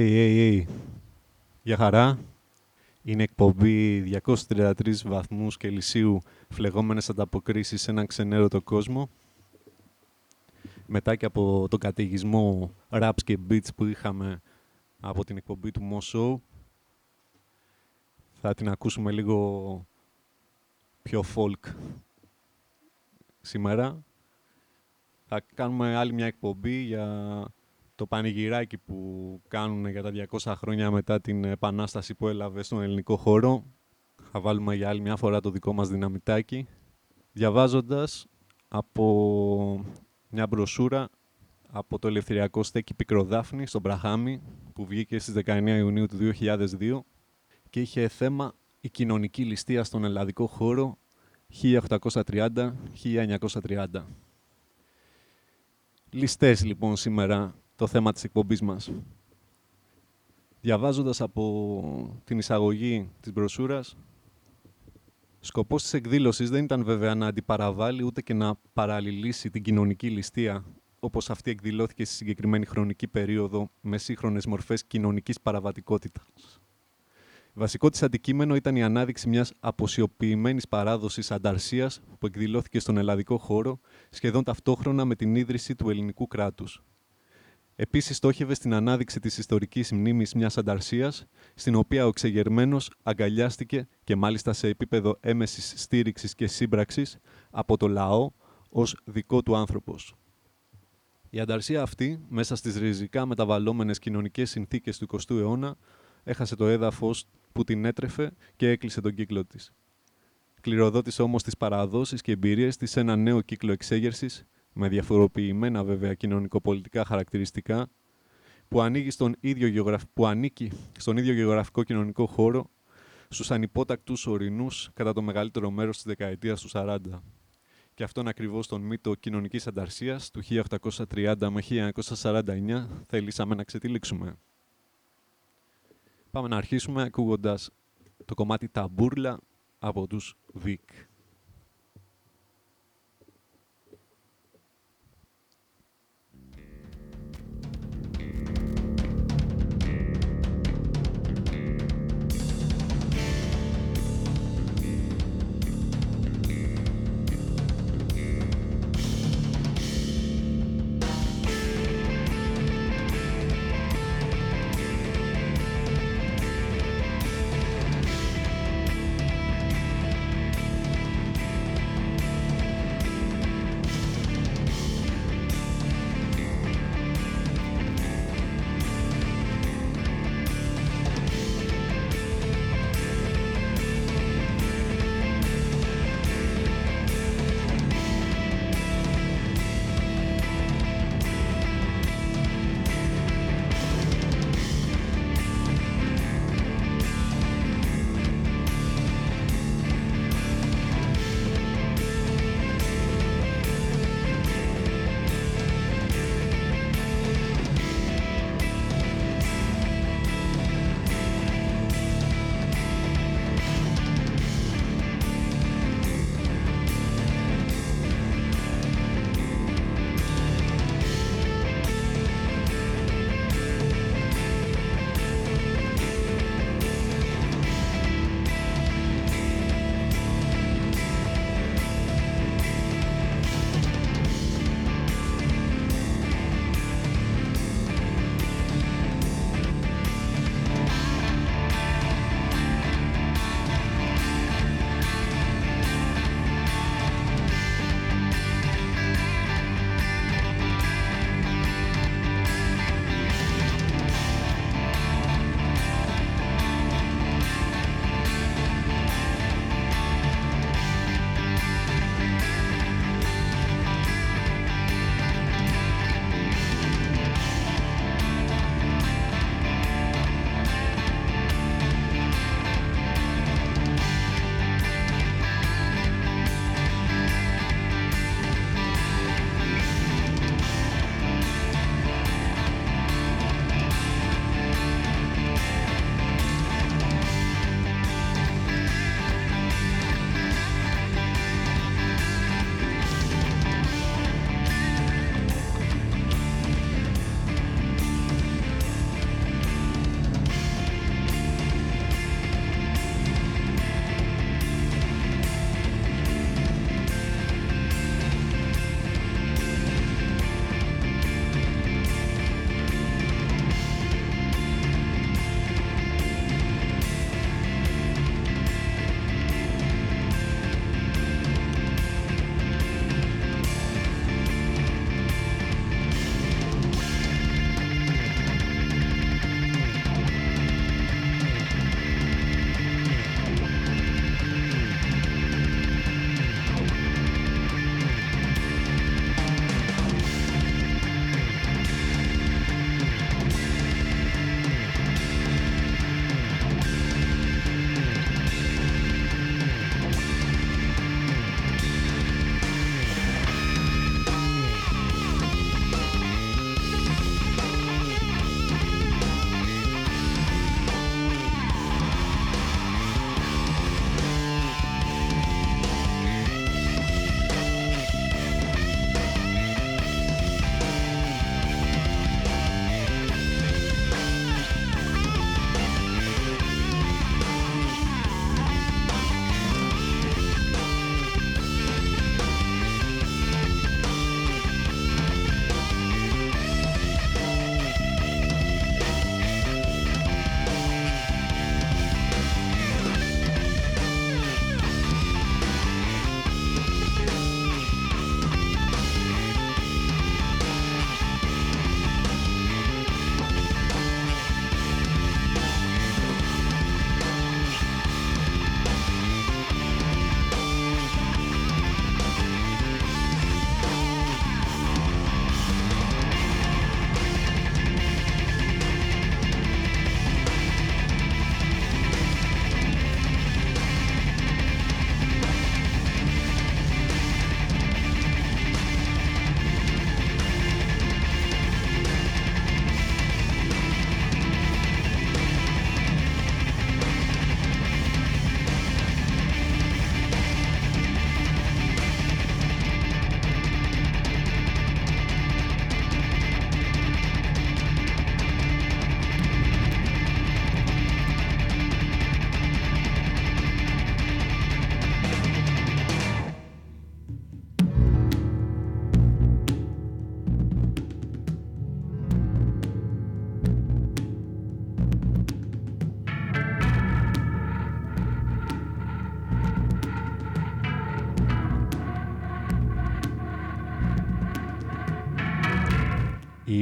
Hey, hey, hey. Γεια χαρά. Είναι εκπομπή 233 βαθμούς Κελσίου φλεγόμενες ανταποκρίσεις σε έναν ξενέρωτο κόσμο. Μετά και από τον καταιγισμό raps και beats που είχαμε από την εκπομπή του Mo θα την ακούσουμε λίγο πιο folk σήμερα. Θα κάνουμε άλλη μια εκπομπή για το πανηγυράκι που κάνουν για τα 200 χρόνια μετά την επανάσταση που έλαβε στον ελληνικό χώρο. Θα βάλουμε για άλλη μια φορά το δικό μας δυναμητάκι. Διαβάζοντας από μια μπροσούρα από το Ελευθεριακό Στέκι Πικροδάφνη στον Μπραχάμι που βγήκε στις 19 Ιουνίου του 2002 και είχε θέμα η κοινωνική ληστεία στον ελλαδικό χώρο 1830-1930. Ληστές λοιπόν σήμερα το θέμα της εκπομπής μας. Διαβάζοντας από την εισαγωγή της μπροσούρας, σκοπός της εκδήλωσης δεν ήταν βέβαια να αντιπαραβάλει ούτε και να παραλληλήσει την κοινωνική ληστεία όπως αυτή εκδηλώθηκε στη συγκεκριμένη χρονική περίοδο με σύγχρονες μορφές κοινωνικής παραβατικότητας. Βασικό της αντικείμενο ήταν η ανάδειξη μιας αποσιοποιημένης παράδοσης ανταρσίας που εκδηλώθηκε στον ελλαδικό χώρο σχεδόν ταυτόχρονα με την ίδρυση του ελληνικού κράτους. Επίσης, στόχευε στην ανάδειξη της ιστορικής μνήμης μιας ανταρσίας, στην οποία ο εξεγερμένος αγκαλιάστηκε και μάλιστα σε επίπεδο έμεσης στήριξης και σύμπραξης από το λαό ως δικό του άνθρωπος. Η ανταρσία αυτή, μέσα στις ριζικά μεταβαλλόμενες κοινωνικές συνθήκες του 20ου αιώνα, έχασε το έδαφος που την έτρεφε και έκλεισε τον κύκλο της. Κληροδότησε όμως τις παραδόσεις και εμπειρίες της σε ένα νέο κύκλο εξέγερσης, με διαφοροποιημένα βέβαια κοινωνικοπολιτικά χαρακτηριστικά, που, ανοίγει στον ίδιο γεωγραφ... που ανήκει στον ίδιο γεωγραφικό κοινωνικό χώρο στους ανυπότακτους ορεινούς κατά το μεγαλύτερο μέρος της δεκαετίας του 40. Και αυτόν ακριβώς τον μύτο κοινωνικής ανταρσίας του 1830 με 1949 θελήσαμε να ξετυλίξουμε. Πάμε να αρχίσουμε ακούγοντας το κομμάτι «Ταμπούρλα» από τους Βικ.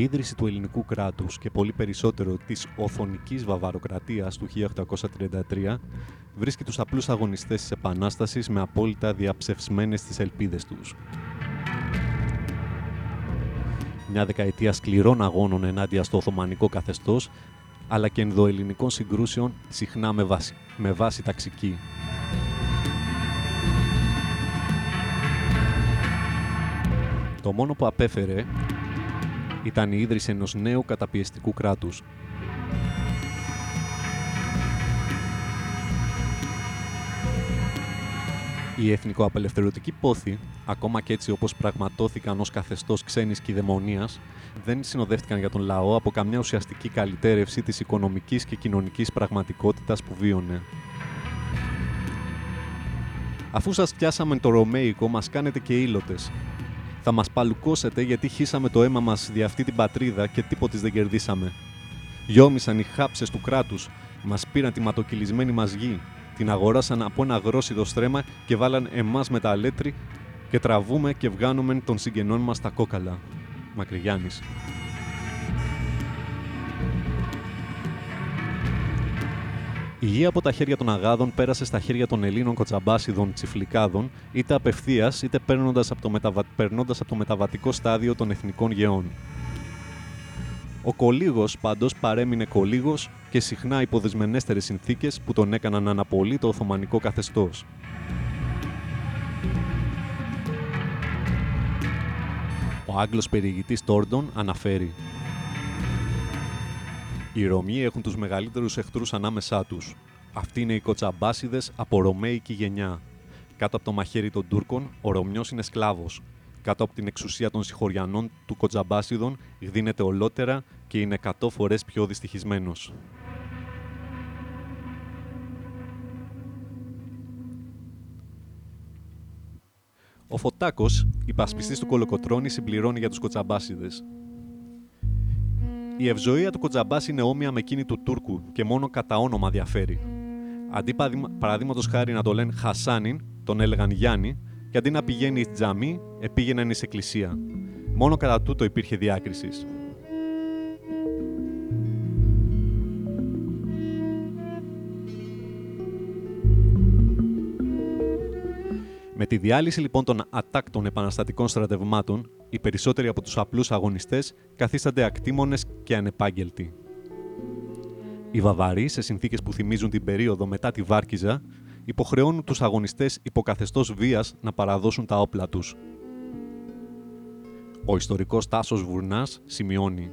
Ίδρυση του ελληνικού κράτους και πολύ περισσότερο της Οθονικής Βαβαροκρατίας του 1833 βρίσκει τους απλούς αγωνιστές της Επανάστασης με απόλυτα διαψευσμένες τις ελπίδες τους. Μια δεκαετία σκληρών αγώνων ενάντια στο Οθωμανικό καθεστώς αλλά και ενδοελληνικών συγκρούσεων συχνά με βάση, με βάση ταξική. Το μόνο που απέφερε ήταν η ίδρυση ενός νέου καταπιεστικού κράτους. Η εθνικοαπελευθερωτική πόθη, ακόμα και έτσι όπως πραγματώθηκαν ως καθεστώς ξένης κυδαιμονίας, δεν συνοδεύτηκαν για τον λαό από καμιά ουσιαστική καλυτέρευση της οικονομικής και κοινωνικής πραγματικότητας που βίωνε. Αφού σας πιάσαμε το Ρωμαϊκό, μας κάνετε και ήλωτες, θα μας παλουκώσετε γιατί χύσαμε το αίμα μας δι' αυτή την πατρίδα και τίποτης δεν κερδίσαμε. Γιώμησαν οι χάψες του κράτους, μας πήραν τη ματοκυλισμένη μας γη, την αγοράσαν από ένα γρόσιδο στρέμα και βάλαν εμάς με τα αλέτρι και τραβούμε και βγάνουμε των συγγενών μας τα κόκαλα. Μακρυγιάννης. Η γη από τα χέρια των Αγάδων πέρασε στα χέρια των Ελλήνων κοτσαμπάσιδων τσιφλικάδων, είτε απευθείας είτε παίρνοντας από, το μεταβα... από το μεταβατικό στάδιο των εθνικών γεών. Ο κολύγος πάντως παρέμεινε κολύγος και συχνά υπό δεσμενέστερε συνθήκες που τον έκαναν να αναπολύ το Οθωμανικό καθεστώς. Ο Άγγλος περιηγητής Τόρντον αναφέρει οι Ρωμοί έχουν τους μεγαλύτερους εχθρούς ανάμεσά τους. Αυτοί είναι οι κοτσαμπάσιδες από ρωμαϊκή γενιά. Κάτω από το μαχαίρι των Τούρκων, ο Ρωμιός είναι σκλάβος. Κάτω από την εξουσία των συγχωριανών του κοτσαμπάσιδων, γδίνεται ολότερα και είναι 100 φορές πιο δυστυχισμένος. Ο Φωτάκος, υπασπιστής του Κολοκοτρώνη, συμπληρώνει για τους κοτσαμπάσιδες. Η ευζοία του Κοτζαμπάς είναι όμοια με εκείνη του Τούρκου και μόνο κατά όνομα διαφέρει. Αντί παραδείγματος χάρη να το λένε Χασάνιν, τον έλεγαν Γιάννη, και αντί να πηγαίνει στη τζαμί, επήγαιναν εις εκκλησία. Μόνο κατά τούτο υπήρχε διάκριση. Με τη διάλυση λοιπόν των ατάκτων επαναστατικών στρατευμάτων, οι περισσότεροι από τους απλούς αγωνιστές καθίστανται ακτήμονες και ανεπάγγελτοι. Οι Βαβαροί, σε συνθήκες που θυμίζουν την περίοδο μετά τη Βάρκιζα, υποχρεώνουν τους αγωνιστές υποκαθεστώς βίας να παραδώσουν τα όπλα τους. Ο ιστορικός Τάσος Βουρνάς σημειώνει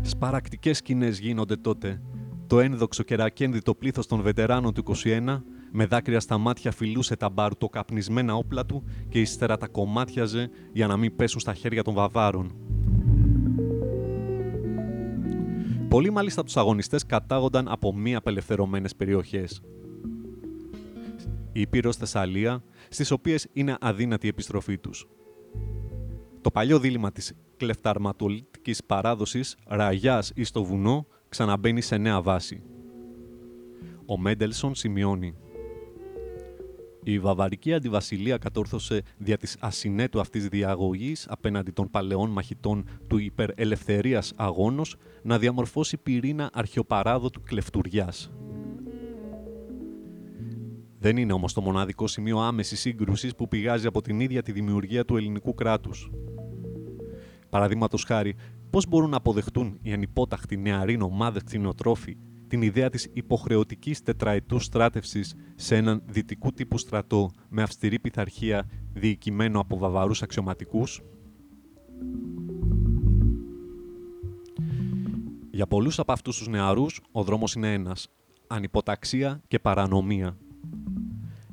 «Σπαρακτικές σκηνές γίνονται τότε. Το ένδοξο και ρακένδυτο πλήθος των βετεράνων του 21 με δάκρυα στα μάτια φιλούσε τα το καπνισμένα όπλα του και ύστερα τα κομμάτιαζε για να μην πέσουν στα χέρια των Βαβάρων. Πολλοί μάλιστα τους αγωνιστές κατάγονταν από μη απελευθερωμένες περιοχές. Η Ήπειρος Θεσσαλία, στις οποίες είναι αδύνατη η επιστροφή τους. Το παλιό δίλημα της κλεφταρματολίτικης παράδοσης «Ραγιάς ή στο βουνό» ξαναμπαίνει σε νέα βάση. Ο Μέντελσον σημειώνει η βαβαρική αντιβασιλεία κατόρθωσε δια της ασυνέτου αυτής διαγωγής απέναντι των παλαιών μαχητών του υπερελευθερίας αγώνος να διαμορφώσει πυρήνα αρχαιοπαράδοτου κλεφτουριάς. Δεν είναι όμως το μοναδικό σημείο άμεσης σύγκρουσης που πηγάζει από την ίδια τη δημιουργία του ελληνικού κράτους. Παραδείγματος χάρη, πώς μπορούν να αποδεχτούν οι ανυπόταχτοι νεαροί ομάδες κτηνοτρόφοι την ιδέα της υποχρεωτικής τετραετούς στράτευσης σε έναν δυτικού τύπου στρατό με αυστηρή πειθαρχία διοικημένο από βαβαρούς αξιωματικούς. Για πολλούς από αυτούς τους νεαρούς, ο δρόμος είναι ένας. Ανυποταξία και παρανομία.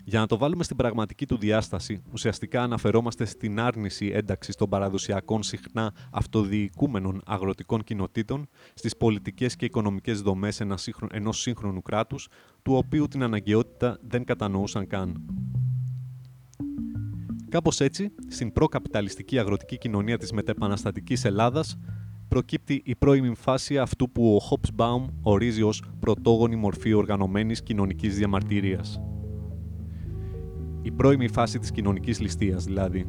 Για να το βάλουμε στην πραγματική του διάσταση, ουσιαστικά αναφερόμαστε στην άρνηση ένταξης των παραδοσιακών συχνά αυτοδιοικούμενων αγροτικών κοινοτήτων στις πολιτικές και οικονομικές δομές ενός σύγχρονου κράτους, του οποίου την αναγκαιότητα δεν κατανοούσαν καν. Κάπως έτσι, στην προκαπιταλιστική αγροτική κοινωνία της μετεπαναστατικής Ελλάδας, προκύπτει η πρώιμη φάση αυτού που ο Hobsbawm ορίζει ως πρωτόγονη μορφή οργανωμένης κοινωνικής διαμαρτυρίας η πρώιμη φάση της κοινωνικής ληστείας δηλαδή.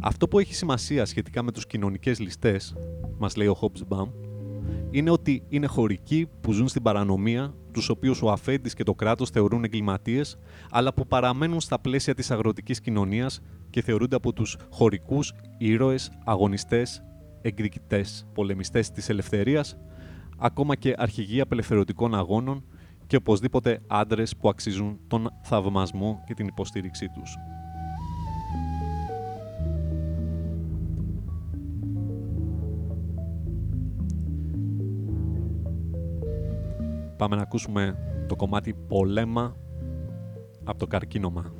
Αυτό που έχει σημασία σχετικά με τους κοινωνικές ληστές, μας λέει ο Χόμπσμπαμ, είναι ότι είναι χωρικοί που ζουν στην παρανομία, τους οποίους ο αφέντης και το κράτος θεωρούν εγκληματίες, αλλά που παραμένουν στα πλαίσια της αγροτικής κοινωνίας και θεωρούνται από τους χωρικούς ήρωες, αγωνιστές, εκδικητές, πολεμιστές της ελευθερίας ακόμα και αρχηγοί απελευθερωτικών αγώνων και οπωσδήποτε άντρες που αξίζουν τον θαυμασμό και την υποστήριξή τους. Πάμε να ακούσουμε το κομμάτι «Πολέμα» από το καρκίνωμα.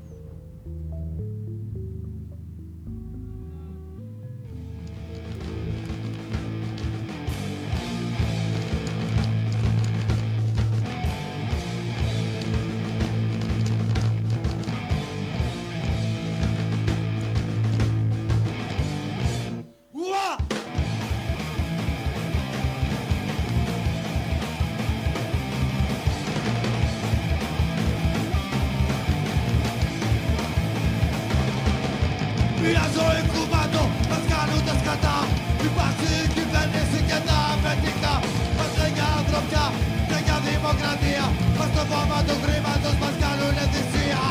Μια ζωή κουβάντο μας κάνουν τα σκατά. Υπάρχει κυβέρνηση και τα αφεντικά Μας λέει για ανθρωπιά και για δημοκρατία. Μας το βόμα του χρήματος μας κάνουνε θυσία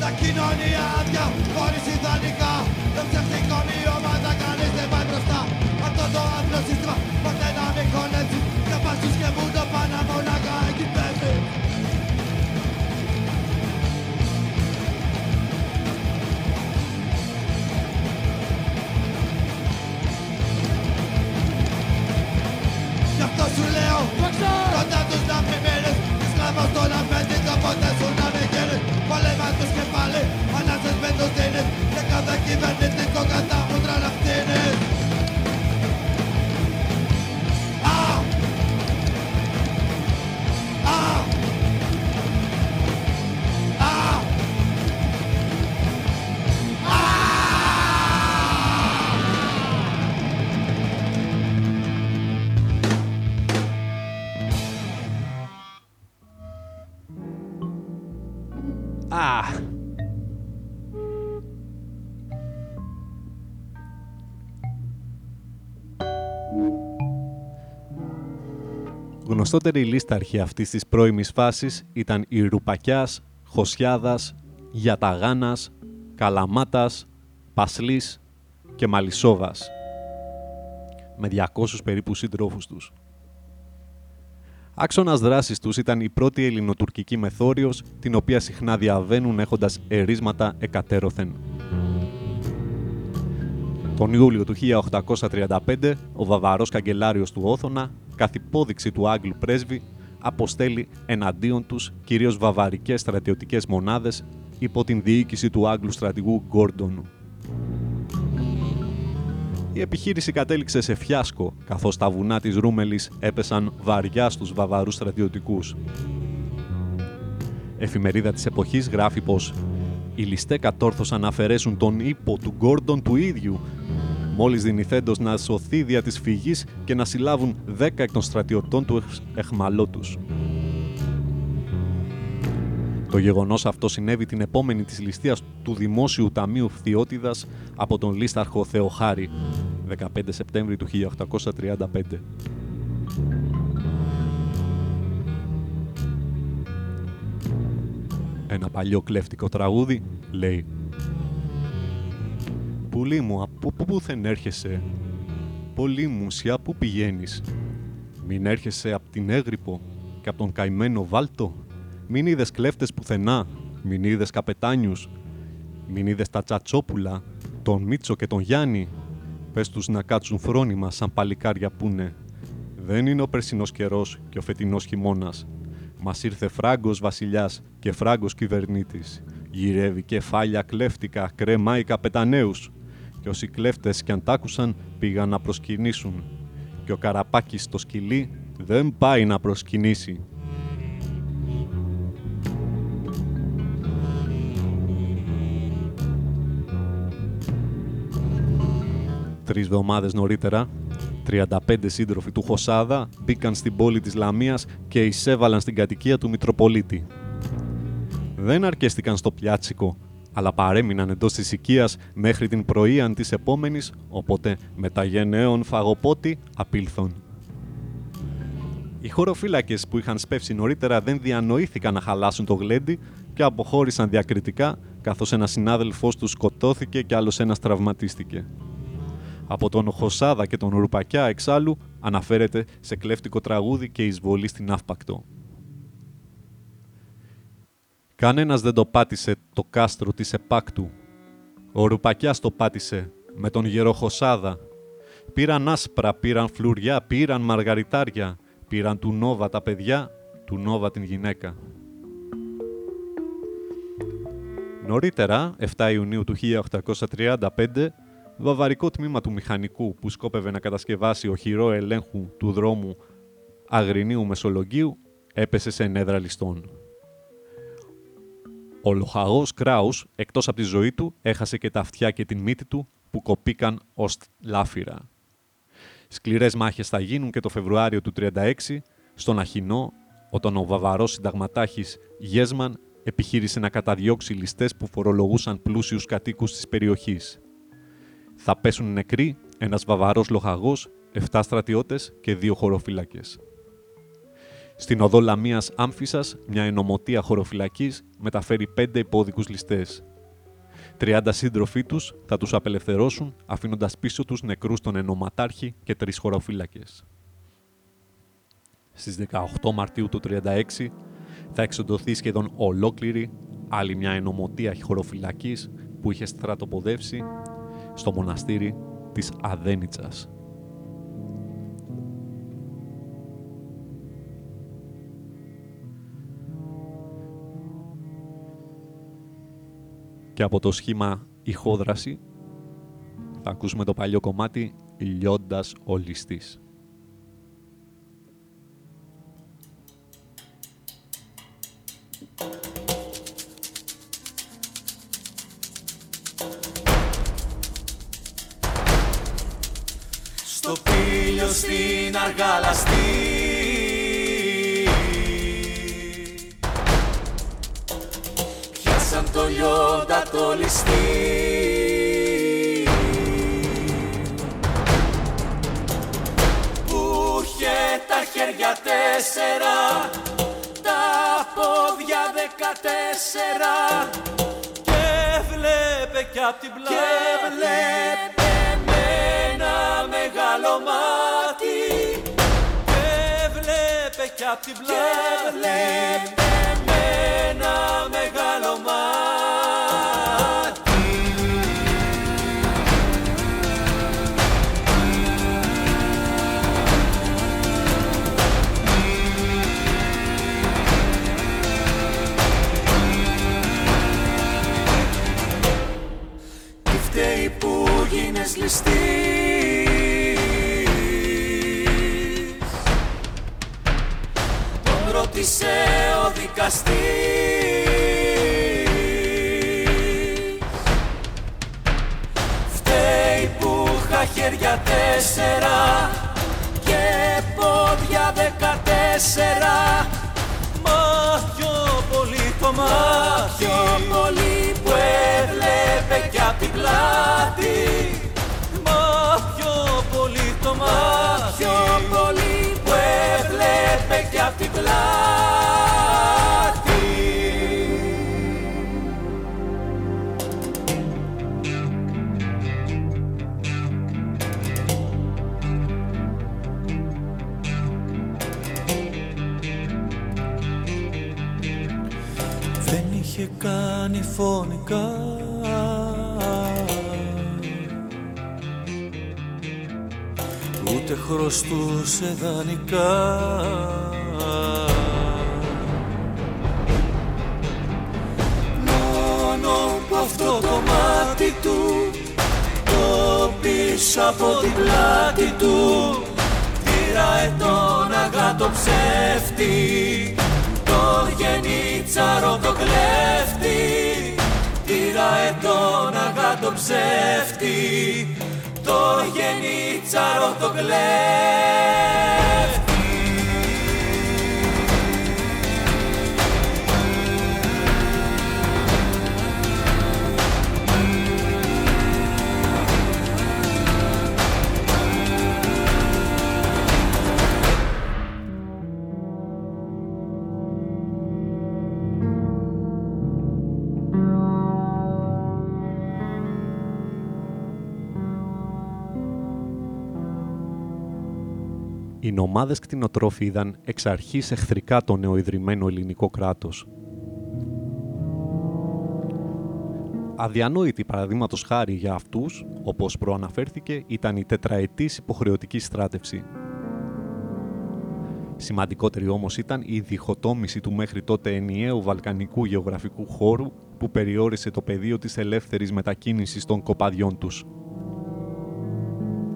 Τα κοινωνία άδεια χωρίς ιδανικά Δεν ψεύτηκε το απλό σύστημα ποτέ να μην και και μου το πάνα μονάκα εκεί πέφτει να μην μείνεις Σκλάβος τον σου να Πολέμα τους και πάλι ανάσες με τους δίνεις Και κάθε κυβερνητικό κατά μου να γνωστότερη λίσταρχη αυτής της πρώιμης φάσης ήταν η Ρουπακιάς, Χωσιάδας, Γιαταγάνας, Καλαμάτας, Πασλής και Μαλισόβας, με 200 περίπου συντρόφους τους. Άξονας δράσης τους ήταν η πρώτη ελληνοτουρκική μεθόριος, την οποία συχνά διαβαίνουν έχοντας ερίσματα εκατέρωθεν. Τον Ιούλιο του 1835, ο Βαβαρός καγκελάριος του Όθωνα καθ' υπόδειξη του Άγγλου πρέσβη, αποστέλει εναντίον τους κυρίως βαβαρικές στρατιωτικές μονάδες υπό την διοίκηση του Άγγλου στρατηγού Γκόρντον. Η επιχείρηση κατέληξε σε φιάσκο, καθώς τα βουνά της Ρούμελης έπεσαν βαριά στους βαβαρούς στρατιωτικούς. Εφημερίδα της εποχής γράφει πως «Οι ληστέ κατόρθωσαν να αφαιρέσουν τον ύπο του Γκόρντον του ίδιου μόλις δυνηθέντος να σωθεί δια της φυγής και να συλλάβουν δέκα εκ των στρατιωτών του εχμαλώτους. Το γεγονός αυτό συνέβη την επόμενη της ληστείας του Δημόσιου Ταμείου Φθιώτιδας από τον λίσταρχο Θεοχάρη, 15 Σεπτέμβρη του 1835. Ένα παλιό κλέφτικο τραγούδι λέει Πουλί μου, από πού δεν έρχεσαι; Πολύ μου, σιά πού πηγαίνεις; Μην έρχεσαι από την Έγρυπο και από τον καημένο Βάλτο; Μην είδες κλέφτες πουθενά; Μην είδες καπετάνιους; Μην είδες τα τσατσόπουλα, τον Μίτσο και τον Γιάννη; Πες τους να κάτσουν φρόνημα σαν παλικάρια πούνε. Δεν είναι ο περσινός καιρός και ο φετινός χειμώνας. Μας ήρθε φράγκος βασιλιάς και φράγκος κυβερνήτης. Γυρεύει κεφάλια κλέφτικα, κρεμάει καπεταναίους και όσοι κλέφτες κι αν τ' άκουσαν πήγαν να προσκυνήσουν και ο Καραπάκης στο σκυλί δεν πάει να προσκυνήσει. Τρεις εβδομάδες νωρίτερα, 35 σύντροφοι του Χωσάδα μπήκαν στην πόλη της Λαμίας και εισέβαλαν στην κατοικία του Μητροπολίτη. Δεν αρκέστηκαν στο πιάτσικο, αλλά παρέμειναν εντός της οικίας μέχρι την πρωία της επόμενης, οπότε μεταγενναίων φαγοπότη απήλθον. Οι χωροφύλακες που είχαν σπεύσει νωρίτερα δεν διανοήθηκαν να χαλάσουν το γλέντι και αποχώρησαν διακριτικά, καθώς ένας συνάδελφός τους σκοτώθηκε και άλλος ένας τραυματίστηκε. Από τον Χωσάδα και τον Ρουπακιά εξάλλου αναφέρεται σε κλέφτικο τραγούδι και εισβολή στην Αύπακτο. Κανένας δεν το πάτησε το κάστρο της Επάκτου. Ο Ρουπακιάς το πάτησε με τον Γεροχωσάδα. Πήραν άσπρα, πήραν φλουριά, πήραν μαργαριτάρια, πήραν του Νόβα τα παιδιά, του Νόβα την γυναίκα. Νωρίτερα, 7 Ιουνίου του 1835, βαβαρικό τμήμα του μηχανικού που σκόπευε να κατασκευάσει ο χειρό ελέγχου του δρόμου Αγρινίου Μεσολογγίου έπεσε σε ενέδρα ληστών. Ο λοχαγός Κράους, εκτός από τη ζωή του, έχασε και τα αυτιά και την μύτη του που κοπήκαν ως λάφυρα. Σκληρές μάχες θα γίνουν και το Φεβρουάριο του 1936 στον Αχινό, όταν ο Βαβαρός συνταγματάρχης Γέσμαν επιχείρησε να καταδιώξει ληστές που φορολογούσαν πλούσιους κατοίκους της περιοχής. Θα πέσουν νεκροί ένας βαβαρός λοχαγός, 7 στρατιώτες και δύο χωροφύλακες. Στην οδό Λαμίας Άμφισας, μια ενωμοτεία χωροφυλακής μεταφέρει πέντε υπόδικους ληστές. 30 σύντροφοί τους θα τους απελευθερώσουν, αφήνοντας πίσω τους νεκρούς τον ενωματάρχη και τρεις χωροφύλακες. Στις 18 Μαρτίου του 1936 θα εξοντωθεί σχεδόν ολόκληρη άλλη μια ενωμοτεία χωροφυλακής που είχε στρατοποδεύσει στο μοναστήρι της Αδένιτσας. Και από το σχήμα ηχόδραση θα ακούσουμε το παλιό κομμάτι «Λιώντας ο ληστής». Στο πήλιο στην αργαλαστή λιόντα το ληστή Που είχε τα χέρια τέσσερα Τα πόδια δεκατέσσερα Και βλέπε κι απ' την πλάτη. Και βλέπε μεγάλο μάτι. Και βλέπε κι απ' την πλάτη. και βλέπε με ένα μεγάλο μάτι γίνες ληστής Τον ρώτησε ο δικαστής. Φταίει που είχα χέρια τέσσερα και πόδια δεκατέσσερα. Μα πιο πολύ το μάτι. Πιο πολύ που έβλεπε κι απ' την πλάτη. Μα πιο πολύ το μάτι Πιο πολύ που έβλεπε κι απ' την πλάτη. Δεν είχε κάνει φωνικά Ούτε χρωστούσε δανεικά Μόνο που αυτό το μάτι του Το πίσω από την πλάτη του Τύραε τον αγάτο ψεύτη Το γενίτσαρο το κλέφτη Τύραε τον αγάτο ψεύτη Το το γενίτσαρο το κλαίει Οι νομάδες κτηνοτρόφοι είδαν εξ αρχής εχθρικά το νεοειδρυμένο ελληνικό κράτος. Αδιανόητη παραδείγματος χάρη για αυτούς, όπως προαναφέρθηκε, ήταν η τετραετής υποχρεωτική στράτευση. Σημαντικότερη όμως ήταν η διχοτόμηση του μέχρι τότε ενιαίου βαλκανικού γεωγραφικού χώρου που περιόρισε το πεδίο της ελεύθερης μετακίνησης των κοπαδιών τους.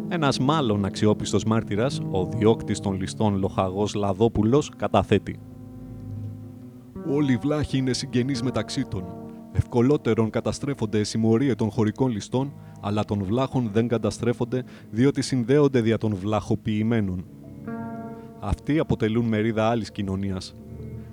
Ένας μάλλον αξιόπιστος μάρτυρας, ο διώκτης των ληστών λοχαγός Λαδόπουλος, καταθέτει. Όλοι οι βλάχοι είναι συγγενείς μεταξύ των. Ευκολότερον καταστρέφονται συμμορία των χωρικών ληστών, αλλά των βλάχων δεν καταστρέφονται διότι συνδέονται δια των βλαχοποιημένων. Αυτοί αποτελούν μερίδα άλλης κοινωνίας.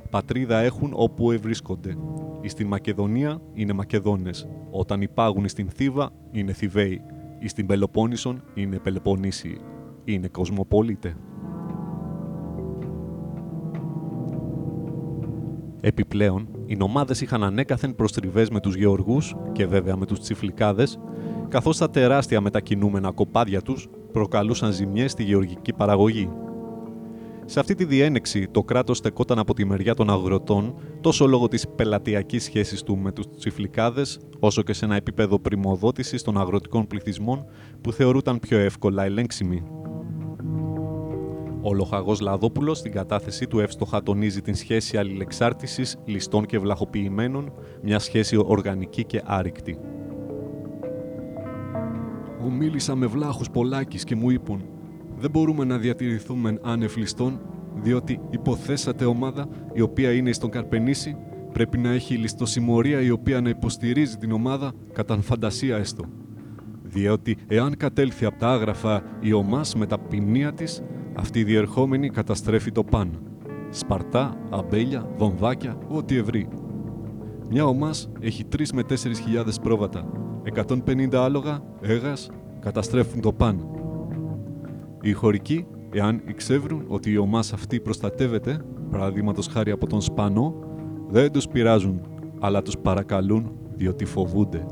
Πατρίδα έχουν όπου ευρίσκονται. Στην Μακεδονία είναι Μακεδόνες. Όταν υπάγουν στην Θήβα είναι Θηβαίοι ή στην Πελοπόννησον είναι Πελοποννήσιοι. Είναι κοσμοπόλητε. Επιπλέον, οι νομάδες είχαν ανέκαθεν προστριβές με τους γεωργούς και βέβαια με τους τσιφλικάδες, καθώς τα τεράστια μετακινούμενα κοπάδια τους προκαλούσαν ζημιές στη γεωργική παραγωγή. Σε αυτή τη διένεξη, το κράτος στεκόταν από τη μεριά των αγροτών τόσο λόγω της πελατειακής σχέσης του με τους τσιφλικάδες, όσο και σε ένα επίπεδο πρημοδότησης των αγροτικών πληθυσμών που θεωρούταν πιο εύκολα ελέγξιμοι. Ο Λοχαγός Λαδόπουλος στην κατάθεσή του εύστοχα τονίζει την σχέση αλληλεξάρτησης ληστών και βλαχοποιημένων, μια σχέση οργανική και άρρηκτη. Ομίλησα με βλάχους Πολάκης και μου είπαν «Δεν μπορούμε να διατηρηθούμε άνευ ληστών, διότι υποθέσατε ομάδα η οποία είναι στον Καρπενήσι πρέπει να έχει ληστοσημωρία η οποία να υποστηρίζει την ομάδα κατά φαντασία έστω. Διότι εάν κατέλθει από τα άγραφα η ομάς με τα ποιμνία της, αυτή η διερχόμενη καταστρέφει το παν. Σπαρτά, αμπέλια, βομβάκια, ό,τι ευρύ. Μια ομάς έχει 3 με 4 χιλιάδες πρόβατα. 150 άλογα, έγας, καταστρέφουν το παν. Οι χωρικοί, εάν εξεύρουν ότι η ομάς αυτή προστατεύεται, παραδείγματος χάρη από τον Σπανό, δεν τους πειράζουν, αλλά τους παρακαλούν διότι φοβούνται.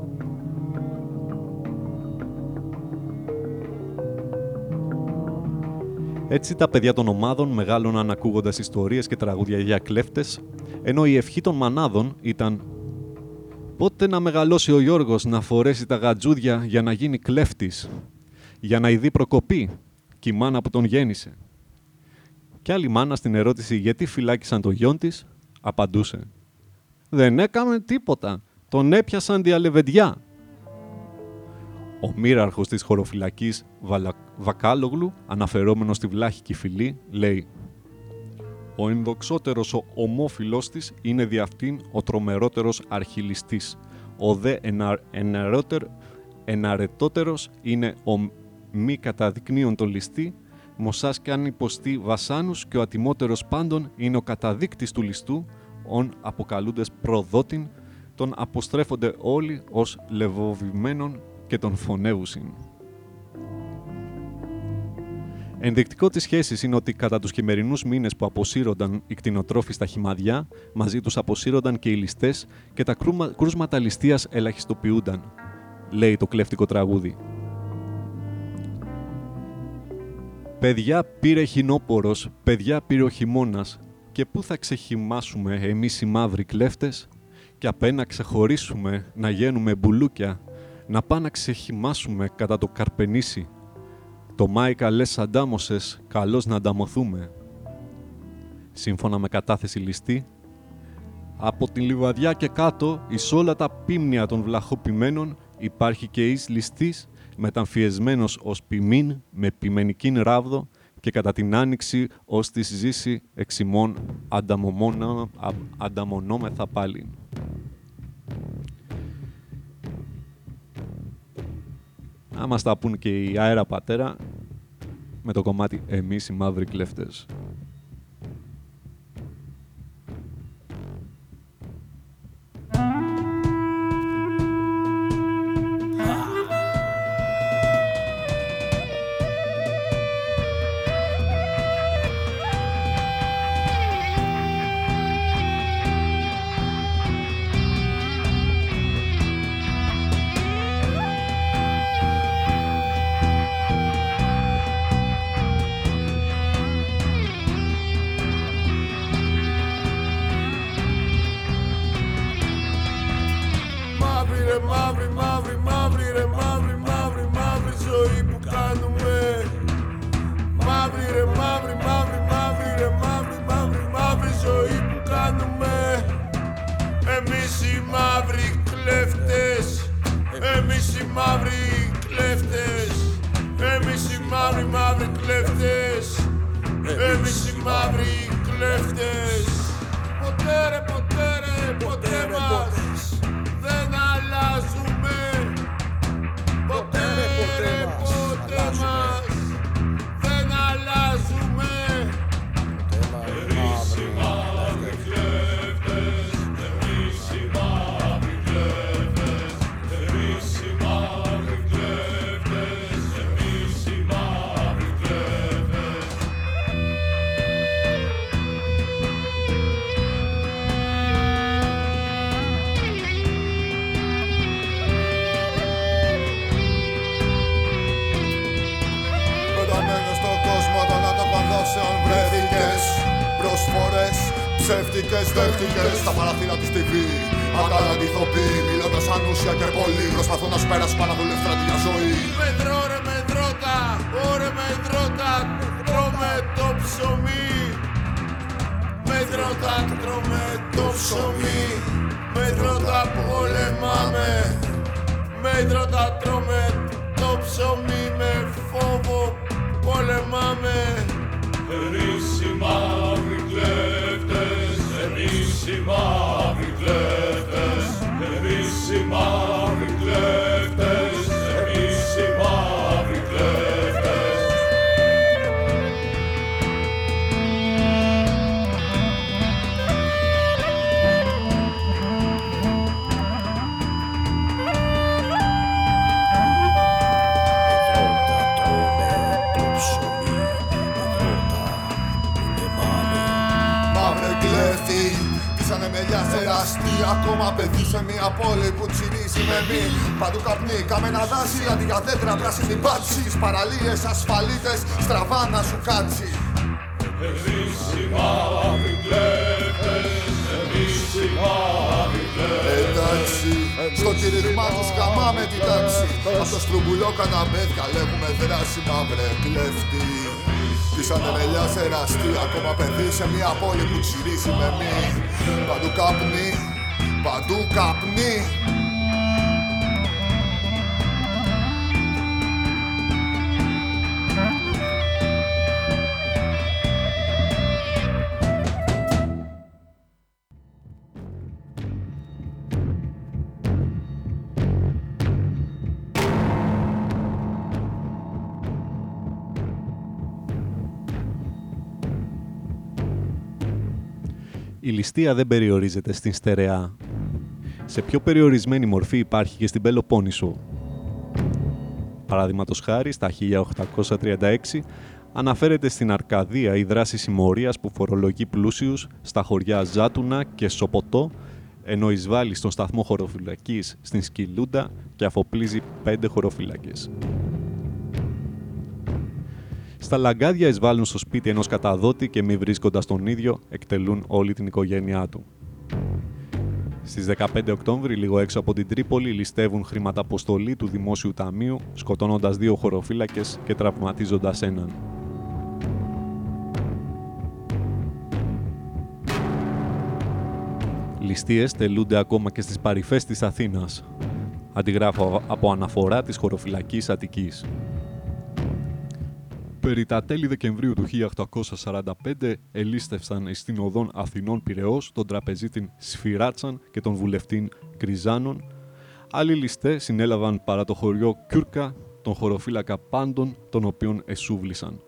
Έτσι τα παιδιά των ομάδων μεγάλωναν ακούγοντας ιστορίες και τραγούδια για κλέφτες, ενώ η ευχή των μανάδων ήταν «Πότε να μεγαλώσει ο Γιώργος να φορέσει τα γατζούδια για να γίνει κλέφτης, για να ειδεί προκοπή, και η μάνα που τον γέννησε». Και άλλη μάνα στην ερώτηση γιατί φυλάκισαν το γιον της, απαντούσε «Δεν έκαμε τίποτα, τον έπιασαν διαλεβεντιά». Ο μοίραρχος της χωροφυλακής Βαλα... Βακάλογλου, αναφερόμενος στη βλάχικη φυλή, λέει «Ο ενδοξότερος ο ομόφιλός της είναι δι' αυτήν ο τρομερότερος αρχιλιστής. Ο δε ενα... εναρετερ... εναρετότερος είναι ο μη καταδεικνύον τον ληστή, μοσάς κι αν υποστεί βασάνους και ο ατιμότερος πάντων είναι ο καταδείκτης του ληστού, ον αποκαλούντες προδότην, τον αποστρέφονται όλοι ως λεβοβημένον και τον φωνεύουσιν. Ενδεικτικό της σχέσης είναι ότι κατά τους χειμερινούς μήνες που αποσύρονταν οι κτηνοτρόφοι στα χυμαδιά, μαζί τους αποσύρονταν και οι ληστές και τα κρούσματα ληστείας ελαχιστοποιούνταν, λέει το κλέφτικο τραγούδι. Παιδιά πήρε χινόπορος, παιδιά πήρε ο χειμώνας και πού θα ξεχυμάσουμε εμείς οι μαύροι κλέφτες; Και απένα ξεχωρίσουμε να γίνουμε μπουλούκια να πάμε να ξεχυμάσουμε κατά το καρπενήσι. Το Μάη καλές αντάμωσες, καλώς να ανταμωθούμε. Σύμφωνα με κατάθεση ληστή, από την Λιβαδιά και κάτω, εις όλα τα πίμνια των βλαχοπημένων, υπάρχει και εις ληστής, μεταμφιεσμένος ως ποιμήν, με ποιμενικήν ράβδο, και κατά την άνοιξη ως τη ζήσει εξημών ανταμονόμεθα πάλι. να μας τα πούν και οι αέρα πατέρα με το κομμάτι «Εμείς οι μαύροι κλέφτες». μαύροι κλέφτες. Εμείς οι μαύροι κλέφτες. Εμείς οι μαύροι μαύροι κλέφτες. Εμείς οι μαύροι κλέφτες. Πότερε, ποτέ ρε, ποτέ μας. Δεν αλλάζουμε. Ποτέ ρε, ποτέ μας. Τεχνικές, τεχνικές στα παραθύρα της TV Ατάλλαντη ηθοποιοί, μιλώντας ανούσια και πολύ Προσπαθώ να σου πάνω από για ζωή. Μετρώ ρε μετρώτα, ωρε μετρώτα Τρώμε το ψωμί. Μετρώτα, τρώμε το ψωμί. Μετρώτα, πολεμάμε. Μετρώτα, τρώμε το ψωμί Με φόβο πολεμάμε. Ρίση μαύρη κλέφτες εμείς οι μαύροι κλέφτες. Μια θεραστή ακόμα παιδί σε μια πόλη που τσινίζει με μη. Παντού καπνί, καμένα δάση, αντί για δέντρα πράσινη πάτση Παραλίες ασφαλίτες, στραβά να σου κάτσει. Εμείς οι μαύροι εμείς Εντάξει, στο κηρυγμά τους καμάμε την τάξη. Από το στρουμπουλό καναμπέδια λέγουμε δράση μαύρε κλέφτη. Της σε εραστή, ακόμα παιδί σε μια πόλη που τσιρίζει με μη. Παντού καπνί, παντού καπνί. Ληστεία δεν περιορίζεται στην στερεά. Σε πιο περιορισμένη μορφή υπάρχει και στην Πελοπόννησο. Παραδείγματος χάρη, στα 1836 αναφέρεται στην Αρκαδία η δράση συμμορίας που φορολογεί πλούσιους στα χωριά Ζάτουνα και Σοποτό, ενώ εισβάλλει στον σταθμό χωροφυλακής στην Σκυλούντα και αφοπλίζει πέντε χωροφυλακές. Στα λαγκάδια εισβάλλουν στο σπίτι ενός καταδότη και μη βρίσκοντας τον ίδιο, εκτελούν όλη την οικογένειά του. Στις 15 Οκτώβρη, λίγο έξω από την Τρίπολη, ληστεύουν χρήματα αποστολή του Δημόσιου Ταμείου, σκοτώνοντας δύο χωροφύλακες και τραυματίζοντας έναν. Ληστείες τελούνται ακόμα και στις παρυφές της Αθήνας. Αντιγράφω από αναφορά της χωροφυλακής Αττικής. Περί τα τέλη Δεκεμβρίου του 1845 ελίστευσαν στην οδόν Αθηνών Πυραιός τον τραπεζίτη Σφυράτσαν και τον βουλευτή Κρυζάνων. Άλλοι ληστές συνέλαβαν παρά το χωριό Κιούρκα τον χωροφύλακα πάντων των οποίων εσούβλησαν.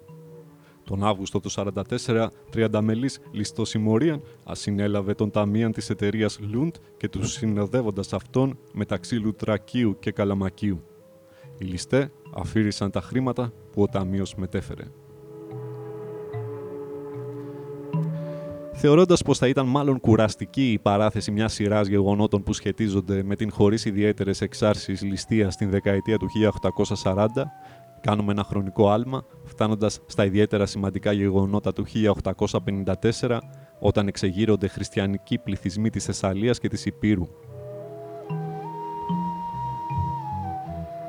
Τον Αύγουστο του 1944, 30 μελής ληστοσημωρίαν ασυνέλαβε τον ταμείαν της εταιρείας Λούντ και τους συνοδεύοντας αυτόν μεταξύ Λουτρακίου και Καλαμακίου. Οι ληστέ αφήρισαν τα χρήματα που ο ταμείος μετέφερε. Θεωρώντας πως θα ήταν μάλλον κουραστική η παράθεση μιας σειράς γεγονότων που σχετίζονται με την χωρίς ιδιαίτερες εξάρσεις ληστεία στην δεκαετία του 1840, κάνουμε ένα χρονικό άλμα, φτάνοντας στα ιδιαίτερα σημαντικά γεγονότα του 1854, όταν εξεγείρονται χριστιανικοί πληθυσμοί της Θεσσαλίας και της Υπήρου.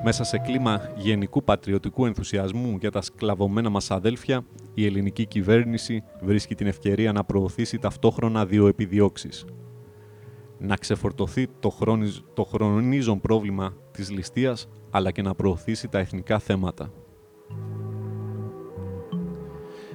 Μέσα σε κλίμα γενικού πατριωτικού ενθουσιασμού για τα σκλαβωμένα μας αδέλφια, η ελληνική κυβέρνηση βρίσκει την ευκαιρία να προωθήσει ταυτόχρονα δύο επιδιώξεις. Να ξεφορτωθεί το, χρόνιζ, το χρονίζον πρόβλημα της ληστείας, αλλά και να προωθήσει τα εθνικά θέματα.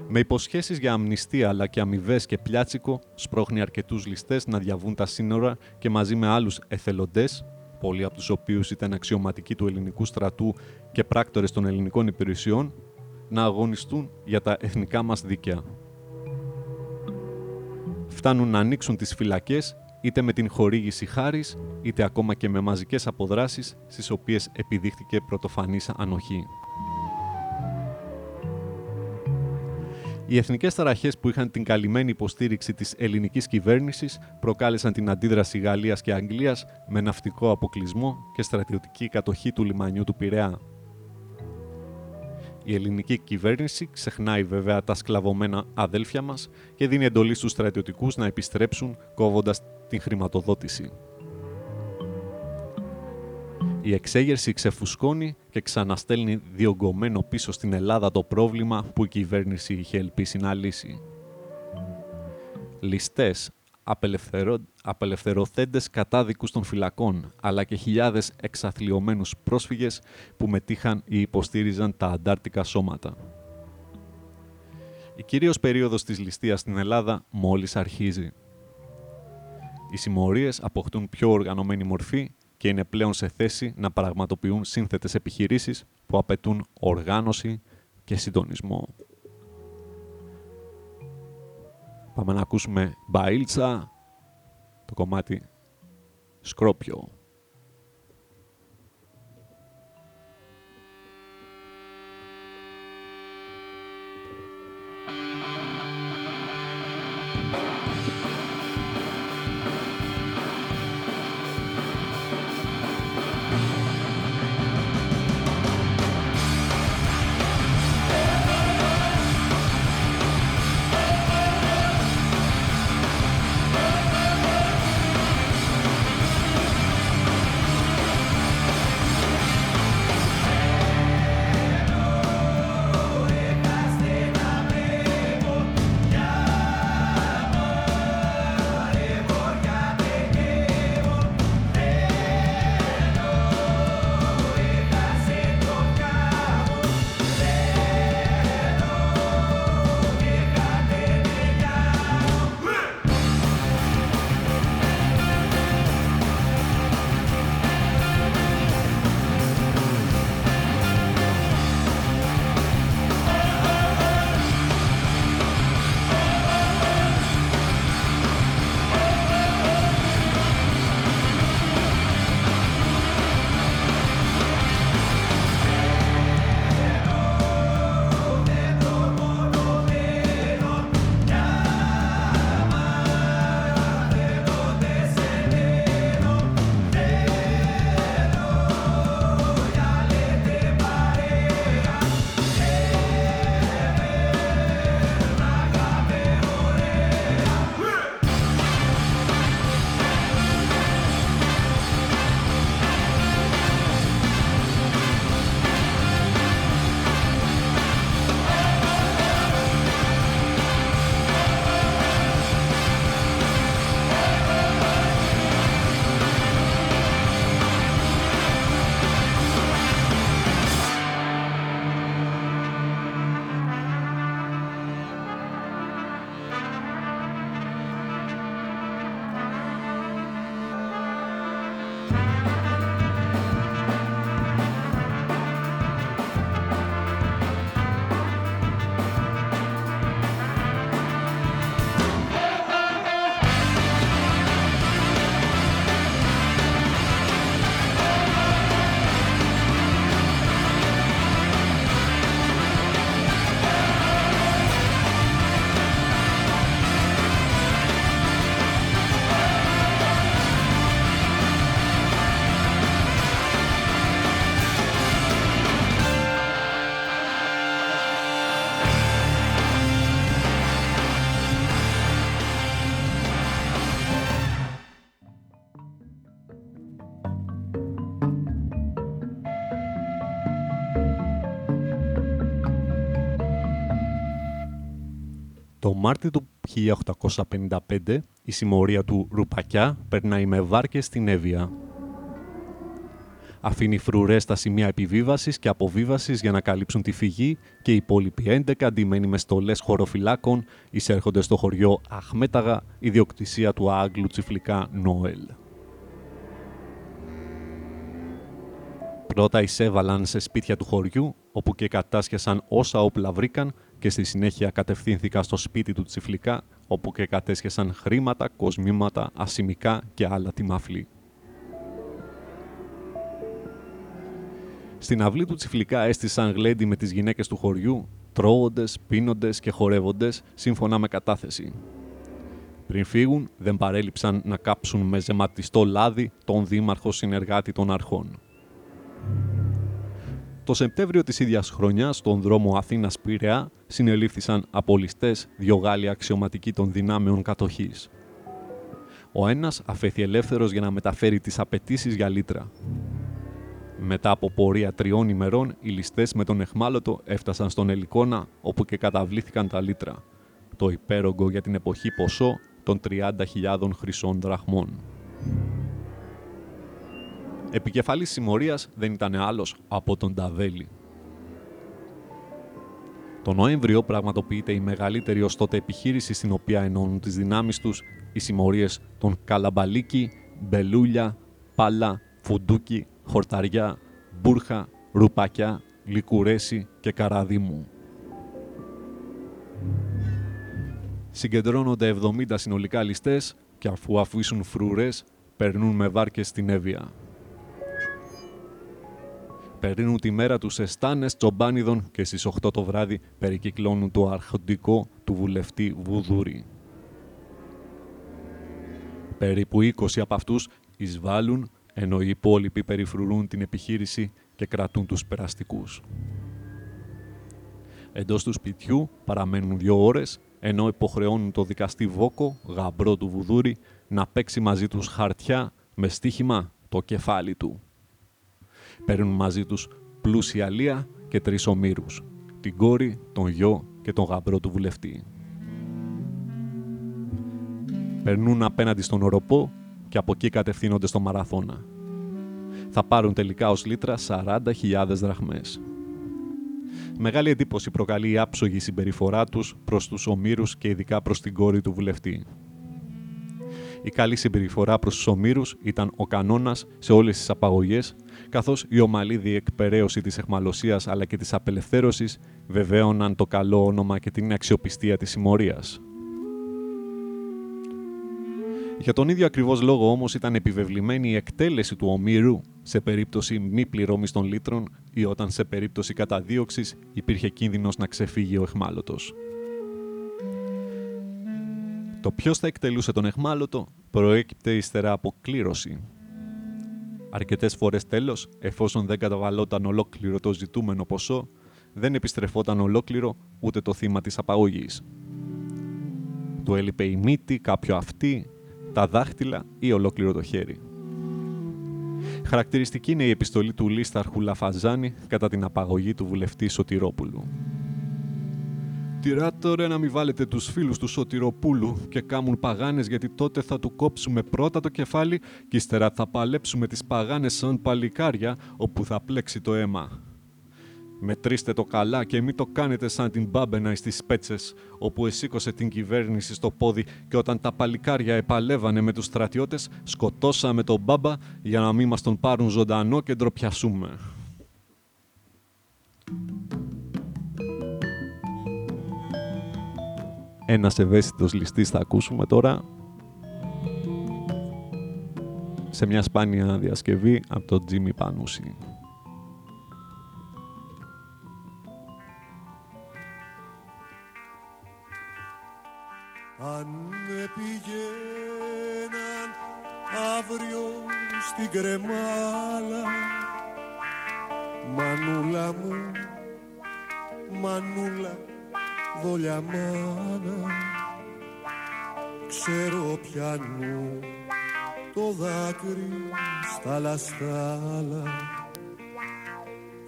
Με υποσχέσεις για αμνηστία αλλά και αμοιβές και πλιάτσικο, σπρώχνει αρκετούς ληστές να διαβούν τα σύνορα και μαζί με άλλους εθελοντές πολλοί από τους οποίους ήταν αξιωματικοί του ελληνικού στρατού και πράκτορες των ελληνικών υπηρεσιών, να αγωνιστούν για τα εθνικά μας δίκαια. Φτάνουν να ανοίξουν τις φυλακές είτε με την χορήγηση χάρης, είτε ακόμα και με μαζικές αποδράσεις στις οποίες επιδείχθηκε πρωτοφανής ανοχή. Οι εθνικές ταραχές που είχαν την καλυμμένη υποστήριξη της ελληνικής κυβέρνησης προκάλεσαν την αντίδραση Γαλλίας και Αγγλίας με ναυτικό αποκλεισμό και στρατιωτική κατοχή του λιμανιού του Πειραιά. Η ελληνική κυβέρνηση ξεχνάει βέβαια τα σκλαβωμένα αδέλφια μας και δίνει εντολή στους στρατιωτικούς να επιστρέψουν κόβοντας την χρηματοδότηση. Η εξέγερση ξεφουσκώνει και ξαναστέλνει διωγγωμένο πίσω στην Ελλάδα το πρόβλημα που η κυβέρνηση είχε ελπίσει να λύσει. Ληστές, απελευθερω... απελευθερωθέντες κατάδικους των φυλακών, αλλά και χιλιάδες εξαθλιωμένους πρόσφυγες που μετήχαν ή υποστήριζαν τα αντάρτικα σώματα. Η κυρίως περίοδος της ληστείας στην Ελλάδα μόλις αρχίζει. Οι συμμορίες αποκτούν πιο οργανωμένη μορφή και είναι πλέον σε θέση να πραγματοποιούν σύνθετες επιχειρήσεις που απαιτούν οργάνωση και συντονισμό. Πάμε να ακούσουμε Μπαίλτσα, το κομμάτι Σκρόπιο. Το Μάρτιο του 1855 η συμμορία του Ρουπακιά περνάει με βάρκες στην Εύβοια. Αφήνει φρουρές στα σημεία επιβίβασης και αποβίβασης για να καλύψουν τη φυγή και οι υπόλοιποι 11 αντιμένοι με στολές χωροφυλάκων εισέρχονται στο χωριό Αχμέταγα, ιδιοκτησία του Άγγλου τσιφλικά Νόελ. Πρώτα εισέβαλαν σε σπίτια του χωριού, όπου και κατάσχεσαν όσα όπλα βρήκαν και στη συνέχεια κατευθύνθηκαν στο σπίτι του Τσιφλικά, όπου και κατέσχεσαν χρήματα, κοσμήματα, ασημικά και άλλα τιμάφλη. Στην αυλή του Τσιφλικά έστησαν γλέντι με τις γυναίκες του χωριού, τρώγοντες, πίνοντες και χορεύοντες σύμφωνα με κατάθεση. Πριν φύγουν, δεν παρέλειψαν να κάψουν με ζεματιστό λάδι τον δήμαρχο συνεργάτη των αρχών. Το Σεπτέμβριο της ίδιας χρονιάς, στον δρόμο Αθήνας-Πειραιά, συνελήφθησαν απολυστές δυο Γάλλοι αξιωματικοί των δυνάμεων κατοχής. Ο ένας αφέθη ελεύθερος για να μεταφέρει τις απαιτήσεις για λίτρα. Μετά από πορεία τριών ημερών, οι ληστές με τον εχμάλωτο έφτασαν στον Ελικόνα, όπου και καταβλήθηκαν τα λίτρα. Το υπέρογκο για την εποχή ποσό των 30.000 χρυσών δραχμών. Επικεφαλής συμμορίας δεν ήταν άλλος από τον Ταβέλη. Το Νοέμβριο πραγματοποιείται η μεγαλύτερη ως τότε επιχείρηση στην οποία ενώνουν τις δυνάμεις τους οι συμμορίες των Καλαμπαλίκη, Μπελούλια, Πάλα, Φουντούκι, Χορταριά, Μπούρχα, Ρουπακιά, Λικουρέση και Καραδίμου. Συγκεντρώνονται 70 συνολικά ληστές και αφού αφήσουν φρούρες, περνούν με βάρκες στην Εύβοια περνούν τη μέρα τους σε στάνες τσομπάνιδων και στις 8 το βράδυ περικυκλώνουν το αρχοντικό του βουλευτή Βουδούρη. Περίπου 20 από αυτούς εισβάλλουν, ενώ οι υπόλοιποι περιφρουρούν την επιχείρηση και κρατούν τους περαστικούς. Εντός του σπιτιού παραμένουν δύο ώρες, ενώ υποχρεώνουν το δικαστή Βόκο, γαμπρό του Βουδούρη, να παίξει μαζί τους χαρτιά με στοίχημα το κεφάλι του. Παίρνουν μαζί τους πλούσια λία και τρεις ομήρους, την κόρη, τον γιο και τον γαμπρό του βουλευτή. Περνούν απέναντι στον οροπό και από εκεί κατευθύνονται στο μαραθώνα. Θα πάρουν τελικά ως λίτρα 40.000 δραχμές. Μεγάλη εντύπωση προκαλεί η άψογη συμπεριφορά τους προς τους ομήρους και ειδικά προς την κόρη του βουλευτή. Η καλή συμπεριφορά προς τους ομήρους ήταν ο κανόνας σε όλες τις απαγωγές καθώς η ομαλή διεκπαιρέωση της εχμαλωσίας αλλά και της απελευθέρωσης βεβαίωναν το καλό όνομα και την αξιοπιστία της συμμορίας. Για τον ίδιο ακριβώς λόγο όμως ήταν επιβεβλημένη η εκτέλεση του ομήρου σε περίπτωση μη πληρώμης των λίτρων ή όταν σε περίπτωση καταδίωξης υπήρχε κίνδυνος να ξεφύγει ο εχμάλωτος. Το ποιος θα εκτελούσε τον εχμάλωτο προέκυπτε ύστερα από κλήρωση Αρκετές φορές τέλος, εφόσον δεν καταβαλόταν ολόκληρο το ζητούμενο ποσό, δεν επιστρεφόταν ολόκληρο ούτε το θύμα της απαγωγής. Του έλειπε η μύτη, κάποιο αυτή, τα δάχτυλα ή ολόκληρο το χέρι. Χαρακτηριστική είναι η επιστολή του Λίσταρχου Λαφαζάνη κατά την απαγωγή του βουλευτή Σωτηρόπουλου. Τυράτορε να μην βάλετε τους φίλους του Σωτηροπούλου και κάμουν παγάνες γιατί τότε θα του κόψουμε πρώτα το κεφάλι και ύστερα θα παλέψουμε τις παγάνες σαν παλικάρια όπου θα πλέξει το αίμα. Μετρήστε το καλά και μην το κάνετε σαν την μπάμπενα στις πέτσες, όπου εσήκωσε την κυβέρνηση στο πόδι και όταν τα παλικάρια επαλεύανε με τους στρατιώτες, σκοτώσαμε τον μπάμπα για να μην μας τον πάρουν ζωντανό και ντροπιασούμε. Ένας ευαίσθητος ληστής θα ακούσουμε τώρα σε μια σπάνια διασκευή από τον Τζίμι Πανούση. Αν πηγαίναν αύριο στην κρεμάλα Μανούλα μου, μανούλα δόλια μάνα ξέρω πιανού το δάκρυ στα λαστάλα.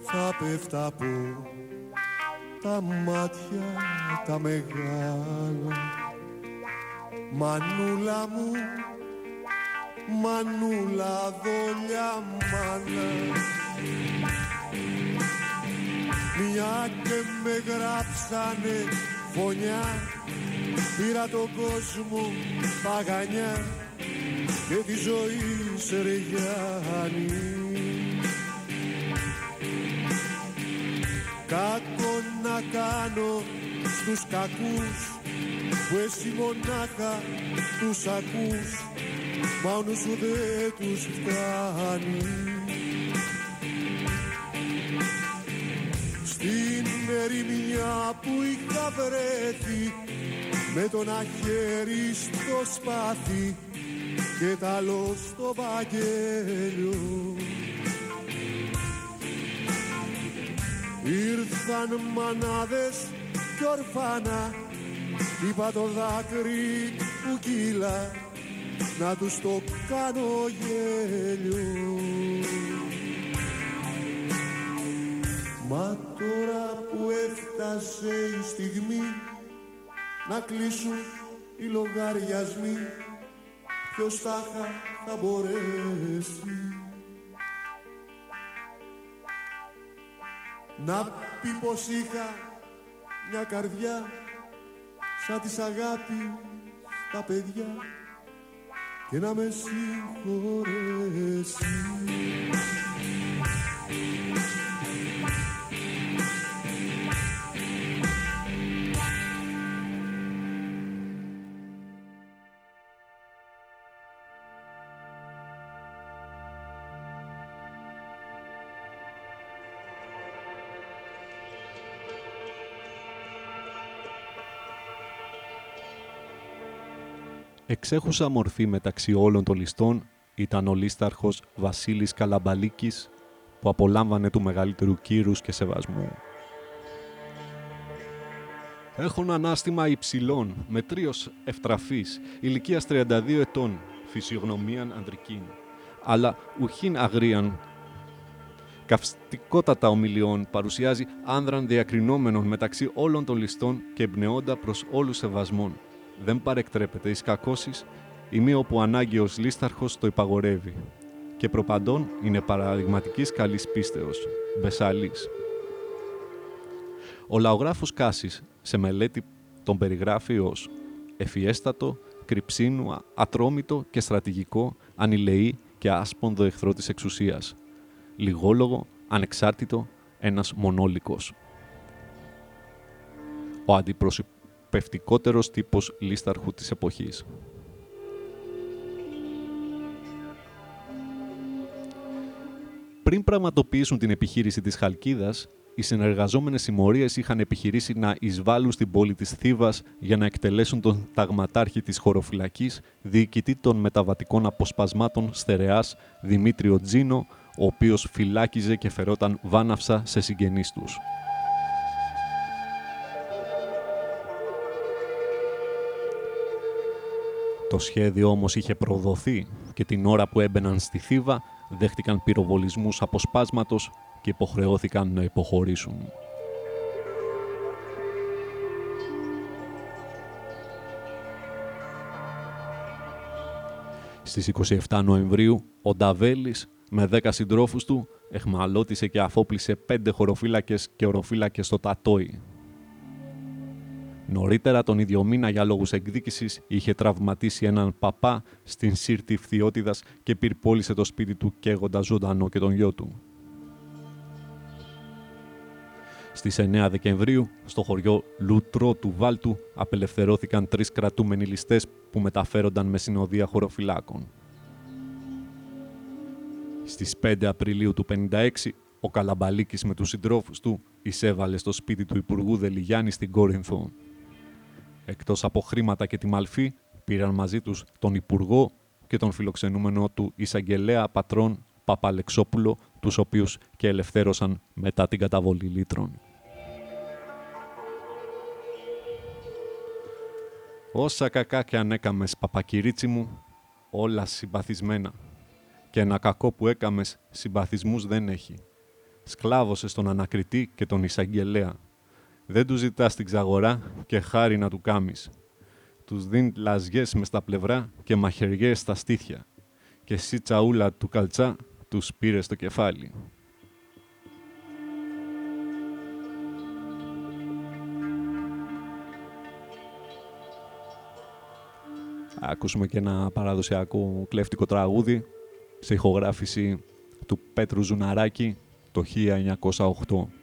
Θα πέφτα από τα μάτια τα μεγάλα. Μανούλα μου, μανούλα δόλια μάνα Μια και με γράψανε φωνιά Πήρα τον κόσμο παγανιά και τη ζωή σε Ρεγιάννη Κάκο να κάνω στους κακούς που εσύ μονάχα τους ακούς μόνο σου δεν τους φτάνει Στην ερημιά που είχα βρέθει με τον αχέρι στο σπάθι και τα άλλο στο βαγγέλιο. Ήρθαν μανάδες κι ορφάνα είπα το δάκρυ που κύλα να τους το κάνω γέλιο Μα τώρα που έφτασε η στιγμή να κλείσουν οι λογαριασμοί ποιος θα, θα μπορέσει να πει πως είχα μια καρδιά σαν της αγάπης στα παιδιά και να με συγχωρέσει. Εξέχουσα μορφή μεταξύ όλων των ληστών ήταν ο λίσταρχος Βασίλης Καλαμπαλίκης που απολάμβανε του μεγαλύτερου κύρους και σεβασμού. Έχουν ανάστημα υψηλών, μετρίως ευτραφής, ηλικίας 32 ετών, φυσιογνωμίαν ανδρικήν, αλλά ουχήν αγρίαν καυστικότατα ομιλιών παρουσιάζει άνδραν διακρινόμενων μεταξύ όλων των ληστών και εμπνεώντα προς όλους σεβασμών δεν παρεκτρέπεται εις κακώσεις ή μη όπου ανάγκη ως λήσταρχος το υπαγορεύει. Και προπαντών είναι παραδειγματικής καλής πίστεως, Μπεσαλής. Ο λαογράφος Κάσης σε μελέτη τον περιγράφει ως ευφυέστατο, κρυψίνου, ατρόμητο και στρατηγικό, ανηλεή και άσπονδο εχθρό της εξουσίας. Λιγόλογο, ανεξάρτητο, ένας μονόλυκος. Ο αντιπροσωπ θεραπευτικότερος τύπος λίσταρχου της εποχής. Πριν πραγματοποιήσουν την επιχείρηση της Χαλκίδας, οι συνεργαζόμενες συμμορίες είχαν επιχειρήσει να εισβάλλουν στην πόλη της Θήβας για να εκτελέσουν τον ταγματάρχη της χωροφυλακής, διοικητή των μεταβατικών αποσπασμάτων Στερεάς, Δημήτριο Τζίνο, ο οποίος φυλάκιζε και φερόταν βάναυσα σε συγγενείς τους. Το σχέδιο όμως είχε προδοθεί και την ώρα που έμπαιναν στη Θήβα δέχτηκαν πυροβολισμούς αποσπάσματος και υποχρεώθηκαν να υποχωρήσουν. Στις 27 Νοεμβρίου, ο Νταβέλης με 10 συντρόφους του εχμαλώτησε και αφόπλησε 5 χωροφύλακες και οροφύλακες στο Τατόι, Νωρίτερα τον ίδιο μήνα για λόγους εκδίκησης είχε τραυματίσει έναν παπά στην σύρτη φθιώτιδας και πυρπόλησε το σπίτι του καίγοντα ζωντανό και τον γιο του. Στις 9 Δεκεμβρίου, στο χωριό Λουτρό του Βάλτου, απελευθερώθηκαν τρεις κρατούμενοι ληστές που μεταφέρονταν με συνοδεία χωροφυλάκων. Στις 5 Απριλίου του 56, ο Καλαμπαλίκης με τους συντρόφους του εισέβαλε στο σπίτι του Υπουργού Δελιγιάννη στην Κόρινθο. Εκτός από χρήματα και τη μαλφή, πήραν μαζί τους τον Υπουργό και τον φιλοξενούμενο του εισαγγελέα πατρών Παπαλεξόπουλο, τους οποίους και ελευθέρωσαν μετά την καταβολή λίτρων. Όσα κακά και αν έκαμες, παπακυρίτσι μου, όλα συμπαθισμένα. Και ένα κακό που έκαμες, συμπαθισμούς δεν έχει. Σκλάβωσες τον ανακριτή και τον εισαγγελέα Δεν τους ζητάς την ξαγορά και χάρη να του κάμεις. Τους δίνει λαζιές μες στα πλευρά και μαχαιριές στα στήθια. Και εσύ τσαούλα του καλτσά τους πήρε στο κεφάλι. Ακούσουμε και ένα παραδοσιακό κλέφτικο τραγούδι σε ηχογράφηση του Πέτρου Ζουναράκη το 1908.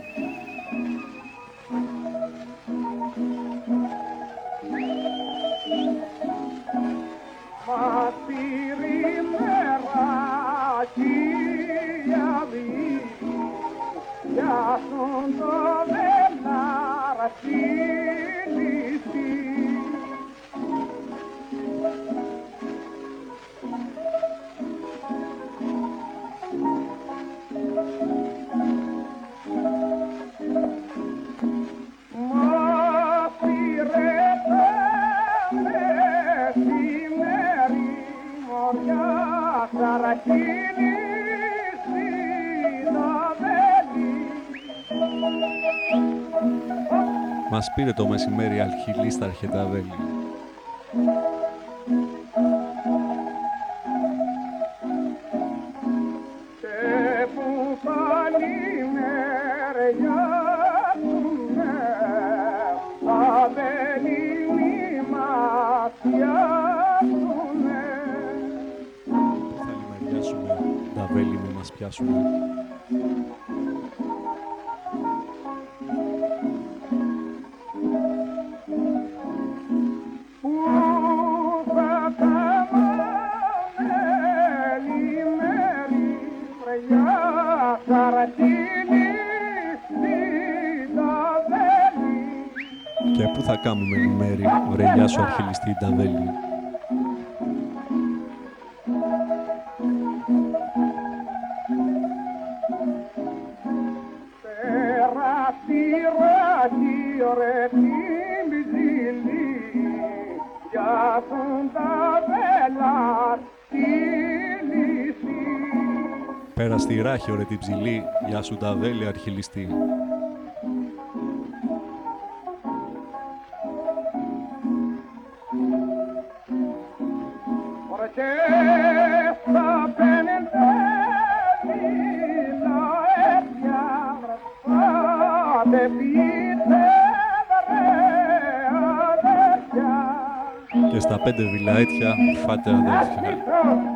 mondo della razzia. Μας πήρε το μεσημέρι αλχηλή στα Αρχενταβέλη. Σου αρχιλιστή Νταβέλη. Πέρα στη ράχη ωραία την ψηλή, για σου τα βέλη αρχιλιστή. Πέντε βιλαέτια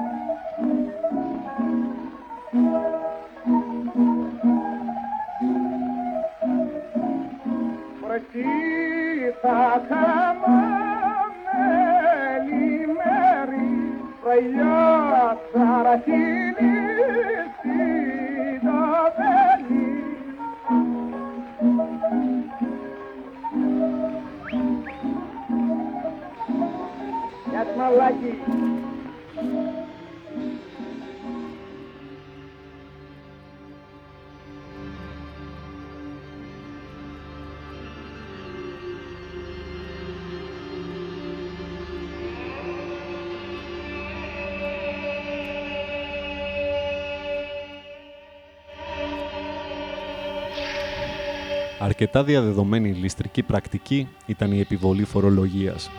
Αρκετά διαδεδομένη ληστρική πρακτική ήταν η επιβολή φορολογίας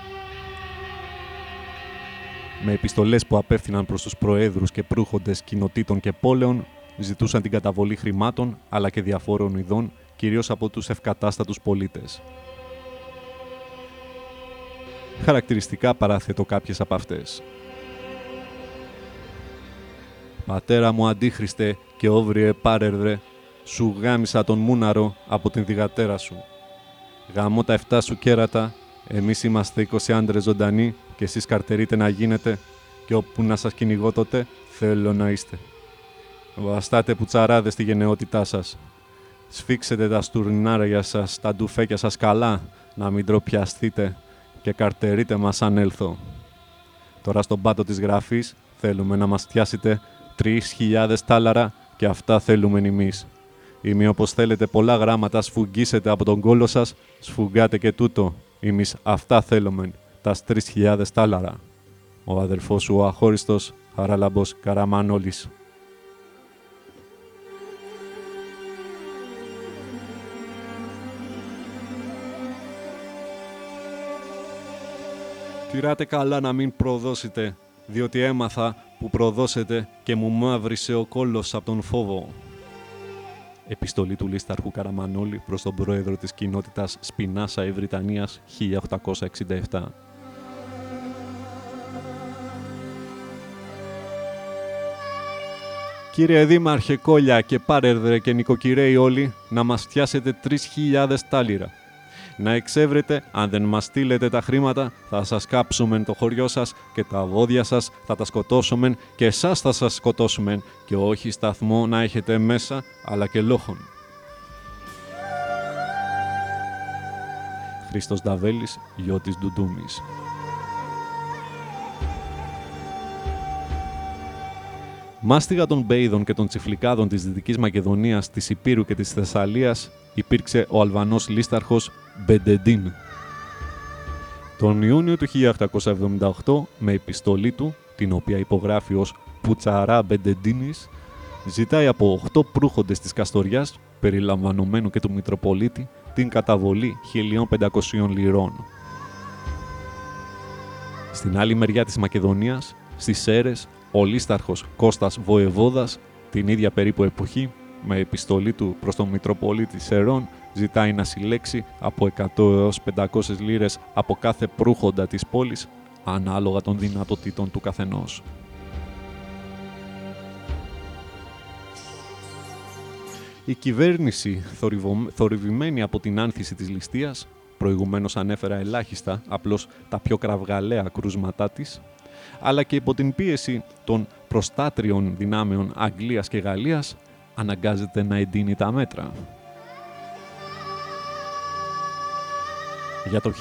με επιστολές που απέφθηναν προς τους προέδρους και προύχοντες κοινοτήτων και πόλεων, ζητούσαν την καταβολή χρημάτων αλλά και διαφόρων ειδών, κυρίως από τους ευκατάστατους πολίτες. Χαρακτηριστικά παράθετο κάποιες από αυτές. «Πατέρα μου αντίχριστε και όβριε πάρερδρε, σου γάμισα τον μούναρο από την διγατέρα σου. Γαμώ τα 7 σου κέρατα, εμείς είμαστε 20 άντρες ζωντανοί και εσείς καρτερείτε να γίνετε και όπου να σας κυνηγώ τότε θέλω να είστε. Βαστάτε πουτσαράδες στη γενναιότητά σας. Σφίξετε τα στουρνάρια σας, τα ντουφέκια σας καλά, να μην τροπιαστείτε και καρτερείτε μας αν έλθω. Τώρα στον πάτο της γραφής θέλουμε να μας πιάσετε τρεις χιλιάδες τάλαρα και αυτά θέλουμε εμείς. Ή μη όπως θέλετε πολλά γράμματα σφουγγίσετε από τον κόλο σας, σφουγγάτε και τούτο. Εμείς αυτά θέλουμε, τα 3.000 τάλαρα. Ο αδερφός σου ο αχώριστος, Χαράλαμπος Καραμανόλης. Τυράτε καλά να μην προδώσετε, διότι έμαθα που προδώσετε και μου μαύρισε ο κόλλος από τον φόβο. Επιστολή του Λίσταρχου Καραμανόλη προς τον πρόεδρο της κοινότητας Σπινάσα Ευρυτανίας 1867. Κύριε Δήμαρχε Κόλια και Πάρερδρε και νοικοκυρέοι όλοι, να μας φτιάσετε 3.000 τάλιρα να εξεύρετε, αν δεν μας στείλετε τα χρήματα, θα σας κάψουμε το χωριό σας και τα βόδια σας θα τα σκοτώσουμε και εσάς θα σας σκοτώσουμε και όχι σταθμό να έχετε μέσα, αλλά και λόγων. Χρήστος Νταβέλης, Γιώτης Ντουντούμης. Μάστιγα των Μπέιδων και των Τσιφλικάδων της Δυτικής Μακεδονίας, της Υπήρου και της Θεσσαλίας υπήρξε ο Αλβανός λίσταρχος Μπεντεντίν. Τον Ιούνιο του 1878, με επιστολή του, την οποία υπογράφει ως Πουτσαρά Μπεντεντίνης, ζητάει από 8 προύχοντες της Καστοριάς, περιλαμβανομένου και του Μητροπολίτη, την καταβολή 1.500 λιρών. Στην άλλη μεριά της Μακεδονίας, στις Σέρες, ο Λίσταρχος Κώστας Βοεβόδας, την ίδια περίπου εποχή, με επιστολή του προς τον Μητροπολίτη Σερών, ζητάει να συλλέξει από 100 έως 500 λίρες από κάθε προύχοντα της πόλης, ανάλογα των δυνατοτήτων του καθενός. Η κυβέρνηση, θορυβημένη από την άνθηση της ληστείας, προηγουμένως ανέφερα ελάχιστα, απλώς τα πιο κραυγαλαία κρούσματά της, αλλά και υπό την πίεση των προστάτριων δυνάμεων Αγγλίας και Γαλλίας, αναγκάζεται να εντείνει τα μέτρα. Για το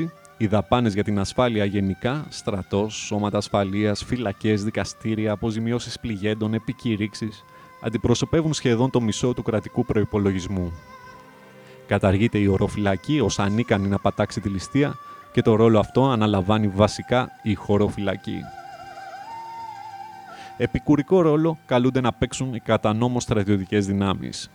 1856, οι δαπάνες για την ασφάλεια γενικά, στρατός, σώματα ασφαλείας, φυλακές, δικαστήρια, αποζημιώσεις πληγέντων, επικηρύξεις, αντιπροσωπεύουν σχεδόν το μισό του κρατικού προϋπολογισμού. Καταργείται η οροφυλακή ως ανίκανη να πατάξει τη ληστεία και το ρόλο αυτό αναλαμβάνει βασικά η χωροφυλακή. Επικουρικό ρόλο καλούνται να παίξουν οι κατά νόμο στρατιωτικές δυνάμεις.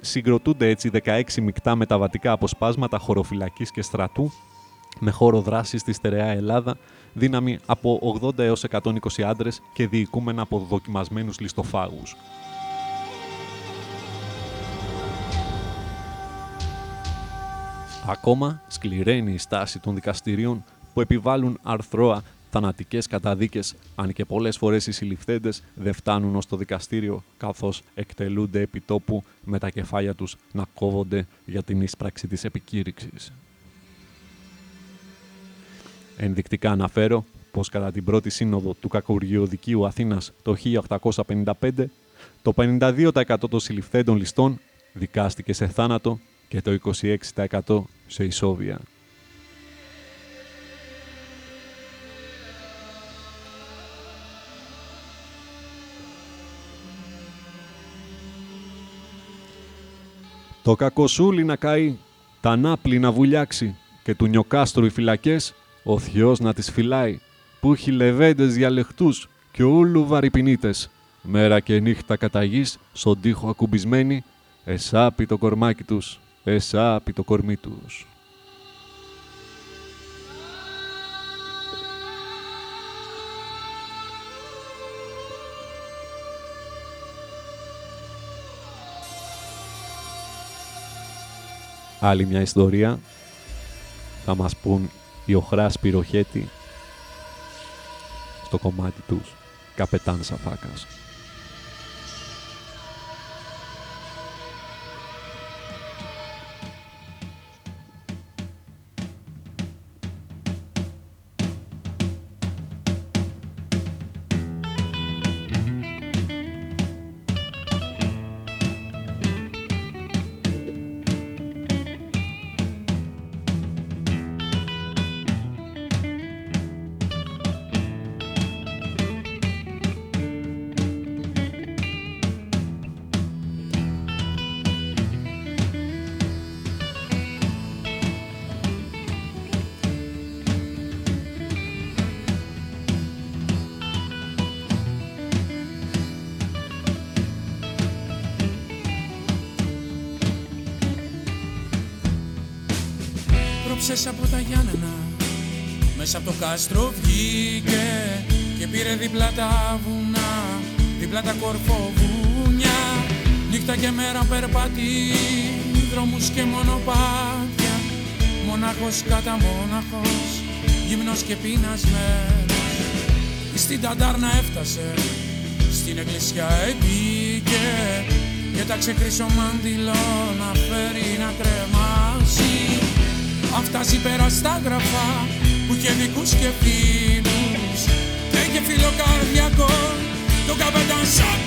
Συγκροτούνται έτσι 16 μεικτά μεταβατικά αποσπάσματα χωροφυλακής και στρατού με χώρο δράσης στη στερεά Ελλάδα, δύναμη από 80 έως 120 άντρες και διοικούμενα από δοκιμασμένους ληστοφάγους. Ακόμα σκληραίνει η στάση των δικαστηρίων που επιβάλλουν αρθρώα θανατικές καταδίκες, αν και πολλές φορές οι συλληφθέντες δεν φτάνουν ως το δικαστήριο, καθώς εκτελούνται επί τόπου με τα κεφάλια τους να κόβονται για την ίσπραξη της επικήρυξης. Ενδεικτικά αναφέρω πως κατά την πρώτη σύνοδο του Κακουργιοδικείου Αθήνας το 1855, το 52% των συλληφθέντων ληστών δικάστηκε σε θάνατο και το 26% σε ισόβια. Το κακοσούλι να καεί, τα νάπλη να βουλιάξει και του νιοκάστρου οι φυλακές, ο θειός να τις φυλάει, που έχει λεβέντες διαλεχτούς και ούλου βαρυπινίτες. Μέρα και νύχτα κατά γης, στον τοίχο ακουμπισμένοι, εσάπει το κορμάκι τους, εσάπει το κορμί τους. Άλλη μια ιστορία θα μας πούν οι Οχράς Πυροχέτη στο κομμάτι τους Καπετάν Σαφάκας. Μονάχος κατά μονάχος Γυμνός και πεινασμένος. Στην Ταντάρνα έφτασε Στην εκκλησιά επίκε Και τα χρυσό μάντιλο να φέρει να κρεμάσει Αν φτάσει πέρα στα γραφά Που είχε δικούς και φίλους. Και είχε φίλο καρδιακό Το καπετάν Σαπίρι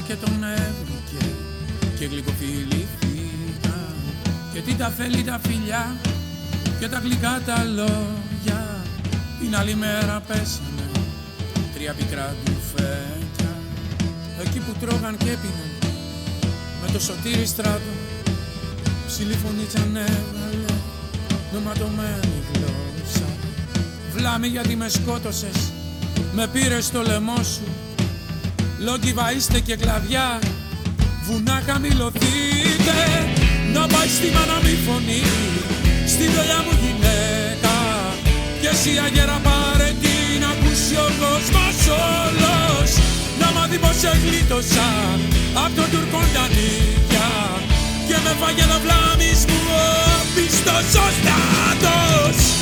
και τον έβρικε και γλυκοφιλήθηκαν και τι τα θέλει τα φιλιά και τα γλυκά τα λόγια. Την άλλη μέρα πέσανε τρία πικρά ντουφέτια εκεί που τρώγαν και έπιναν με το σωτήρι στράτο. Ψηλή φωνή έβαλε νοματωμένη γλώσσα. Βλάμη γιατί με σκότωσες με πήρες στο λαιμό σου Λόγκιβα είστε και κλαδιά Βουνά χαμηλωθείτε. Να πάει στη μάνα μη φωνή Στη δουλειά μου γυναίκα. Και εσύ αγέρα πάρε την ακούσει ο κόσμος όλος. Να μάθει πως εγλίτωσα Απ' τον Τουρκόν τα νύχια. Και με φάγε να βλάμεις μου ο πιστός ο στάτος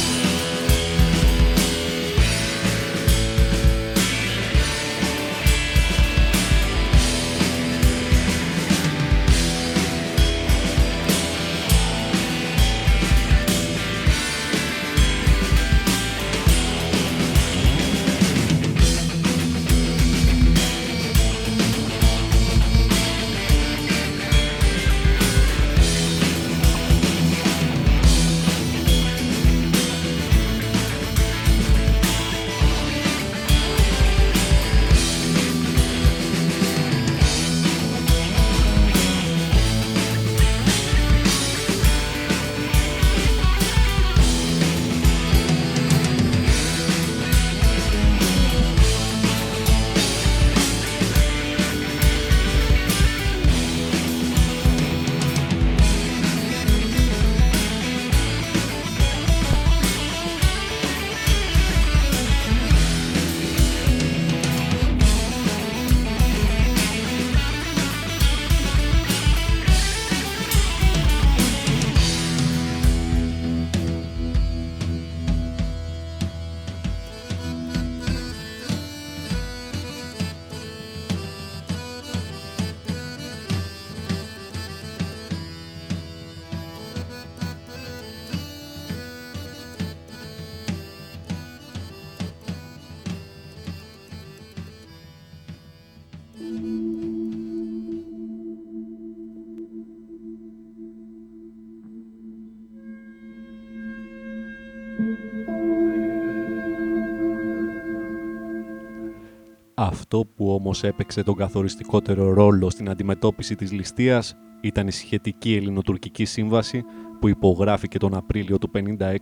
Αυτό που όμως έπαιξε τον καθοριστικότερο ρόλο στην αντιμετώπιση της ληστείας ήταν η σχετική ελληνοτουρκική σύμβαση που υπογράφηκε τον Απρίλιο του 1956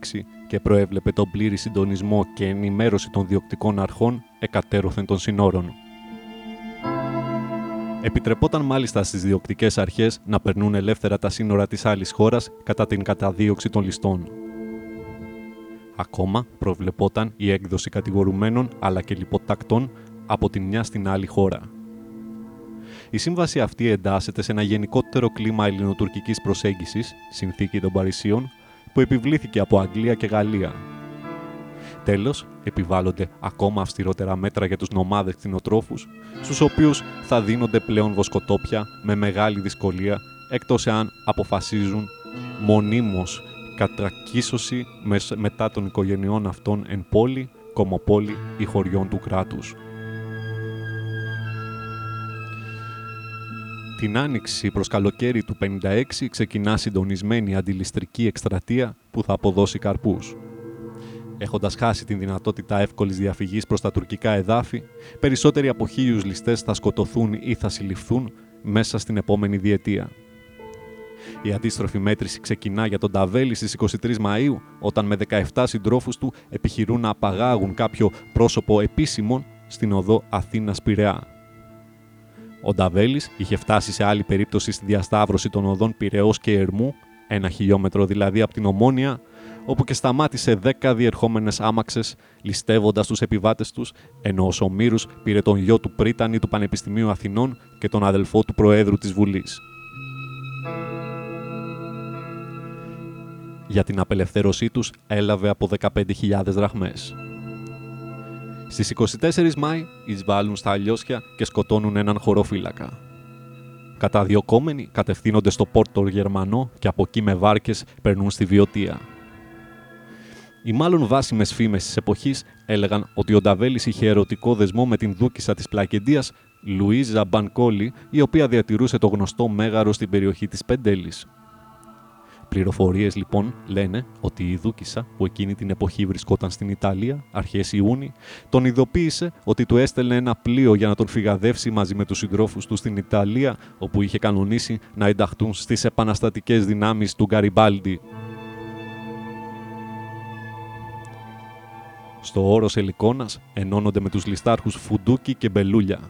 και προέβλεπε τον πλήρη συντονισμό και ενημέρωση των διοκτικών αρχών εκατέρωθεν των συνόρων. Επιτρεπόταν μάλιστα στις διοκτικές αρχές να περνούν ελεύθερα τα σύνορα της άλλης χώρας κατά την καταδίωξη των ληστών. Ακόμα προβλεπόταν η έκδοση κατηγορουμένων αλλά και λιποτακτών από τη μια στην άλλη χώρα. Η σύμβαση αυτή εντάσσεται σε ένα γενικότερο κλίμα ελληνοτουρκικής προσέγγισης, συνθήκη των Παρισίων, που επιβλήθηκε από Αγγλία και Γαλλία. Τέλος, επιβάλλονται ακόμα αυστηρότερα μέτρα για τους νομάδες κτηνοτρόφους, στους οποίους θα δίνονται πλέον βοσκοτόπια με μεγάλη δυσκολία, εκτός εάν αποφασίζουν μονίμως κατρακίσωση μετά των οικογενειών αυτών εν πόλη, κομοπόλη ή χωριών του κράτους. Την άνοιξη προς καλοκαίρι του 56 ξεκινά συντονισμένη αντιληστρική εκστρατεία που θα αποδώσει καρπούς. Έχοντας χάσει την δυνατότητα εύκολης διαφυγής προς τα τουρκικά εδάφη, περισσότεροι από χίλιους ληστές θα σκοτωθούν ή θα συλληφθούν μέσα στην επόμενη διετία. Η αντίστροφη μέτρηση ξεκινά για τον Ταβέλη στις 23 Μαΐου, όταν με 17 συντρόφους του επιχειρούν να απαγάγουν κάποιο πρόσωπο επίσημων στην οδό Αθήνας-Πειραιά. Ο Νταβέλης είχε φτάσει σε άλλη περίπτωση στη διασταύρωση των οδών Πυραιός και Ερμού, ένα χιλιόμετρο δηλαδή από την Ομόνια, όπου και σταμάτησε δέκα διερχόμενες άμαξες, ληστεύοντας τους επιβάτες τους, ενώ ο Σομύρους πήρε τον γιο του Πρίτανη του Πανεπιστημίου Αθηνών και τον αδελφό του Προέδρου της Βουλής. Για την απελευθέρωσή τους έλαβε από 15.000 δραχμές. Στις 24 Μάη εισβάλλουν στα Αλλιώσια και σκοτώνουν έναν χωροφύλακα. Καταδιωκόμενοι κατευθύνονται στο Πόρτο Γερμανό και από εκεί με βάρκες περνούν στη Βιωτία. Οι μάλλον βάσιμες φήμες της εποχής έλεγαν ότι ο Νταβέλης είχε ερωτικό δεσμό με την δούκισα της Πλακεντίας Λουίζα Μπανκόλη, η οποία διατηρούσε το γνωστό μέγαρο στην περιοχή της Πεντέλης. Πληροφορίες λοιπόν λένε ότι η Δούκησα, που εκείνη την εποχή βρισκόταν στην Ιταλία, αρχές Ιούνι, τον ειδοποίησε ότι του έστελνε ένα πλοίο για να τον φυγαδεύσει μαζί με τους συντρόφους του στην Ιταλία, όπου είχε κανονίσει να ενταχθούν στις επαναστατικές δυνάμεις του Γκαριμπάλντι. Στο όρος Ελικόνας ενώνονται με τους ληστάρχους Φουντούκι και Μπελούλια,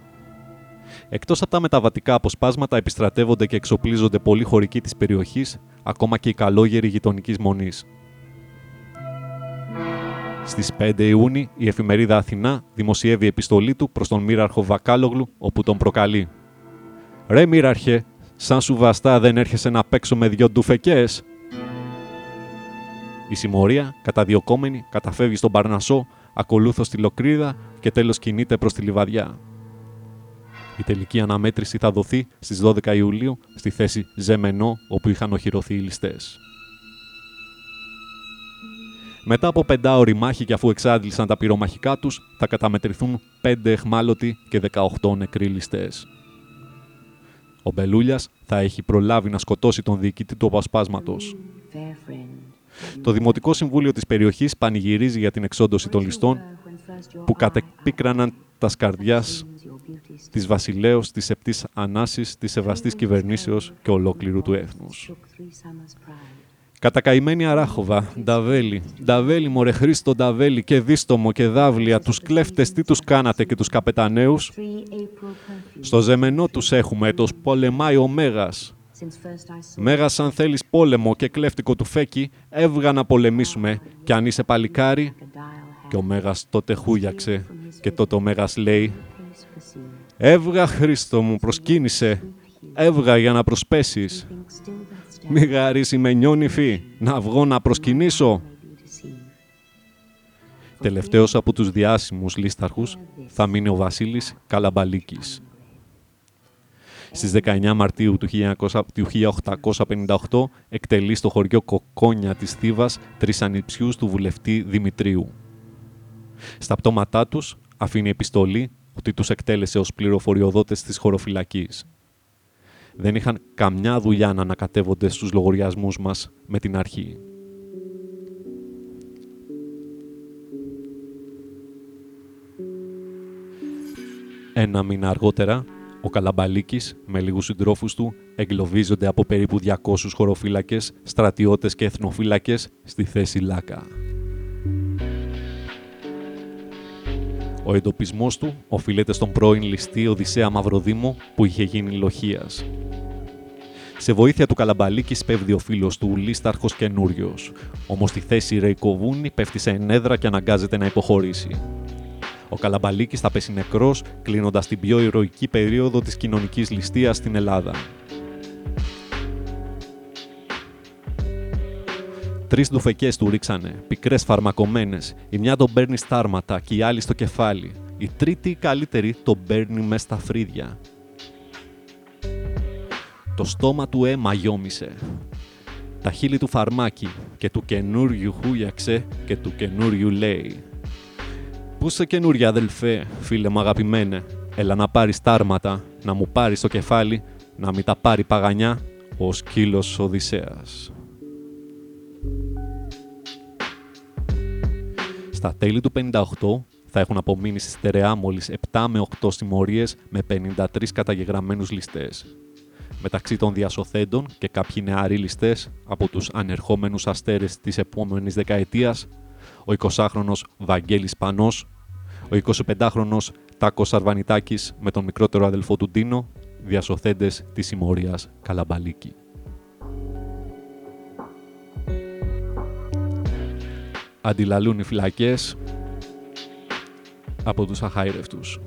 Εκτός από τα μεταβατικά αποσπάσματα, επιστρατεύονται και εξοπλίζονται πολλοί χωρικοί της περιοχής, ακόμα και οι καλόγεροι γειτονικής μονής. Στις 5 Ιούνιου, η εφημερίδα Αθηνά δημοσιεύει επιστολή του προς τον Μύραρχο Βακάλογλου, όπου τον προκαλεί. «Ρε Μύραρχε, σαν σου βαστά δεν έρχεσαι να παίξω με δυο ντουφεκές» Η συμμορία, καταδιωκόμενη, καταφεύγει στον Παρνασό, ακολούθως στη Λοκρίδα και τέλος κινείται προς τη Λιβαδιά. Η τελική αναμέτρηση θα δοθεί στις 12 Ιουλίου στη θέση Ζεμενό, όπου είχαν οχυρωθεί οι ληστές. Μετά από πεντάωρη μάχη και αφού εξάντλησαν τα πυρομαχικά τους, θα καταμετρηθούν πέντε εχμάλωτοι και 18 νεκροί ληστές. Ο Μπελούλιας θα έχει προλάβει να σκοτώσει τον διοικητή του απασπάσματος. Το Δημοτικό Συμβούλιο της περιοχής πανηγυρίζει για την εξόντωση των ληστών που κατεπίκραναν τα σκαρδιάς της βασιλέως της επτής ανάσης της σεβαστής κυβερνήσεως και ολόκληρου του έθνους. Κατακαημένη Αράχοβα, Νταβέλη, Νταβέλη μωρέ Χρήστο Νταβέλη και Δίστομο και Δάβλια, τους κλέφτες τι τους κάνατε και τους καπεταναίους. Στο ζεμενό τους έχουμε, το πολεμάει ο Μέγας. Μέγας αν θέλεις πόλεμο και κλέφτικο του φέκι, έβγα να πολεμήσουμε και αν είσαι παλικάρι. Και ο Μέγας τότε χούγιαξε και τότε ο Μέγας λέει Έβγα, Χρήστο μου, προσκύνησε. Έβγα για να προσπέσεις. Μη γαρίσει με νιόνυφη, να βγω να προσκυνήσω. Τελευταίος από τους διάσημους λίσταρχους θα μείνει ο Βασίλης Καλαμπαλίκης. Στις 19 Μαρτίου του 1858 εκτελεί στο χωριό Κοκόνια της Θήβας τρεις ανιψιούς του βουλευτή Δημητρίου. Στα πτώματά τους αφήνει επιστολή ότι τους εκτέλεσε ως πληροφοριοδότες της χωροφυλακής. Δεν είχαν καμιά δουλειά να ανακατεύονται στους λογαριασμούς μας με την αρχή. Ένα μήνα αργότερα, ο Καλαμπαλίκης με λίγους συντρόφους του εγκλωβίζονται από περίπου 200 χωροφύλακες, στρατιώτες και εθνοφύλακες στη θέση Λάκα. Ο εντοπισμός του οφείλεται στον πρώην ληστή Οδυσσέα Μαυροδήμο που είχε γίνει λοχίας. Σε βοήθεια του Καλαμπαλίκης σπέβδει ο φίλος του Λίσταρχος καινούριος. Όμως στη θέση Ρεϊκοβούνη πέφτει σε ενέδρα και αναγκάζεται να υποχωρήσει. Ο Καλαμπαλίκης θα πέσει νεκρός, κλείνοντας την πιο ηρωική περίοδο της κοινωνικής ληστείας στην Ελλάδα. Τρεις ντουφεκές του ρίξανε, πικρές φαρμακομένες. Η μια τον παίρνει στάρματα και η άλλη στο κεφάλι. Η τρίτη, η καλύτερη, τον παίρνει μέσα στα φρύδια. Το στόμα του αίμα γιόμισε. Τα χείλη του φαρμάκι και του καινούριου χούιαξε και του καινούριου λέει. Πού σε καινούρια αδελφέ, φίλε μου αγαπημένε, έλα να πάρεις τάρματα, να μου πάρεις το κεφάλι, να μην τα πάρει παγανιά, ο σκύλος Οδυσσέας. Στα τέλη του 58 θα έχουν απομείνει στη στερεά μόλις 7 με 8 συμμορίες με 53 καταγεγραμμένους ληστές. Μεταξύ των διασωθέντων και κάποιοι νεαροί ληστές από τους ανερχόμενους αστέρες της επόμενης δεκαετίας, ο 20χρονος Βαγγέλης Πανός, ο 25χρονος Τάκος Αρβανιτάκης με τον μικρότερο αδελφό του Ντίνο, διασωθέντες της συμμορίας Καλαμπαλίκη. Αντιλαλούν οι φυλακές από τους αχάιρευτους.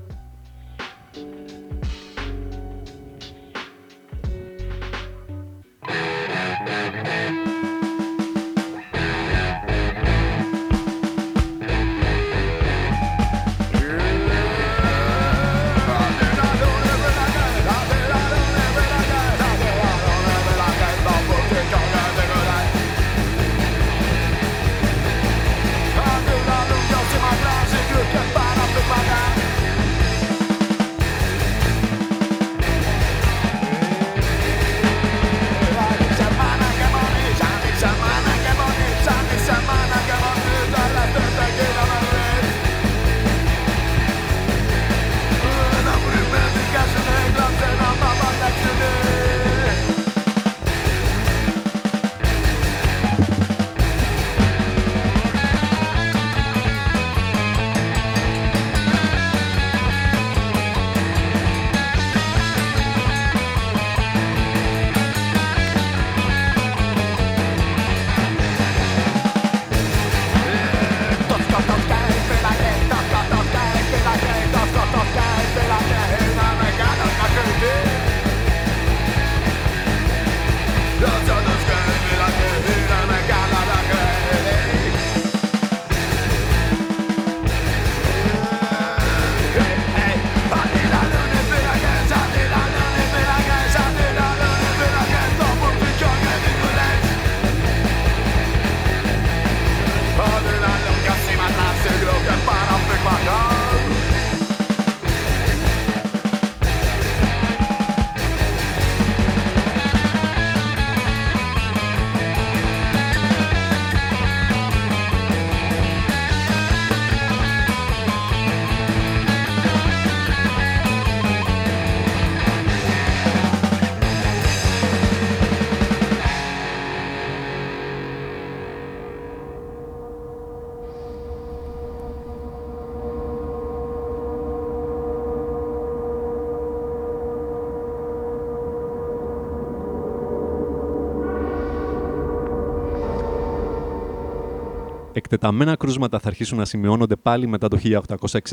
Εκτεταμένα κρούσματα θα αρχίσουν να σημειώνονται πάλι μετά το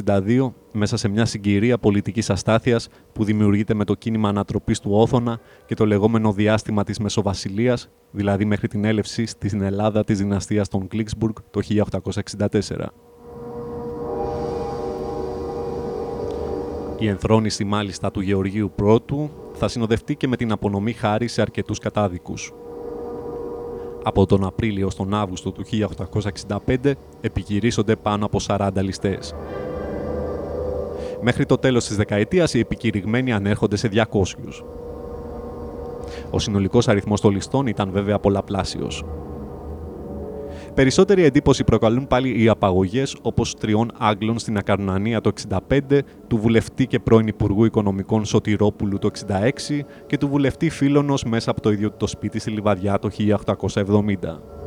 1862 μέσα σε μια συγκυρία πολιτικής αστάθειας που δημιουργείται με το κίνημα ανατροπής του Όθωνα και το λεγόμενο διάστημα της Μεσοβασιλείας, δηλαδή μέχρι την έλευση στην Ελλάδα της δυναστείας των Κλίξμπουργκ το 1864. Η ενθρόνηση μάλιστα του Γεωργίου Πρώτου θα συνοδευτεί και με την απονομή χάρη σε αρκετούς κατάδικους. Από τον Απρίλιο στον Αύγουστο του 1865 επικυρίσονται πάνω από 40 ληστές. Μέχρι το τέλος της δεκαετίας οι επικηρυγμένοι ανέρχονται σε 200. Ο συνολικός αριθμός των ληστών ήταν βέβαια πολλαπλάσιος. Περισσότερη εντύπωση προκαλούν πάλι οι απαγωγές όπως τριών Άγγλων στην Ακαρνανία το 65, του βουλευτή και πρώην Υπουργού Οικονομικών Σωτηρόπουλου το 66 και του βουλευτή Φίλωνος μέσα από το ίδιο το σπίτι στη Λιβαδιά το 1870.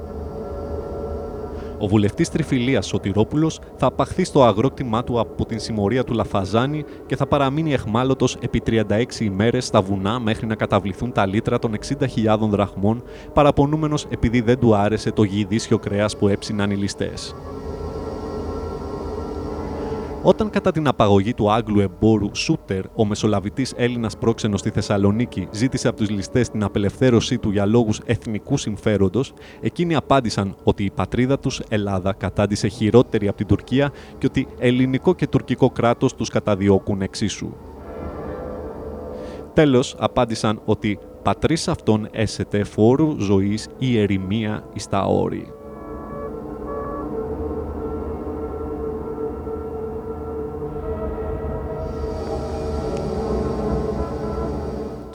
Ο βουλευτής Τριφυλίας Σωτηρόπουλος θα απαχθεί στο αγρόκτημά του από την συμμορία του Λαφαζάνη και θα παραμείνει εχμάλωτος επί 36 ημέρες στα βουνά μέχρι να καταβληθούν τα λίτρα των 60.000 δραχμών, παραπονούμενος επειδή δεν του άρεσε το γηδίσιο κρέας που έψιναν οι ληστές. Όταν κατά την απαγωγή του Άγγλου εμπόρου Σούτερ, ο μεσολαβητής Έλληνας πρόξενος στη Θεσσαλονίκη, ζήτησε από τους ληστές την απελευθέρωσή του για λόγους εθνικού συμφέροντος, εκείνοι απάντησαν ότι η πατρίδα τους Ελλάδα κατάντησε χειρότερη από την Τουρκία και ότι ελληνικό και τουρκικό κράτος τους καταδιώκουν εξίσου. Τέλος, απάντησαν ότι πατρίς αυτών έσεται φόρου ζωής η ερημία εις τα όρη.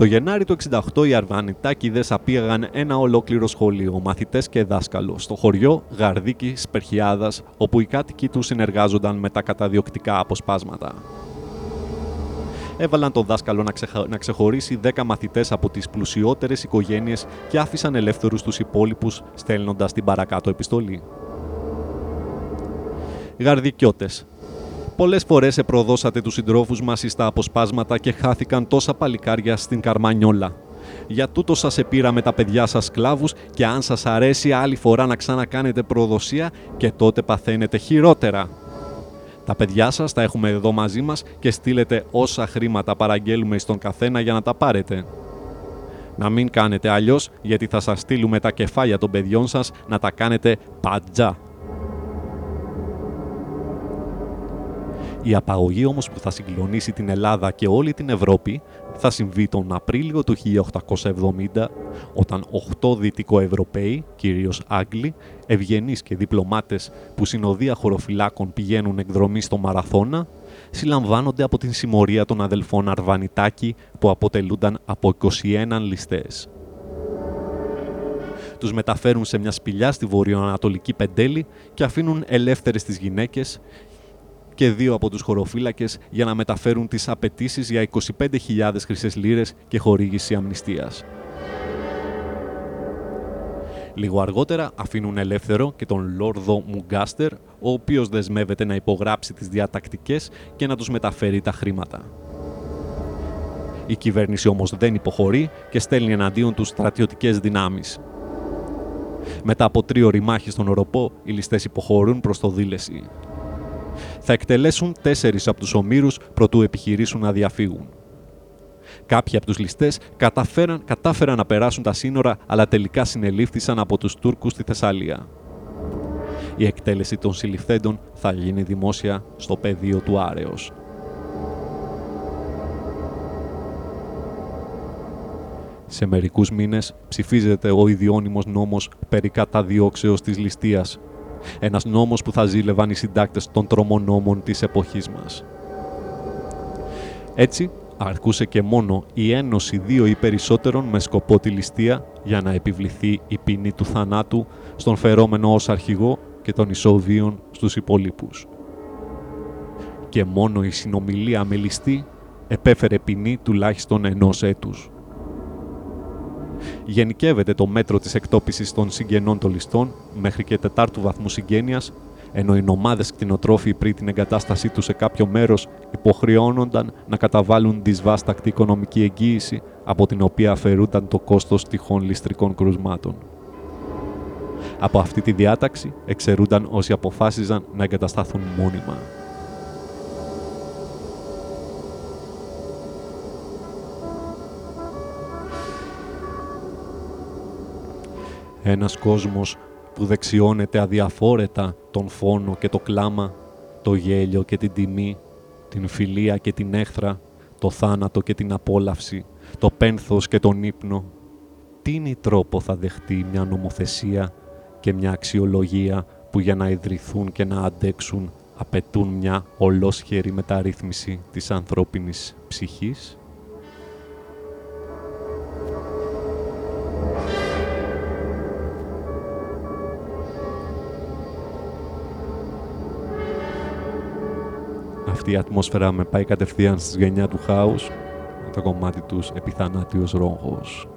Το Γενάρη του 68 οι Αρβανιτάκηδες απήγαγαν ένα ολόκληρο σχολείο, μαθητές και δάσκαλος, στο χωριό Γαρδίκης Σπερχιάδας, όπου οι κάτοικοι τους συνεργάζονταν με τα καταδιοκτικά αποσπάσματα. Έβαλαν τον δάσκαλο να, να ξεχωρίσει 10 μαθητές από τις πλουσιότερες οικογένειες και άφησαν ελεύθερους τους υπόλοιπους, στέλνοντας την παρακάτω επιστολή. Γαρδικιώτες, Πολλές φορές επροδώσατε τους συντρόφους μας στα αποσπάσματα και χάθηκαν τόσα παλικάρια στην Καρμανιόλα. Για τούτο σας επήραμε τα παιδιά σας σκλάβους και αν σας αρέσει άλλη φορά να ξανακάνετε προδοσία και τότε παθαίνετε χειρότερα. Τα παιδιά σας τα έχουμε εδώ μαζί μας και στείλετε όσα χρήματα παραγγέλουμε στον καθένα για να τα πάρετε. Να μην κάνετε αλλιώς γιατί θα σας στείλουμε τα κεφάλια των παιδιών σας να τα κάνετε πατζά. Η απαγωγή όμως που θα συγκλονίσει την Ελλάδα και όλη την Ευρώπη θα συμβεί τον Απρίλιο του 1870 όταν 8 δυτικοευρωπαίοι, κυρίως Άγγλοι, ευγενείς και διπλωμάτες που συνοδεία χωροφυλάκων πηγαίνουν εκδρομή στο Μαραθώνα συλλαμβάνονται από την συμμορία των αδελφών Αρβανιτάκη που αποτελούνταν από 21 ληστές. Τους μεταφέρουν σε μια σπηλιά στη βορειοανατολική Πεντέλη και αφήνουν ελεύθερες τις γυναίκες και δύο από τους χωροφύλακες για να μεταφέρουν τις απαιτήσεις για 25.000 χρυσές λίρες και χορήγηση αμνηστίας. Λίγο αργότερα αφήνουν ελεύθερο και τον Λόρδο Μουγκάστερ, ο οποίος δεσμεύεται να υπογράψει τις διατακτικές και να τους μεταφέρει τα χρήματα. Η κυβέρνηση όμως δεν υποχωρεί και στέλνει εναντίον τους στρατιωτικές δυνάμεις. Μετά από τρίωρη μάχη στον Οροπό, οι ληστές υποχωρούν προς το Δήλεση θα εκτελέσουν τέσσερις από τους ομήρους προτού επιχειρήσουν να διαφύγουν. Κάποιοι από τους ληστές καταφέραν, κατάφεραν να περάσουν τα σύνορα, αλλά τελικά συνελήφθησαν από τους Τούρκους στη Θεσσαλία. Η εκτέλεση των συλληφθέντων θα γίνει δημόσια στο πεδίο του Άρεος. Σε μερικούς μήνες ψηφίζεται ο ιδιώνυμος νόμος περί καταδιώξεως της ληστείας ένας νόμος που θα ζήλευαν οι συντάκτες των τρομονόμων της εποχής μας. Έτσι, αρκούσε και μόνο η ένωση δύο ή περισσότερων με σκοπό τη ληστεία για να επιβληθεί η ποινή του θανάτου στον φερόμενο ως αρχηγό και των εισόδειων στους υπολείπους. Και μόνο η συνομιλία με ληστή επέφερε ποινή τουλάχιστον ενός έτους γενικεύεται το μέτρο της εκτόπισης των συγγενών των ληστών μέχρι και τετάρτου βαθμού συγγένειας, ενώ οι νομάδες κτηνοτρόφοι πριν την εγκατάστασή τους σε κάποιο μέρος υποχρεώνονταν να καταβάλουν δυσβάστακτη οικονομική εγγύηση από την οποία αφαιρούνταν το κόστος τυχών ληστρικών κρουσμάτων. Από αυτή τη διάταξη εξαιρούνταν όσοι αποφάσιζαν να εγκαταστάθουν μόνιμα. Ένας κόσμος που δεξιώνεται αδιαφόρετα τον φόνο και το κλάμα, το γέλιο και την τιμή, την φιλία και την έχθρα, το θάνατο και την απόλαυση, το πένθος και τον ύπνο. Τι τρόπο θα δεχτεί μια νομοθεσία και μια αξιολογία που για να ιδρυθούν και να αντέξουν απαιτούν μια ολόσχερη μεταρρύθμιση της ανθρώπινης ψυχής; Αυτή η ατμόσφαιρα με πάει κατευθείαν στη γενιά του χάους με το κομμάτι τους επιθανάτιος ρόγος.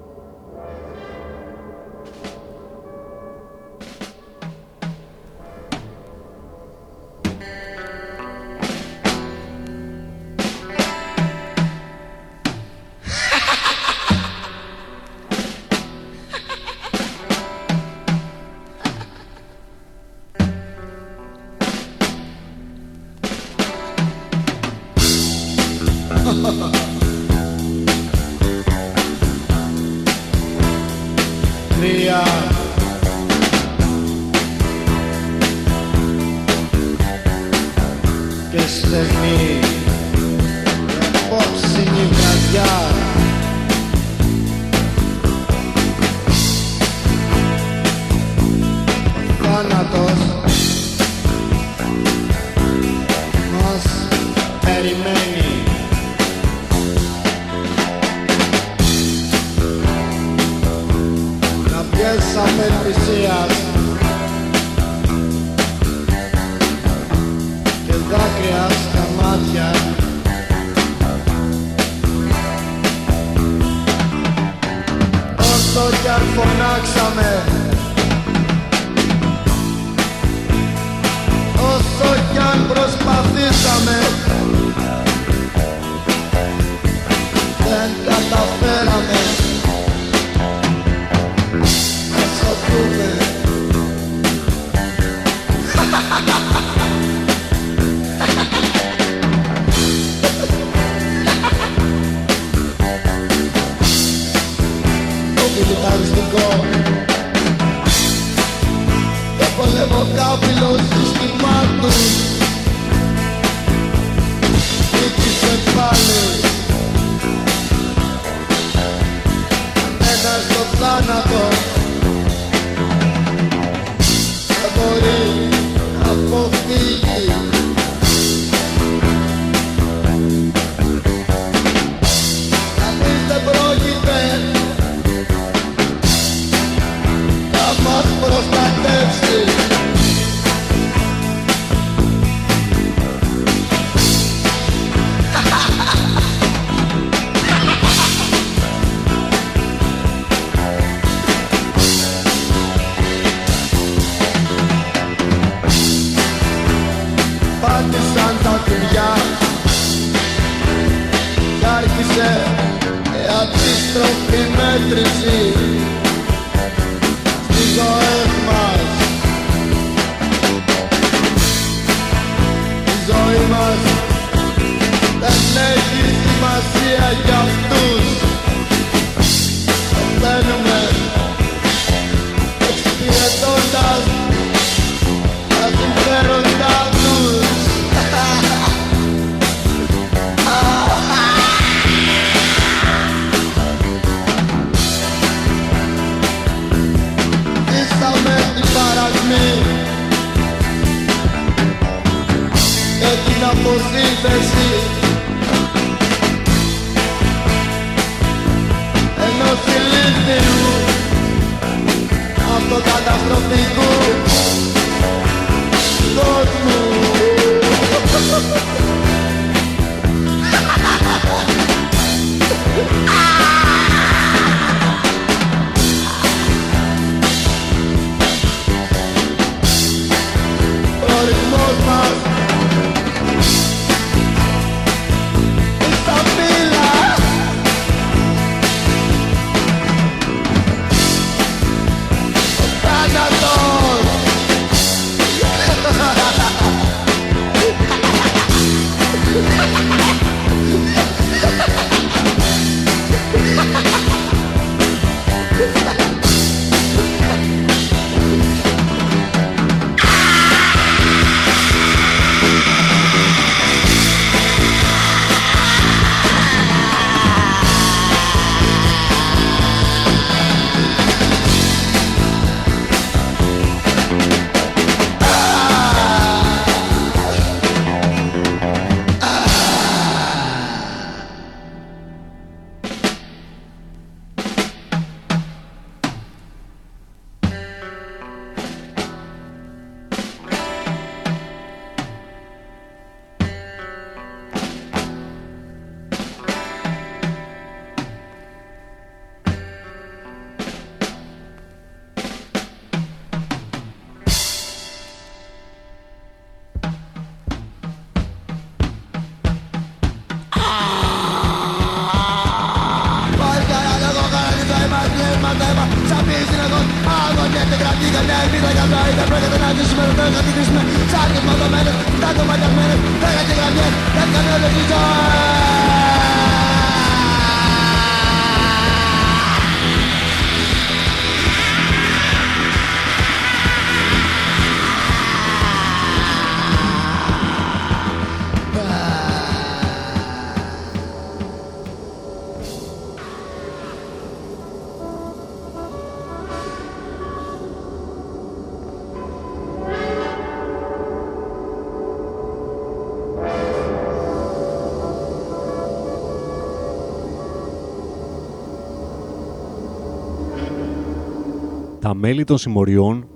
Μέλη των συμμοριών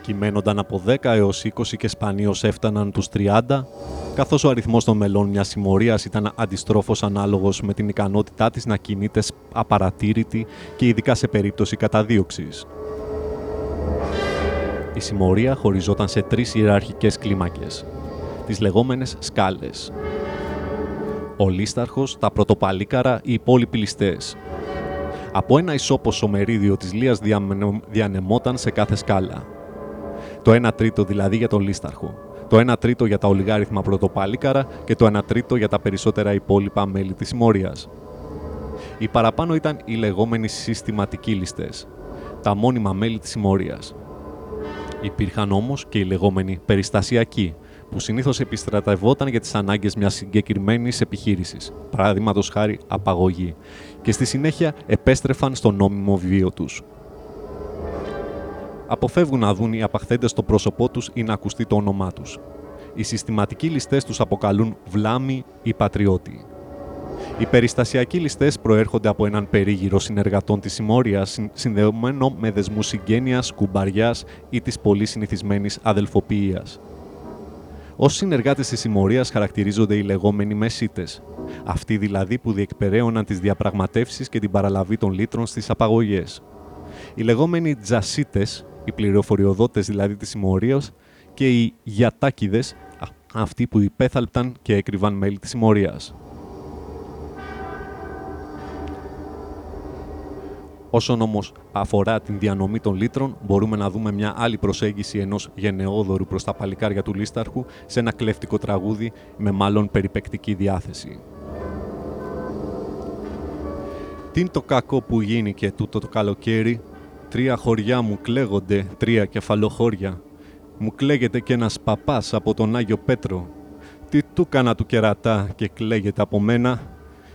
κυμαίνονταν από 10 έως 20 και σπανίως έφταναν τους 30, καθώς ο αριθμός των μελών μιας συμμορίας ήταν αντιστρόφως ανάλογος με την ικανότητά της να κινείται απαρατήρητη και ειδικά σε περίπτωση καταδίωξης. Η συμμορία χωριζόταν σε τρεις ιεραρχικές κλίμακες, τις λεγόμενες σκάλες. Ο Λίσταρχος, τα πρωτοπαλίκαρα, οι υπόλοιποι ληστές, από ένα ισόποσο μερίδιο της Λίας διανεμόταν σε κάθε σκάλα. Το 1 τρίτο δηλαδή για τον Λίσταρχο, το 1 τρίτο για τα ολιγάριθμα πρωτοπάλικαρα και το 1 τρίτο για τα περισσότερα υπόλοιπα μέλη της συμμόριας. Οι παραπάνω ήταν οι λεγόμενοι συστηματικοί ληστές, τα μόνιμα μέλη της συμμόριας. Υπήρχαν όμως και οι λεγόμενοι περιστασιακοί, που συνήθως επιστρατευόταν για τις ανάγκες μιας συγκεκριμένης επιχείρησης, παραδείγματος χάρη απαγωγή, και στη συνέχεια επέστρεφαν στο νόμιμο βίο τους. Αποφεύγουν να δουν οι απαχθέντες το πρόσωπό τους ή να ακουστεί το όνομά τους. Οι συστηματικοί ληστές τους αποκαλούν βλάμοι ή πατριώτη. Οι περιστασιακοί ληστές προέρχονται από έναν περίγυρο συνεργατών της συμμόριας συνδεωμένο με δεσμούς συγγένειας, κουμπαριάς ή της πολύ συνηθισμένης αδελφοποιίας. Ω συνεργάτες της συμμορίας χαρακτηρίζονται οι λεγόμενοι μεσίτες, αυτοί δηλαδή που διεκπεραίωναν τις διαπραγματεύσεις και την παραλαβή των λύτρων στις απαγωγές. Οι λεγόμενοι τζασίτες, οι πληροφοριοδότες δηλαδή της συμμορίας, και οι γιατάκιδες, αυτοί που υπέθαλπταν και έκρυβαν μέλη της συμμορίας. Όσον όμως αφορά την διανομή των λίτρων, μπορούμε να δούμε μια άλλη προσέγγιση ενός γενναιόδωρου προς τα παλικάρια του Λίσταρχου σε ένα κλέφτικο τραγούδι με μάλλον περιπεκτική διάθεση. Τι το κακό που γίνει και τούτο το καλοκαίρι, τρία χωριά μου κλαίγονται, τρία κεφαλοχώρια. Μου κλαίγεται και ένας παπάς από τον Άγιο Πέτρο. Τι του κάνα του κερατά και κλαίγεται από μένα;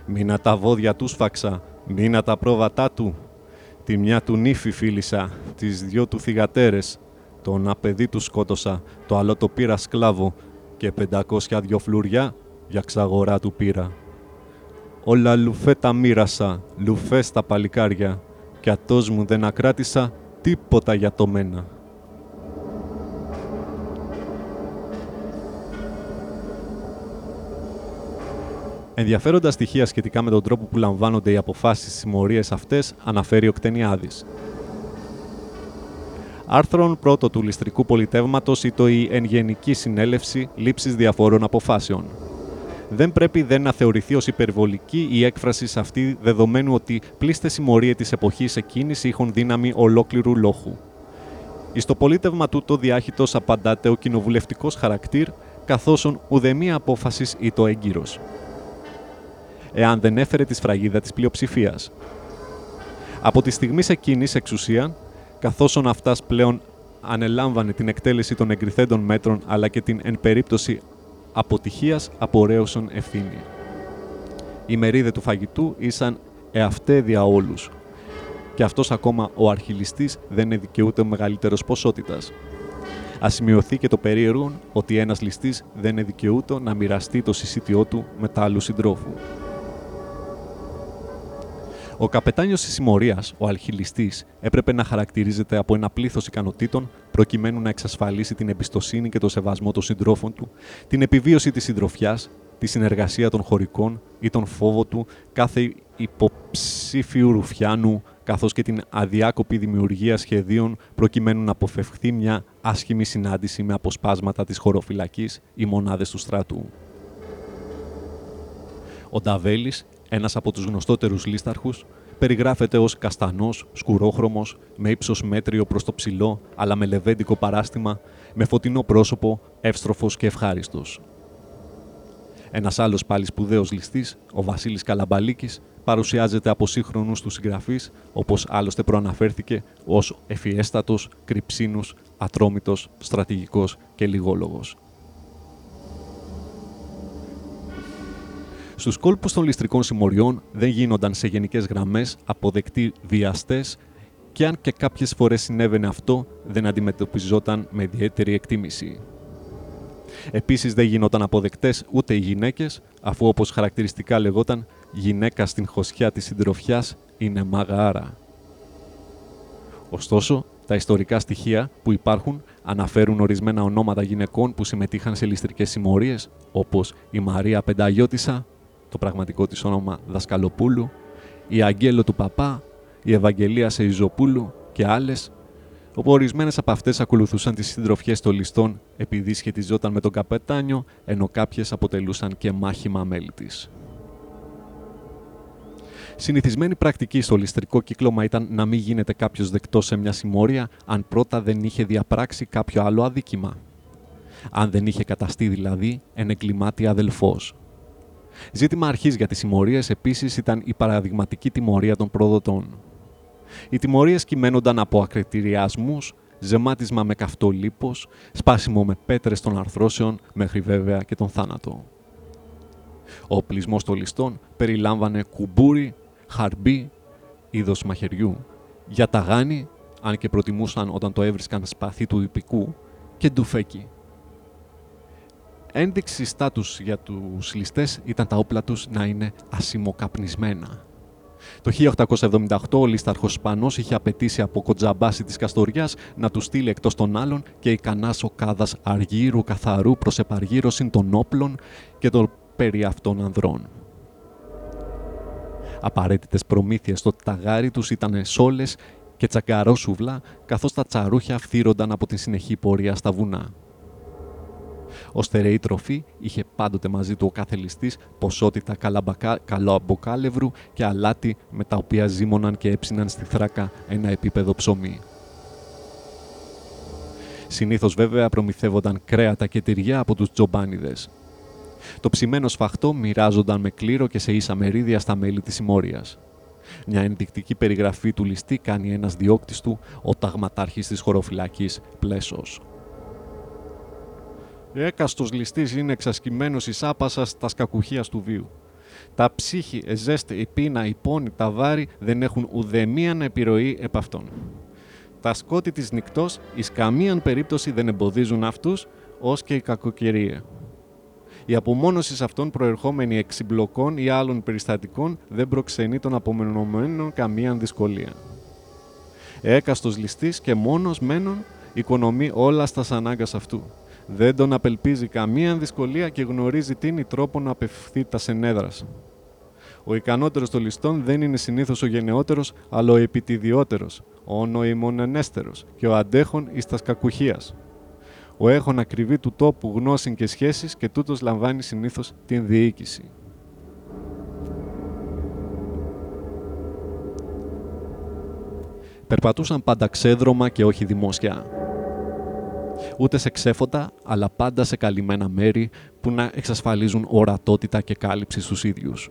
Μήνα τα βόδια του σφάξα, μήνα τα πρόβατά του, Τη μια του νύφη φίλησα, τις δυο του θυγατέρες. Το ένα παιδί τους σκότωσα, το άλλο το πήρα σκλάβο και πεντακόσια δυο φλουριά για ξαγορά του πήρα. Όλα λουφέ τα μοίρασα, λουφές στα παλικάρια και ατός μου δεν ακράτησα τίποτα για το μένα. Ενδιαφέροντα στοιχεία σχετικά με τον τρόπο που λαμβάνονται οι αποφάσεις στις συμμορίες αυτές, αναφέρει ο Κτενιάδης. Άρθρον πρώτο του ληστρικού πολιτεύματος ή το η εν γενική συνέλευση λήψης διαφόρων αποφάσεων. Δεν πρέπει δεν να θεωρηθεί ως υπερβολική η έκφραση σε αυτή, δεδομένου ότι πλήστες συμμορίε της εποχής εκείνης είχαν δύναμη ολόκληρου λόγου. Ει το πολίτευμα τούτο διάχυτος απαντάται ο κοινοβουλευτικός χαρακτήρ, καθώς ουδέμια απόφασης ή το έγκυρος εάν δεν έφερε τη σφραγίδα της πλειοψηφίας. Από τη στιγμή εκείνη εξουσία, καθώς αυτάς πλέον ανελάμβανε την εκτέλεση των εγκριθέντων μέτρων αλλά και την εν περίπτωση αποτυχίας απορρέωσαν ευθύνη. Η μερίδε του φαγητού ήσαν εαυτέδια όλους και αυτός ακόμα ο αρχιλιστής δεν είναι δικαιούται μεγαλύτερος ποσότητας. Α σημειωθεί και το περίεργο ότι ένας ληστής δεν είναι δικαιούτο να μοιραστεί το συσίτιό του με τα άλλους συντρόφου. Ο καπετάνιος της συμμορίας, ο αλχιλιστής, έπρεπε να χαρακτηρίζεται από ένα πλήθος ικανοτήτων προκειμένου να εξασφαλίσει την εμπιστοσύνη και το σεβασμό των συντρόφων του, την επιβίωση της συντροφιάς, τη συνεργασία των χωρικών ή τον φόβο του κάθε υποψήφιου ρουφιάνου, καθώς και την αδιάκοπη δημιουργία σχεδίων προκειμένου να αποφευχθεί μια άσχημη συνάντηση με αποσπάσματα της χωροφυλακής ή μονάδες του στράτου. Ο Νταβέλης ένας από τους γνωστότερους λίσταρχους, περιγράφεται ως καστανός, σκουρόχρωμος, με ύψος μέτριο προς το ψηλό, αλλά με λεβέντικο παράστημα, με φωτεινό πρόσωπο, εύστροφος και ευχάριστος. Ένας άλλος πάλι σπουδαίος ληστής, ο Βασίλης Καλαμπαλίκης, παρουσιάζεται από σύγχρονους τους συγγραφείς, όπως άλλωστε προαναφέρθηκε, ως εφιέστατος, κρυψίνους, ατρόμητος, στρατηγικός και λιγόλογος. Στους κόλπους των ληστρικών συμμοριών δεν γίνονταν σε γενικές γραμμές αποδεκτοί βιαστές και αν και κάποιες φορές συνέβαινε αυτό, δεν αντιμετωπιζόταν με ιδιαίτερη εκτίμηση. Επίσης δεν γινόταν αποδεκτές ούτε οι γυναίκες, αφού όπως χαρακτηριστικά λεγόταν «γυναίκα στην χωσιά της συντροφιάς είναι μαγάρα». Ωστόσο, τα ιστορικά στοιχεία που υπάρχουν αναφέρουν ορισμένα ονόματα γυναικών που συμμετείχαν σε ληστρικές συμμορίες, όπως η Μαρία Πενταγιώτισσα, το πραγματικό της όνομα Δασκαλοπούλου, η Αγγέλο του Παπά, η Ευαγγελία Σεϊζοπούλου και άλλες, όπου ορισμένες από αυτές ακολουθούσαν τις συντροφιές των ληστών επειδή σχετιζόταν με τον καπετάνιο, ενώ κάποιες αποτελούσαν και μάχημα μέλη της. Συνηθισμένη πρακτική στο ληστρικό κύκλωμα ήταν να μην γίνεται κάποιος δεκτός σε μια συμμόρια αν πρώτα δεν είχε διαπράξει κάποιο άλλο αδίκημα. Αν δεν είχε καταστεί δηλαδή εν εγκλημάτη αδελφός. Ζήτημα αρχής για τις συμμορίες επίσης ήταν η παραδειγματική τιμωρία των προδοτών. Οι τιμωρίες κυμαίνονταν από ακριτηριασμούς, ζεμάτισμα με καυτό λίπος, σπάσιμο με πέτρες των αρθρώσεων, μέχρι βέβαια και τον θάνατο. Ο πλεισμός των ληστών περιλάμβανε κουμπούρι, χαρμπί, είδος μαχαιριού, για ταγάνι, αν και προτιμούσαν όταν το έβρισκαν σπαθί του υπηκού, και ντουφέκι. Ένδειξη στάτους για τους ληστές ήταν τα όπλα τους να είναι ασημοκαπνισμένα. Το 1878 ο Λίσταρχος Σπανός είχε απαιτήσει από κοντζαμπάση της Καστοριάς να τους στείλει εκτός των άλλων και ικανάς ο κάδας αργύρου καθαρού προς επαργύρωση των όπλων και των περί αυτών ανδρών. Απαραίτητες προμήθειες στο ταγάρι τους ήταν σόλες και τσαγκαρόσουβλα, καθώς τα τσαρούχια φθύρονταν από την συνεχή πορεία στα βουνά. Ω στερεή τροφή είχε πάντοτε μαζί του ο κάθε ληστής ποσότητα καλαμποκάλευρου και αλάτι με τα οποία ζήμωναν και έψιναν στη θράκα ένα επίπεδο ψωμί. Συνήθως βέβαια προμηθεύονταν κρέατα και τυριά από τους τζομπάνιδες. Το ψημένο σφαχτό μοιράζονταν με κλήρο και σε ίσα μερίδια στα μέλη της συμμόριας. Μια ενδεικτική περιγραφή του ληστή κάνει ένας διώκτης του, ο ταγματάρχης της χωροφυλακής Πλέσος. Έκαστος ληστής είναι εξασκημένος εις άπασας τα σκακουχίας του βίου. Τα ψύχη, εζέστε, η πείνα, η πόνη, τα βάρη δεν έχουν ουδεμίαν επιρροή επ' αυτών. Τα σκότη της νυχτός εις καμίαν περίπτωση δεν εμποδίζουν αυτούς, ως και η κακοκαιρία. Η απομόνωση αυτών προερχόμενη εξ συμπλοκών ή άλλων περιστατικών δεν προξενεί των απομενωμένων καμίαν δυσκολία. Έκαστος ληστής και μόνος μένων οικονομεί όλα στα ανάγκας αυτού δεν τον απελπίζει καμία δυσκολία και γνωρίζει τι είναι τρόπο να απευθεί τα σενέδρας. Ο ικανότερος των ληστών δεν είναι συνήθως ο γενναιότερος, αλλά ο επιτιδιότερος, ο νοημονενέστερος και ο αντέχων εις τας κακουχίας. Ο έχων ακριβή του τόπου γνώση και σχέσεις και τούτος λαμβάνει συνήθως την διοίκηση. Περπατούσαν πάντα ξέδρομα και όχι δημόσια ούτε σε ξέφωτα, αλλά πάντα σε καλυμμένα μέρη που να εξασφαλίζουν ορατότητα και κάλυψη στους ίδιους.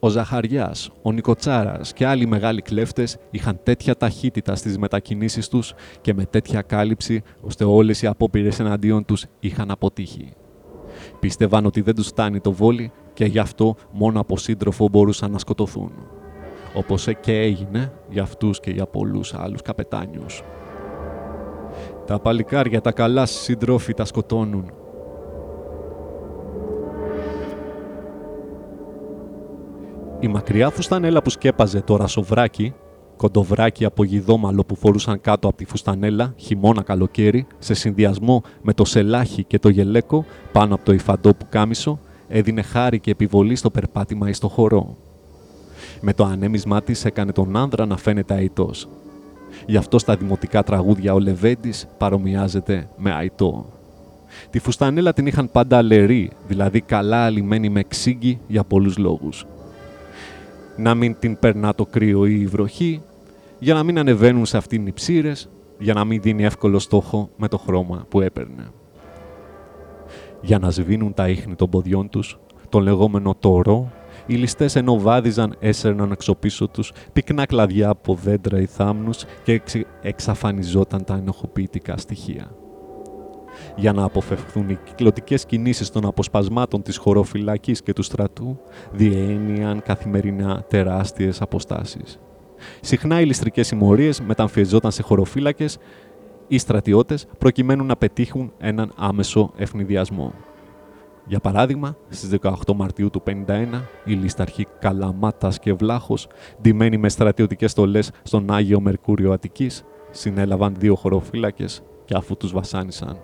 Ο Ζαχαριάς, ο Νικοτσάρας και άλλοι μεγάλοι κλέφτες είχαν τέτοια ταχύτητα στις μετακινήσεις τους και με τέτοια κάλυψη, ώστε όλες οι απόπειρες εναντίον τους είχαν αποτύχει. Πίστευαν ότι δεν τους φτάνει το βόλι και γι' αυτό μόνο από σύντροφο μπορούσαν να σκοτωθούν όπως και έγινε για αυτούς και για πολλούς άλλους καπετάνιους. Τα παλικάρια τα καλά συντρόφοι τα σκοτώνουν. Η μακριά φουστανέλα που σκέπαζε το ρασοβράκι, κοντοβράκι από γιδόμαλο που φορούσαν κάτω από τη φουστανέλα, χειμώνα καλοκαίρι, σε συνδυασμό με το σελάχι και το γελέκο πάνω από το υφαντό που κάμισο, έδινε χάρη και επιβολή στο περπάτημα ή στο χορό. Με το ανέμισμά της έκανε τον άνδρα να φαίνεται αητό. Γι' αυτό στα δημοτικά τραγούδια ο Λεβέντης παρομοιάζεται με αητό. Τη φουστανέλα την είχαν πάντα αλερή, δηλαδή καλά αλυμένη με ξύγκι για πολλούς λόγους. Να μην την περνά το κρύο ή η βροχή, για να μην ανεβαίνουν σε αυτήν οι ψήρες, για να μην δίνει εύκολο στόχο με το χρώμα που έπαιρνε. Για να σβήνουν τα ίχνη των ποδιών τους, το λεγόμενο τορό, οι ληστές ενώ βάδιζαν έσερναν εξωπίσω τους πυκνά κλαδιά από δέντρα ή θάμνους και εξαφανιζόταν τα ενοχοποιητικά στοιχεία. Για να αποφευχθούν οι κυκλωτικές κινήσεις των αποσπασμάτων της χωροφυλακής και του στρατού, διένυαν καθημερινά τεράστιες αποστάσεις. Συχνά οι ληστρικές συμμορίες μεταμφιεζόταν σε χωροφύλακες ή στρατιώτες προκειμένου να πετύχουν έναν άμεσο ευνηδιασμό. Για παράδειγμα, στις 18 Μαρτίου του 1951, οι λίσταρχοι Καλαμάτας και Βλάχος, ντυμένοι με στρατιωτικές στολές στον Άγιο Μερκούριο Αττικής, συνέλαβαν δύο χωροφύλακες και αφού τους βασάνισαν,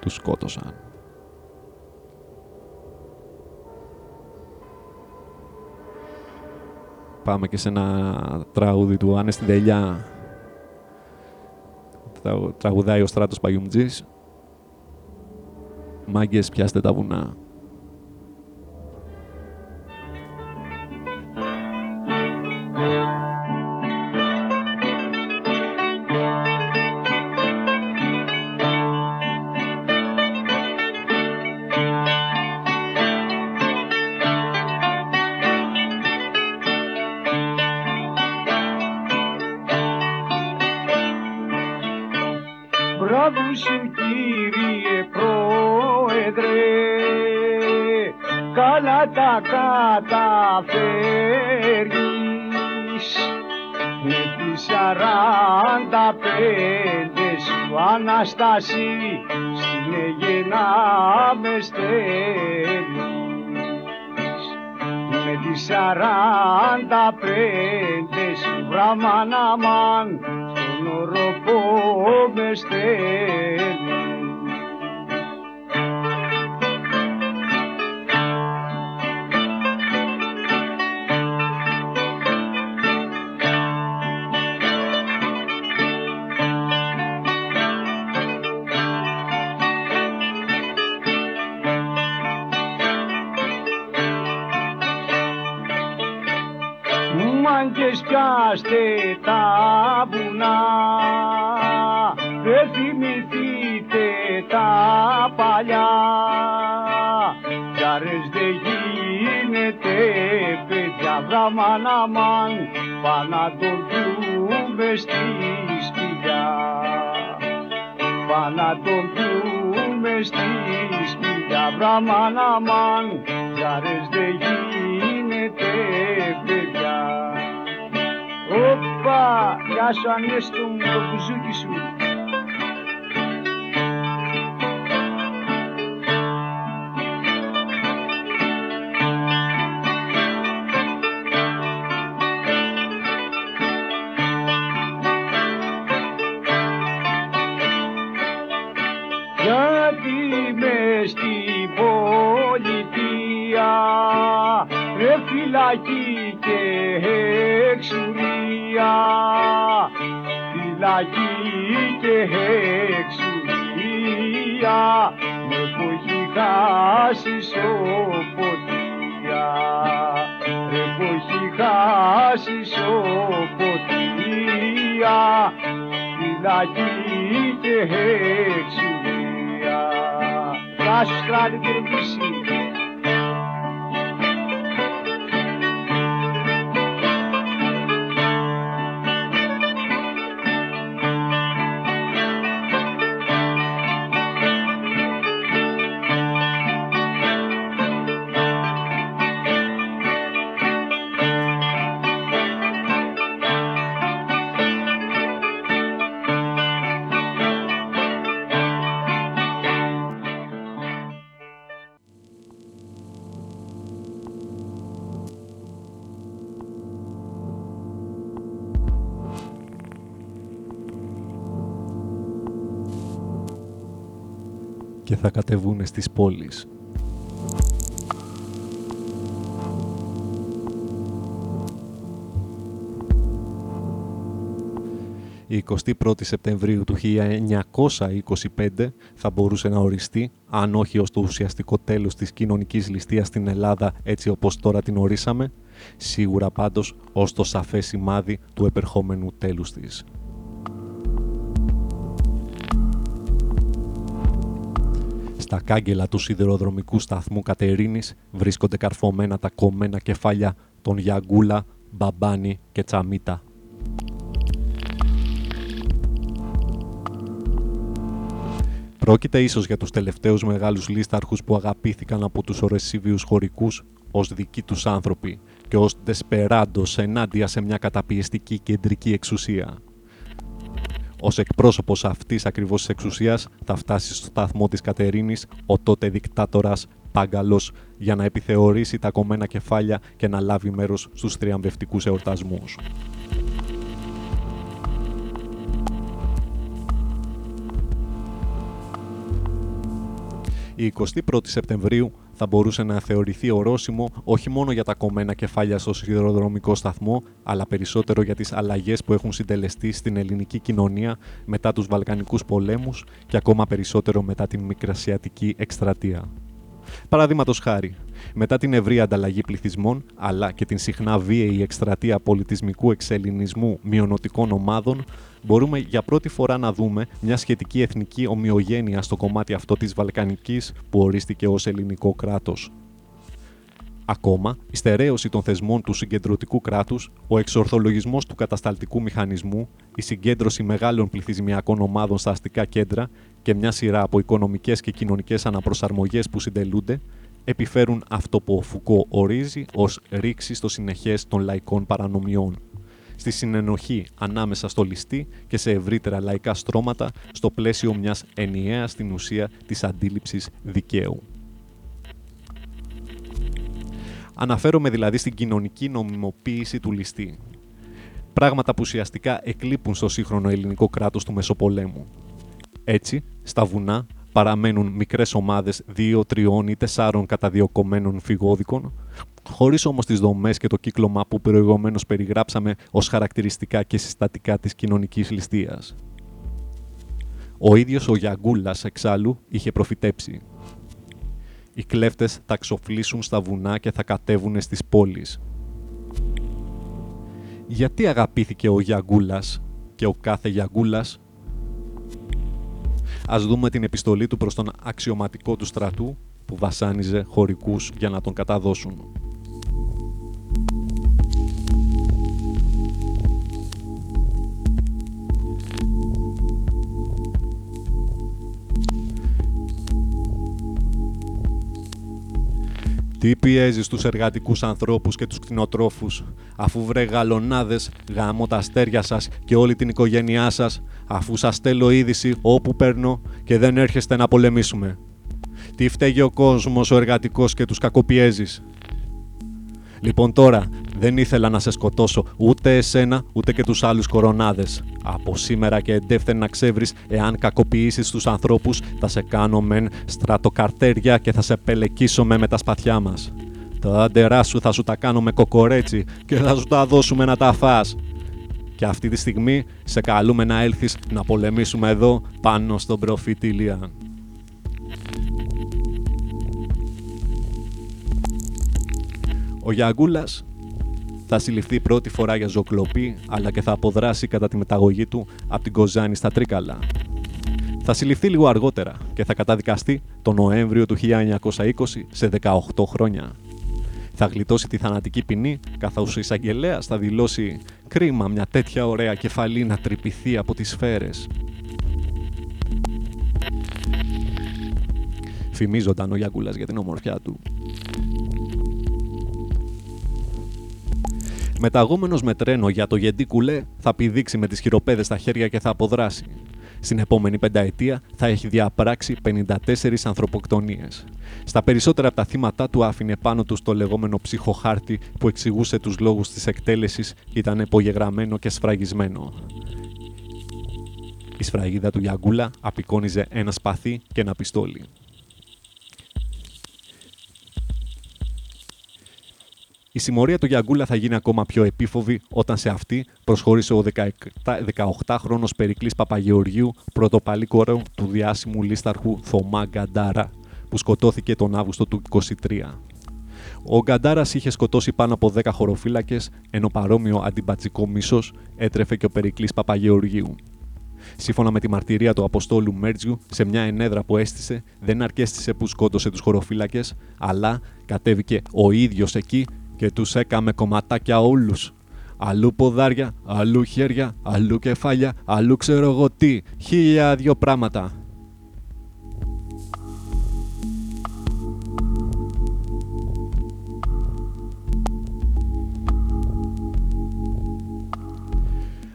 τους σκότωσαν. Πάμε και σε ένα τραγούδι του Άννε στην Τελιά. Τραγουδάει ο Στράτος Παγιουμτζής. Μάγκες, πιάστε τα βουνά. Αναστάση στην Αιγένα με στέλνεις. Με τις σαράντα πέντες σου βραμαναμάν στον οροπό με στέλνεις πιάστε τα βουνά. Δεν θυμηθείτε τα παλιά. Τζάρες δεν γίνεται παιδιά βραμαναμάν Πάνα τον πιούμε στη σπηλιά. Πάνα τον πιούμε στη σπηλιά βραμαναμάν Τζάρες γεια σου Ανέστο μου, το μπουζούκι σου. Εξουσία με που έχει χάσεις σοποτία. Με που έχει χάσεις σοποτία φυλακή και εξουσία. Γεια σου στράτη θα κατεβούνε στις πόλεις. Η 21η Σεπτεμβρίου του 1925 θα μπορούσε να οριστεί, αν όχι ως το ουσιαστικό τέλος της κοινωνικής ληστείας στην Ελλάδα έτσι όπως τώρα την ορίσαμε, σίγουρα πάντως ως το σαφές σημάδι του επερχόμενου τέλους της. Στα κάγκελα του σιδηροδρομικού σταθμού Κατερίνης βρίσκονται καρφωμένα τα κομμένα κεφάλια των Γιαγκούλα, Μπαμπάνη και Τσαμίτα. Πρόκειται ίσως για τους τελευταίους μεγάλους λίσταρχους που αγαπήθηκαν από τους ορεσίβιους χωρικούς ως δικοί τους άνθρωποι και ως δεσπεράντος ενάντια σε μια καταπιεστική κεντρική εξουσία. Ως εκπρόσωπος αυτής ακριβώς της εξουσίας θα φτάσει στο σταθμό της Κατερίνης ο τότε δικτάτορας Πάγκαλος για να επιθεωρήσει τα κομμένα κεφάλια και να λάβει μέρος στους θριαμβευτικούς εορτασμούς. Η 21η Σεπτεμβρίου θα μπορούσε να θεωρηθεί ορόσημο όχι μόνο για τα κομμένα κεφάλια στο σιδηροδρομικό σταθμό, αλλά περισσότερο για τις αλλαγές που έχουν συντελεστεί στην ελληνική κοινωνία μετά τους Βαλκανικούς πολέμους και ακόμα περισσότερο μετά την Μικρασιατική εκστρατεία. Παραδείγματος χάρη, μετά την ευρία ανταλλαγή πληθυσμών, αλλά και την συχνά βίαιη εκστρατεία πολιτισμικού εξελινισμού μειονοτικών ομάδων, μπορούμε για πρώτη φορά να δούμε μια σχετική εθνική ομοιογένεια στο κομμάτι αυτό της Βαλκανικής που ορίστηκε ως ελληνικό κράτος. Ακόμα, η στερέωση των θεσμών του συγκεντρωτικού κράτους, ο εξορθολογισμός του κατασταλτικού μηχανισμού, η συγκέντρωση μεγάλων πληθυσμιακών ομάδων στα αστικά κέντρα και μια σειρά από οικονομικές και κοινωνικές αναπροσαρμογές που συντελούνται, επιφέρουν αυτό που ο Φουκώ ορίζει ως ρήξη στο συνεχές των λαϊκών παρανομιών. Στη συνενοχή ανάμεσα στο ληστή και σε ευρύτερα λαϊκά στρώματα στο πλαίσιο μιας ενιαίας στην ουσία της αντίληψης δικαίου. Αναφέρομαι δηλαδή στην κοινωνική νομιμοποίηση του ληστή. Πράγματα που ουσιαστικά εκλείπουν στο σύγχρονο ελληνικό κράτος του Μεσοπολέμου. Έτσι, στα βουνά παραμένουν μικρές ομάδες δύο, τριών ή τεσσάρων καταδιοκομμένων φυγόδικων, χωρίς όμως τις δομές και το κύκλωμα που προηγουμένως περιγράψαμε ως χαρακτηριστικά και συστατικά της κοινωνικής ληστείας. Ο ίδιος ο Γιαγκούλας εξάλλου είχε προφητέψει οι κλέφτες θα ξοφλήσουν στα βουνά και θα κατέβουν στις πόλεις. Γιατί αγαπήθηκε ο Γιαγκούλας και ο κάθε Γιαγκούλας; Ας δούμε την επιστολή του προς τον αξιωματικό του στρατού που βασάνιζε χωρικούς για να τον καταδώσουν. Τι πιέζεις τους εργατικούς ανθρώπους και τους κτηνοτρόφους, αφού βρε γαλονάδες, γάμω τα αστέρια σας και όλη την οικογένειά σας, αφού σας στέλνω είδηση όπου παίρνω και δεν έρχεστε να πολεμήσουμε. Τι φταίγει ο κόσμος ο εργατικός και τους κακοπιέζεις. Λοιπόν τώρα, δεν ήθελα να σε σκοτώσω ούτε εσένα ούτε και τους άλλους κορονάδες. Από σήμερα και εντεύθεν να ξέβρεις εάν κακοποιήσεις τους ανθρώπους θα σε κάνω μεν στρατοκαρτέρια και θα σε πελεκίσουμε με τα σπαθιά μας. Τα άντερά σου θα σου τα κάνω με κοκορέτσι και θα σου τα δώσουμε να τα φας. Και αυτή τη στιγμή σε καλούμε να έλθεις να πολεμήσουμε εδώ πάνω στον προφήτη Λιάν. Ο Γιαγκούλας θα συλληφθεί πρώτη φορά για ζωκλοπή, αλλά και θα αποδράσει κατά τη μεταγωγή του από την Κοζάνη στα Τρίκαλα. Θα συλληφθεί λίγο αργότερα και θα καταδικαστεί το Νοέμβριο του 1920 σε 18 χρόνια. Θα γλιτώσει τη θανατική ποινή, καθώς ο εισαγγελέας θα δηλώσει «Κρίμα μια τέτοια ωραία κεφαλή να τρυπηθεί από τις σφαίρες». Φημίζονταν ο Γιαγκούλας για την ομορφιά του. Μεταγόμενος με τρένο για το Γεντή Κουλέ, θα πηδήξει με τις χειροπέδες στα χέρια και θα αποδράσει. Στην επόμενη πενταετία θα έχει διαπράξει 54 ανθρωποκτονίες. Στα περισσότερα από τα θύματα του άφηνε πάνω του το λεγόμενο ψυχοχάρτη που εξηγούσε τους λόγους της εκτέλεσης ήταν υπογεγραμμένο και σφραγισμένο. Η σφραγίδα του Γιαγκούλα απεικόνιζε ένα σπαθί και ένα πιστόλι. Η συμμορία του Γιαγκούλα θα γίνει ακόμα πιο επίφοβη όταν σε αυτή προσχώρησε ο 18χρονος Περικλής Παπαγεωργίου, πρωτοπαλή κόρο του διάσημου λίσταρχου Θωμά Γκαντάρα, που σκοτώθηκε τον Αύγουστο του 23. Ο Γκαντάρας είχε σκοτώσει πάνω από 10 χωροφύλακες, ενώ παρόμοιο αντιμπατσικό μίσος έτρεφε και ο Περικλής Παπαγεωργίου. Σύμφωνα με τη μαρτυρία του Αποστόλου Μέρτζιου, σε μια ενέδρα που έστησε, δεν αρκέστησε που σκότωσε τους χωροφύλακες, αλλά κατέβηκε ο ίδιος εκεί και τους έκαμε κομματάκια όλους. Αλλού ποδάρια, αλλού χέρια, αλλού κεφάλια, αλλού ξέρω εγώ τι. Χίλια δυο πράγματα.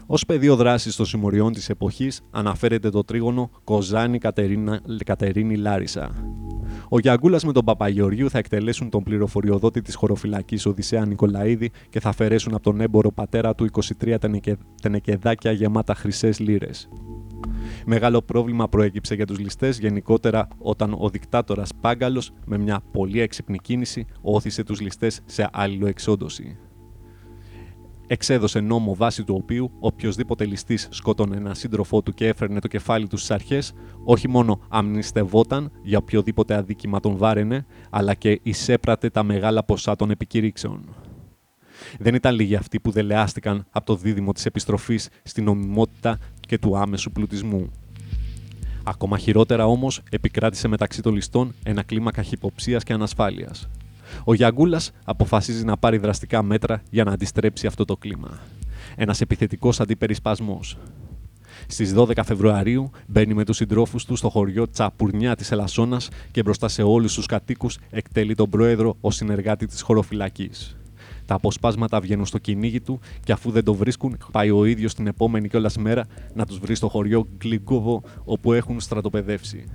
Ω πεδίο δράσης των συμμοριών της εποχής αναφέρεται το τρίγωνο Κοζάνη Κατερίνη Λάρισα. Ο Γιαγκούλας με τον Παπαγεωργίου θα εκτελέσουν τον πληροφοριοδότη της χωροφυλακής Οδυσσέα Νικολαίδη και θα αφαιρέσουν από τον έμπορο πατέρα του 23 τενεκεδάκια γεμάτα χρυσές λίρες. Μεγάλο πρόβλημα προέκυψε για τους ληστές γενικότερα όταν ο δικτάτορας Πάγκαλος με μια πολύ έξυπνη κίνηση όθησε τους ληστές σε εξόντωση εξέδωσε νόμο βάσει του οποίου οποιοδήποτε ληστής σκότωνε ένα σύντροφό του και έφερνε το κεφάλι του στις αρχές, όχι μόνο αμνηστευόταν για οποιοδήποτε αδίκημα τον βάραινε, αλλά και εισέπρατε τα μεγάλα ποσά των επικηρύξεων. Δεν ήταν λίγοι αυτοί που δελεάστηκαν από το δίδυμο της επιστροφής στην νομιμότητα και του άμεσου πλουτισμού. Ακόμα χειρότερα όμως επικράτησε μεταξύ των ληστών ένα κλίμα καχυποψίας και ανασφάλειας. Ο Γιαγκούλας αποφασίζει να πάρει δραστικά μέτρα για να αντιστρέψει αυτό το κλίμα. Ένας επιθετικός αντιπερισπασμός. Στις 12 Φεβρουαρίου μπαίνει με τους συντρόφους του στο χωριό Τσαπουρνιά της Ελασσόνας και μπροστά σε όλους τους κατοίκους εκτελεί τον πρόεδρο ως συνεργάτη της χωροφυλακής. Τα αποσπάσματα βγαίνουν στο κυνήγι του και αφού δεν το βρίσκουν, πάει ο ίδιος την επόμενη κιόλας μέρα να τους βρει στο χωριό Γκλιγκόβο όπου έχουν στρατοπεδεύσει.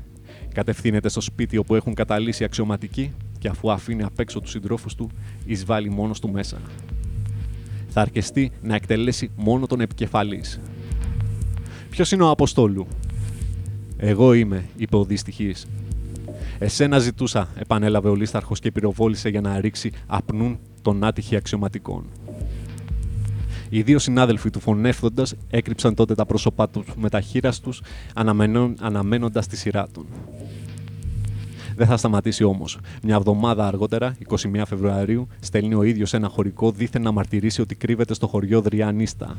Κατευθύνεται στο σπίτι όπου έχουν καταλύσει αξιωματικοί και αφού αφήνει απ' έξω τους συντρόφους του, εισβάλλει μόνος του μέσα. Θα αρκεστεί να εκτελέσει μόνο τον επικεφαλής. Ποιος είναι ο Αποστόλου, Εγώ είμαι, είπε ο δυστυχής. Εσένα ζητούσα, επανέλαβε ο Λίσταρχος και πυροβόλησε για να ρίξει απνούν τον άτυχη αξιωματικών. Οι δύο συνάδελφοι του φωνεύοντας έκρυψαν τότε τα πρόσωπά τους με τα χείρας τους, αναμένοντας τη σειρά των. Δεν θα σταματήσει όμως. Μια εβδομάδα αργότερα, 21 Φεβρουαρίου, στέλνει ο ίδιος ένα χωρικό δίθεν να μαρτυρήσει ότι κρύβεται στο χωριό Δριανίστα.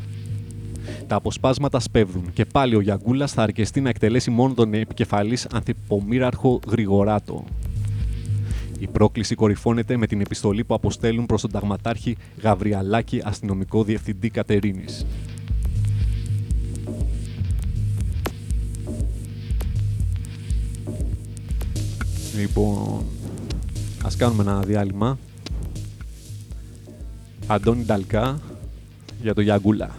Τα αποσπάσματα σπέβδουν και πάλι ο Γιαγκούλας θα αρκεστεί να εκτελέσει μόνο τον επικεφαλής ανθυπομήραρχο Γρηγοράτο. Η πρόκληση κορυφώνεται με την επιστολή που αποστέλουν προς τον ταγματάρχη Γαβριαλάκη, αστυνομικό διευθυντή Κατερίνης. Λοιπόν, ας κάνουμε ένα διάλειμμα. Αντώνη Νταλκά για το Γιαγκούλα.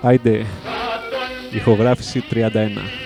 Άιντε, ηχογράφηση 31.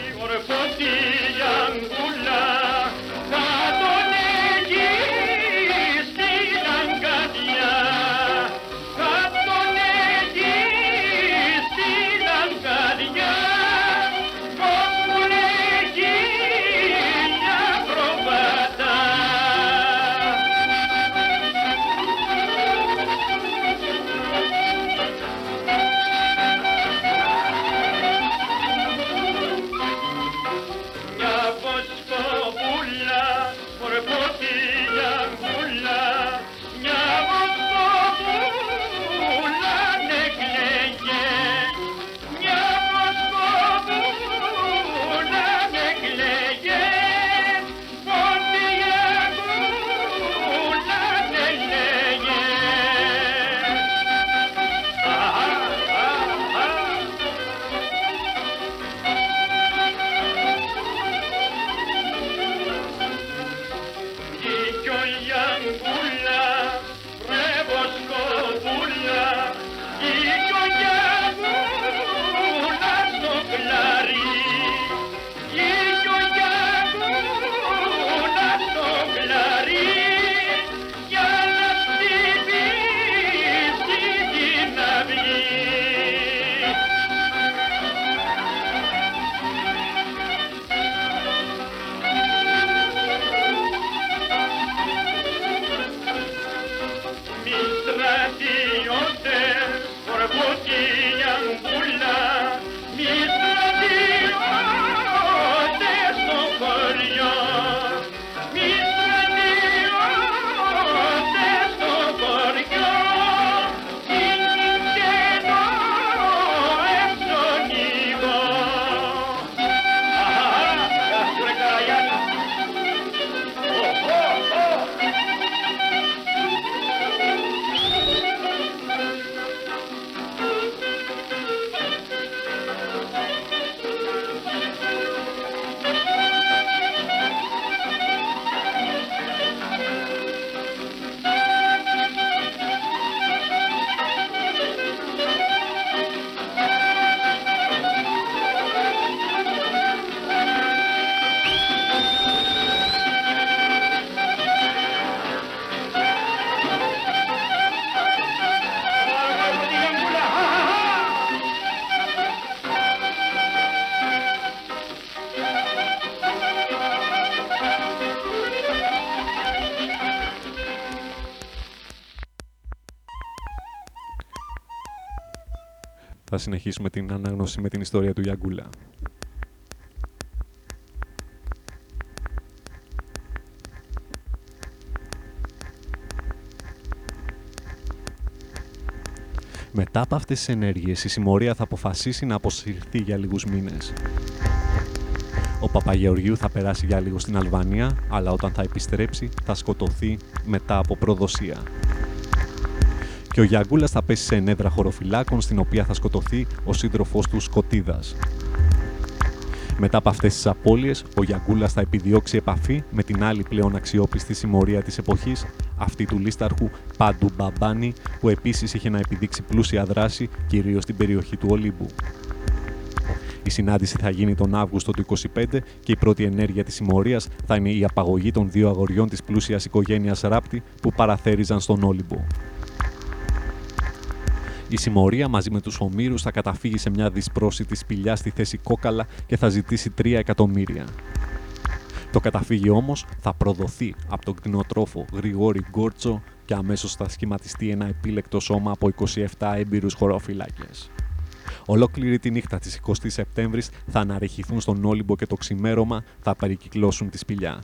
Θα συνεχίσουμε την ανάγνωση με την ιστορία του Γιαγκούλα. Μετά από αυτές τις ενέργειες, η συμμορία θα αποφασίσει να αποσυρθεί για λίγους μήνες. Ο Παπαγεωργίου θα περάσει για λίγο στην Αλβανία, αλλά όταν θα επιστρέψει θα σκοτωθεί μετά από προδοσία. Και ο Γιαγκούλας θα πέσει σε ενέδρα χωροφυλάκων, στην οποία θα σκοτωθεί ο σύντροφός του Σκοτίδας. Μετά από αυτές τις απώλειες, ο Γιαγκούλας θα επιδιώξει επαφή με την άλλη πλέον αξιόπιστη συμμορία της εποχής, αυτή του Λίσταρχου Πάντου Μπαμπάνη, που επίσης είχε να επιδείξει πλούσια δράση, κυρίως στην περιοχή του Ολύμπου. Η συνάντηση θα γίνει τον Αύγουστο του 25 και η πρώτη ενέργεια της συμμορίας θα είναι η απαγωγή των δύο αγοριών της πλούσιας οικογένειας Ράπτη που παραθέριζαν στον Όλυμπο. Η συμμορία μαζί με τους ομήρους θα καταφύγει σε μια δυσπρόσιτη σπηλιάς στη θέση κόκαλα και θα ζητήσει 3 εκατομμύρια. Το καταφύγιο όμως θα προδοθεί από τον κτηνοτρόφο Γρηγόρη Γκόρτσο και αμέσως θα σχηματιστεί ένα επίλεκτο σώμα από 27 έμπειρους χωροφυλάκες. Ολόκληρη τη νύχτα της 20 Σεπτέμβρης θα αναρρεχηθούν στον Όλυμπο και το ξημέρωμα θα περικυκλώσουν τη σπηλιά.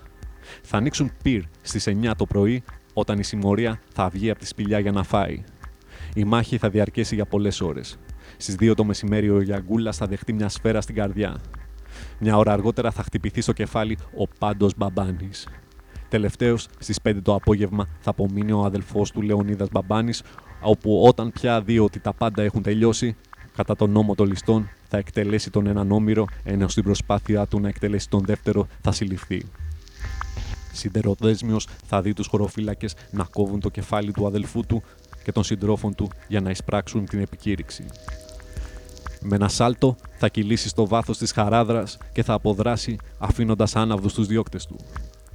Θα ανοίξουν πυρ στις 9 το πρωί όταν η συμμορία θα βγει από τη σπηλιά για να φάει. Η μάχη θα διαρκέσει για πολλές ώρες. Στις 2 το μεσημέρι ο Γιαγκούλας θα δεχτεί μια σφαίρα στην καρδιά. Μια ώρα αργότερα θα χτυπηθεί στο κεφάλι ο Πάντος Μπαμπάνης. Τελευταίο, στις 5 το απόγευμα, θα απομείνει ο αδελφός του Λεωνίδας Μπαμπάνης, όπου όταν πια δει ότι τα πάντα έχουν τελειώσει, κατά τον νόμο των ληστών θα εκτελέσει τον έναν όμηρο, ενώ στην προσπάθειά του να εκτελέσει τον δεύτερο θα συλληφθεί. Σιδεροδέσμιος θα δει τους χωροφύλακες να κόβουν το κεφάλι του αδελφού του και των συντρόφων του για να εισπράξουν την επικήρυξη. Με ένα σάλτο θα κυλήσει στο βάθος της χαράδρας και θα αποδράσει αφήνοντας άναυδους τους διώκτες του.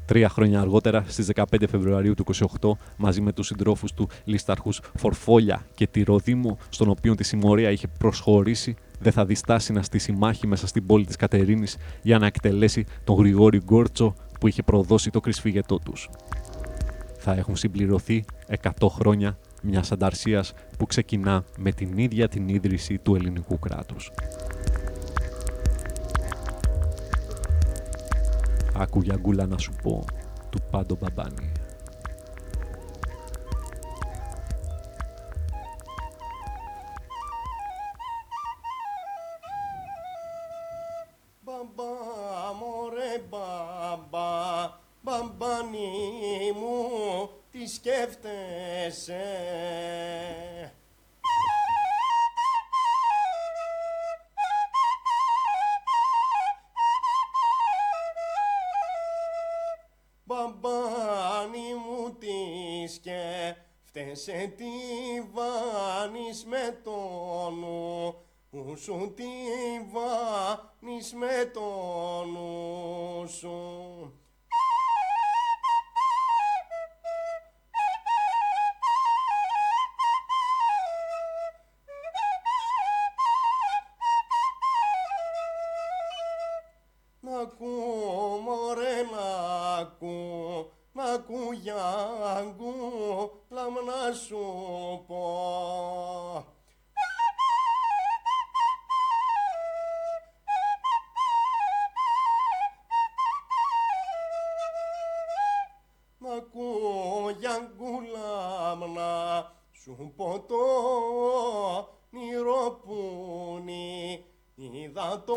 Τρία χρόνια αργότερα, στις 15 Φεβρουαρίου του 28, μαζί με τους συντρόφους του Λίσταρχους Φορφόλια και τη Ροδίμο, στον οποίο τη συμμορία είχε προσχωρήσει, δεν θα διστάσει να στήσει μάχη μέσα στην πόλη της Κατερίνης για να εκτελέσει τον Γρηγόρη Γκόρτσο που είχε προδώσει το κρυσφύγετό τους. Θα έχουν συμπληρωθεί 100 χρόνια μιας ανταρσίας που ξεκινά με την ίδια την ίδρυση του ελληνικού κράτους. Άκου γκούλα να σου πω, του Πάντο Μπαμπάνη. Μπαμπά, μωρέ μπαμπά, μπαμπάνι μου, τι σκέφτεσαι. Μπαμπάνι μου τι σκέφτεσαι τι βάνεις με τον νου σου τι βάνεις με τον νου σου ακού, μωρέ, να ακού, να ακού, Γιάνγκου, να σου πω. Να ακού, Γιάνγκουλα, να σου πω το νηροπούνι, είδα το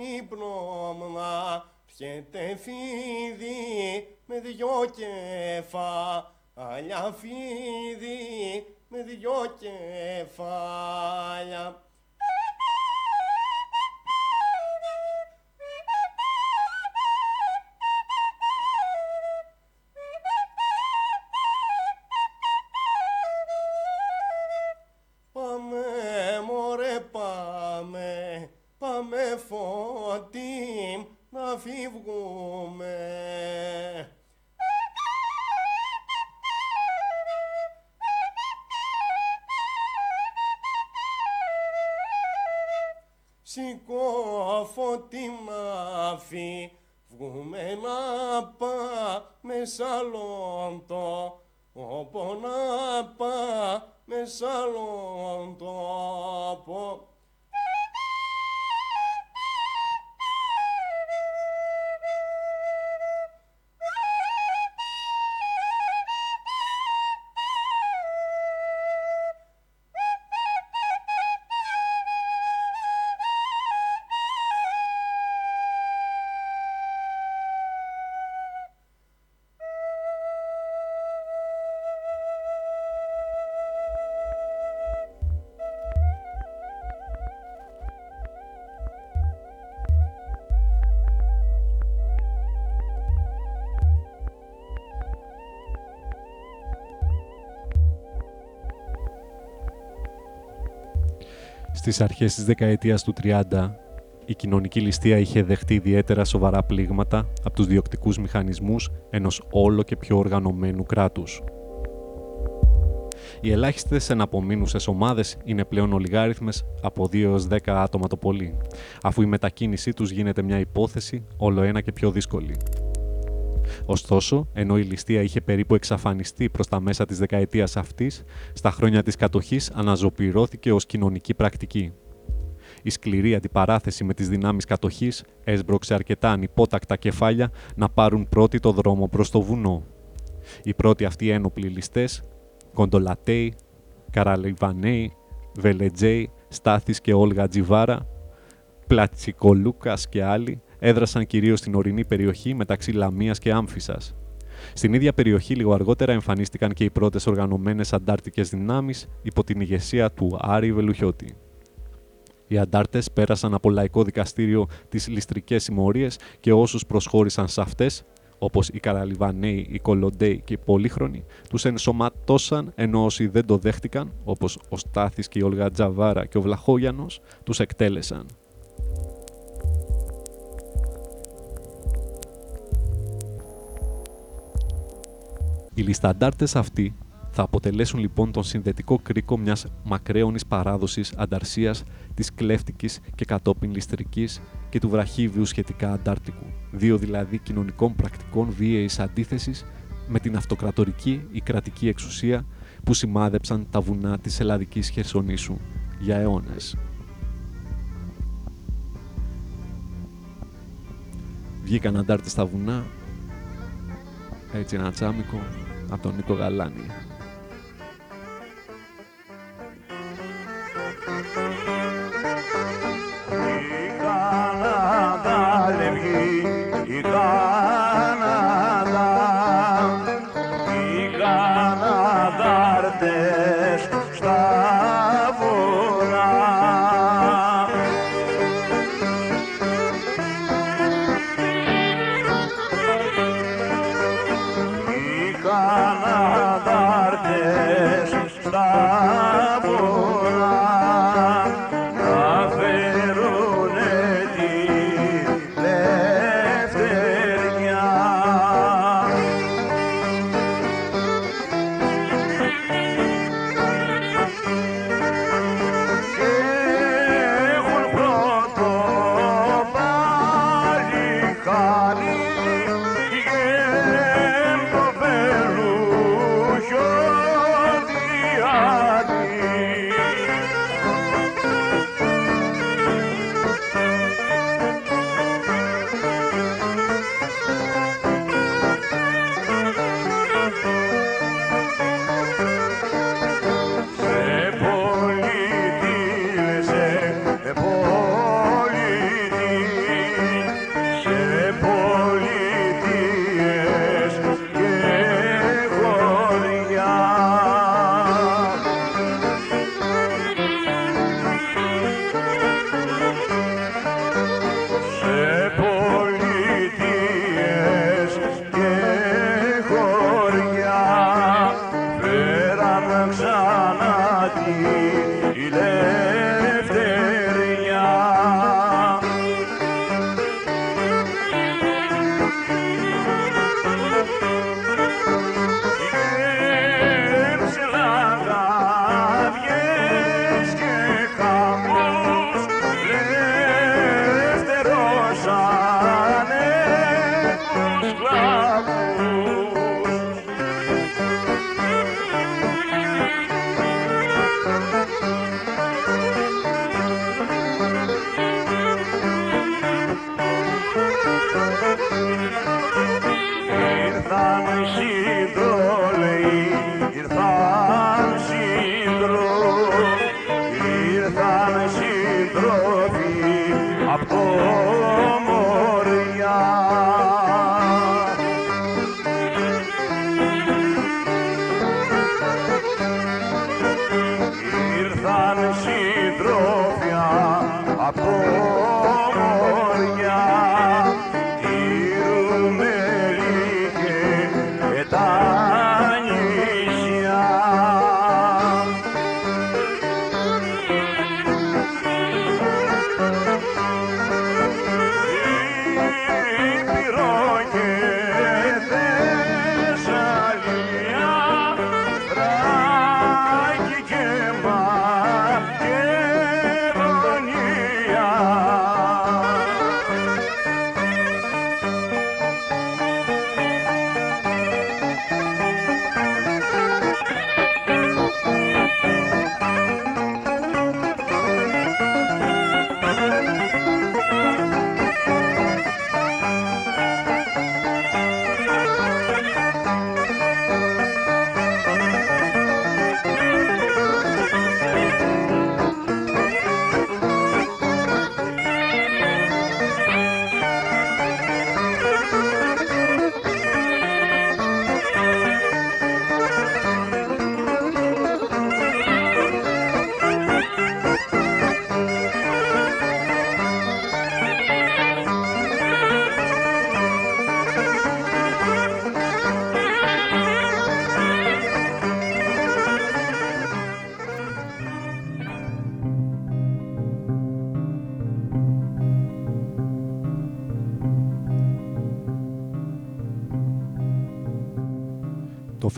Νιδά στον ύπνο μου να έρχεται φίδι με δυο κεφάλια φίδι με δυο κεφάλια. Στις αρχές της δεκαετίας του 30, η κοινωνική ληστεία είχε δεχτεί ιδιαίτερα σοβαρά πλήγματα από τους διοκτικούς μηχανισμούς ενός όλο και πιο οργανωμένου κράτους. Οι ελάχιστες εναπομείνουσες ομάδες είναι πλέον ολιγάριθμες από 2 έως 10 άτομα το πολύ, αφού η μετακίνησή τους γίνεται μια υπόθεση όλο ένα και πιο δύσκολη. Ωστόσο, ενώ η ληστεία είχε περίπου εξαφανιστεί προς τα μέσα της δεκαετίας αυτής, στα χρόνια της κατοχής αναζωπηρώθηκε ως κοινωνική πρακτική. Η σκληρή αντιπαράθεση με τις δυνάμεις κατοχής έσπρωξε αρκετά ανυπότακτα κεφάλια να πάρουν πρώτοι το δρόμο προς το βουνό. Οι πρώτοι αυτοί ένοπλοι ληστές, Κοντολατέοι, Καραλιβανέοι, Βελετζέοι, Στάθης και Όλγα Τζιβάρα, Πλατσικολούκας και άλλοι, έδρασαν κυρίως στην ορεινή περιοχή μεταξύ Λαμίας και Άμφισα. Στην ίδια περιοχή, λίγο αργότερα, εμφανίστηκαν και οι πρώτες οργανωμένες αντάρτικες δυνάμεις υπό την ηγεσία του Άρη Βελουχιώτη. Οι αντάρτες πέρασαν από λαϊκό δικαστήριο τις ληστρικές συμμορίες και όσους προσχώρησαν σε αυτές, όπως οι Καραλιβανέοι, οι Κολοντέοι και οι Πολύχρονοι, τους ενσωματώσαν ενώ όσοι δεν το δέχτηκαν, όπως ο Στάθης και η Όλγα Τζαβάρα και ο Βλαχόγιανος, τους εκτέλεσαν. Οι λισταντάρτες αυτοί θα αποτελέσουν λοιπόν τον συνδετικό κρίκο μιας μακραίωνης παράδοσης ανταρσίας της κλέφτικης και κατόπιν ληστρικής και του βραχίβιου σχετικά αντάρτικου, δύο δηλαδή κοινωνικών πρακτικών βίαιης αντίθεσης με την αυτοκρατορική ή κρατική εξουσία που σημάδεψαν τα βουνά της ελλαδικής Χερσονήσου για αιώνες. Βγήκαν αντάρτες στα βουνά, έτσι ένα τσάμικο, από τον Νίκο Γαλάνη.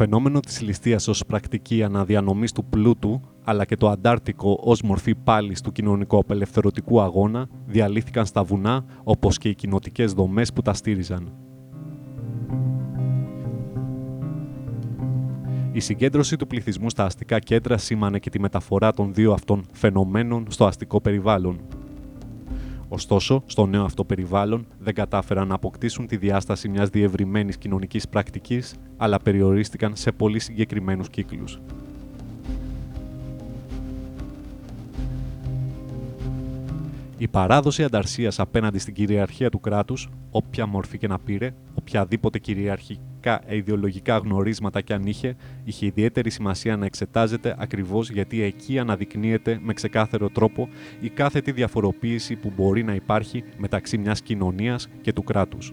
Φαινόμενο της ληστείας ως πρακτική αναδιανομής του πλούτου, αλλά και το αντάρτικο ως μορφή πάλης του κοινωνικο-απελευθερωτικού αγώνα, διαλύθηκαν στα βουνά, όπως και οι κοινοτικές δομές που τα στήριζαν. Η συγκέντρωση του πληθυσμού στα αστικά κέντρα σήμανε και τη μεταφορά των δύο αυτών φαινομένων στο αστικό περιβάλλον. Ωστόσο, στο νέο αυτό περιβάλλον δεν κατάφεραν να αποκτήσουν τη διάσταση μιας διευρυμένης κοινωνικής πρακτικής, αλλά περιορίστηκαν σε πολύ συγκεκριμένους κύκλους. Η παράδοση ανταρσίας απέναντι στην κυριαρχία του κράτους, όποια μορφή και να πήρε, οποιαδήποτε κυριαρχικά ιδεολογικά γνωρίσματα κι αν είχε, είχε ιδιαίτερη σημασία να εξετάζεται ακριβώς γιατί εκεί αναδεικνύεται με ξεκάθαρο τρόπο η κάθετη διαφοροποίηση που μπορεί να υπάρχει μεταξύ μιας κοινωνίας και του κράτους.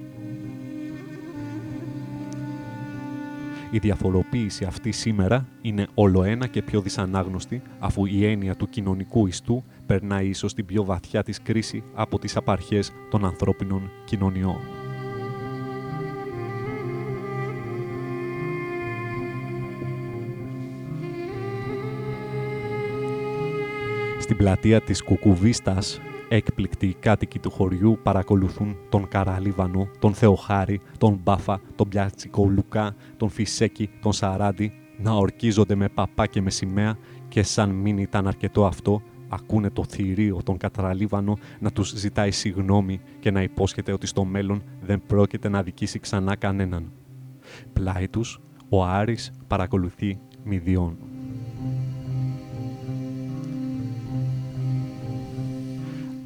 Η διαφοροποίηση αυτή σήμερα είναι ολοένα και πιο δυσανάγνωστη, αφού η έννοια του κοινωνικού ιστού περνάει ίσως την πιο βαθιά της κρίση από τις απαρχές των ανθρώπινων κοινωνιών. Στην πλατεία της Κουκουβίστας, έκπληκτοι κάτοικοι του χωριού παρακολουθούν τον Καραλίβανο, τον Θεοχάρη, τον Μπάφα, τον Πιάτσικο Λουκά, τον Φισέκη, τον Σαράντι να ορκίζονται με παπά και με σημαία και σαν μην ήταν αρκετό αυτό, ακούνε το θηρίο τον Κατραλίβανο να τους ζητάει συγνώμη και να υπόσχεται ότι στο μέλλον δεν πρόκειται να δικήσει ξανά κανέναν. Πλάι τους, ο Άρης παρακολουθεί μηδιών.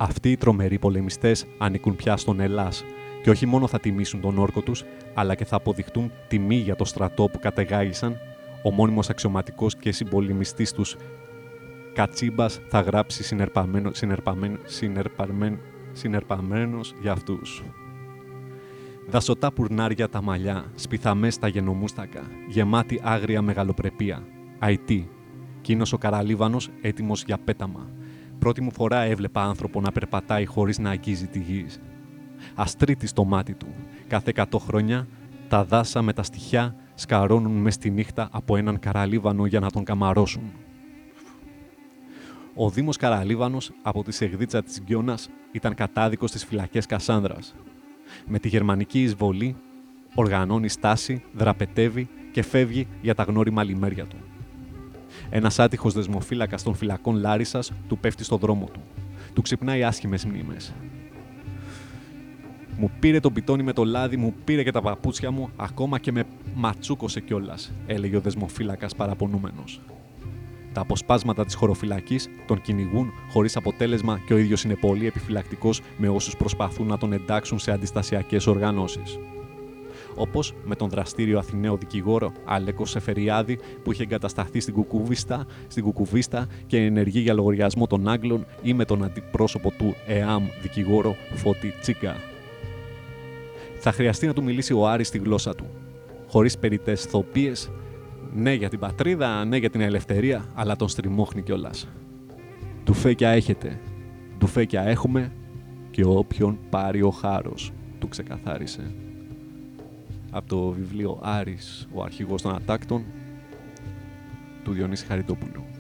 Αυτοί οι τρομεροί πολεμιστές ανήκουν πια στον Ελλάς και όχι μόνο θα τιμήσουν τον όρκο τους, αλλά και θα αποδειχτούν τιμή για το στρατό που κατεγάγησαν, ο μόνιμος αξιωματικός και συμπολεμιστής τους Κατσίμπας θα γράψει συνερπαμένο, συνερπαμένο, συνερπαμένο, συνερπαμένος για αυτούς. Δασωτά πουρνάρια τα μαλλιά, σπιθαμές τα γενομούστακα, γεμάτη άγρια μεγαλοπρεπία. Αϊτή, κίνος ο Καραλίβανος έτοιμος για πέταμα. Πρώτη μου φορά έβλεπα άνθρωπο να περπατάει χωρίς να αγγίζει τη γη. Αστρίτη στο μάτι του. Κάθε 100 χρόνια τα δάσα με τα στοιχιά σκαρώνουν μες στη νύχτα από έναν καραλίβανο για να τον καμαρώσουν. Ο Δήμος Καραλίβανος από τη Σεγδίτσα της Γκιόνας ήταν κατάδικος στις φυλακές Κασάνδρας. Με τη γερμανική εισβολή οργανώνει στάση, δραπετεύει και φεύγει για τα γνώριμα λιμέρια του. Ένας άτυχος δεσμοφύλακας των φυλακών Λάρισας του πέφτει στο δρόμο του. Του ξυπνάει άσχημες μνήμες. Μου πήρε το πιτόνι με το λάδι, μου πήρε και τα παπούτσια μου, ακόμα και με ματσούκωσε κιόλας, έλεγε ο δεσμοφύλακας παραπονούμενος. Τα αποσπάσματα της χωροφυλακής τον κυνηγούν χωρίς αποτέλεσμα και ο ίδιος είναι πολύ επιφυλακτικός με όσους προσπαθούν να τον εντάξουν σε αντιστασιακές οργανώσεις. Όπως με τον δραστήριο Αθηναίο δικηγόρο Αλέκο Σεφεριάδη που είχε εγκατασταθεί στην Κουκουβίστα, στην Κουκουβίστα και ενεργεί για λογαριασμό των Άγγλων ή με τον αντιπρόσωπο του ΕΑΜ δικηγόρο Φώτη Τσίκα. Θα χρειαστεί να του μιλήσει ο Άρης στη γλώσσα του. Χωρίς περιττέ θοπίες, ναι για την πατρίδα, ναι για την ελευθερία, αλλά τον στριμώχνει κιόλας. Ντουφέκια έχετε, ντουφέκια έχουμε και όποιον πάρει ο χάρος, του ξεκαθάρισε. Από το βιβλίο Άρης, ο αρχηγός των ατάκτων, του Διονύση Χαριτόπουλου.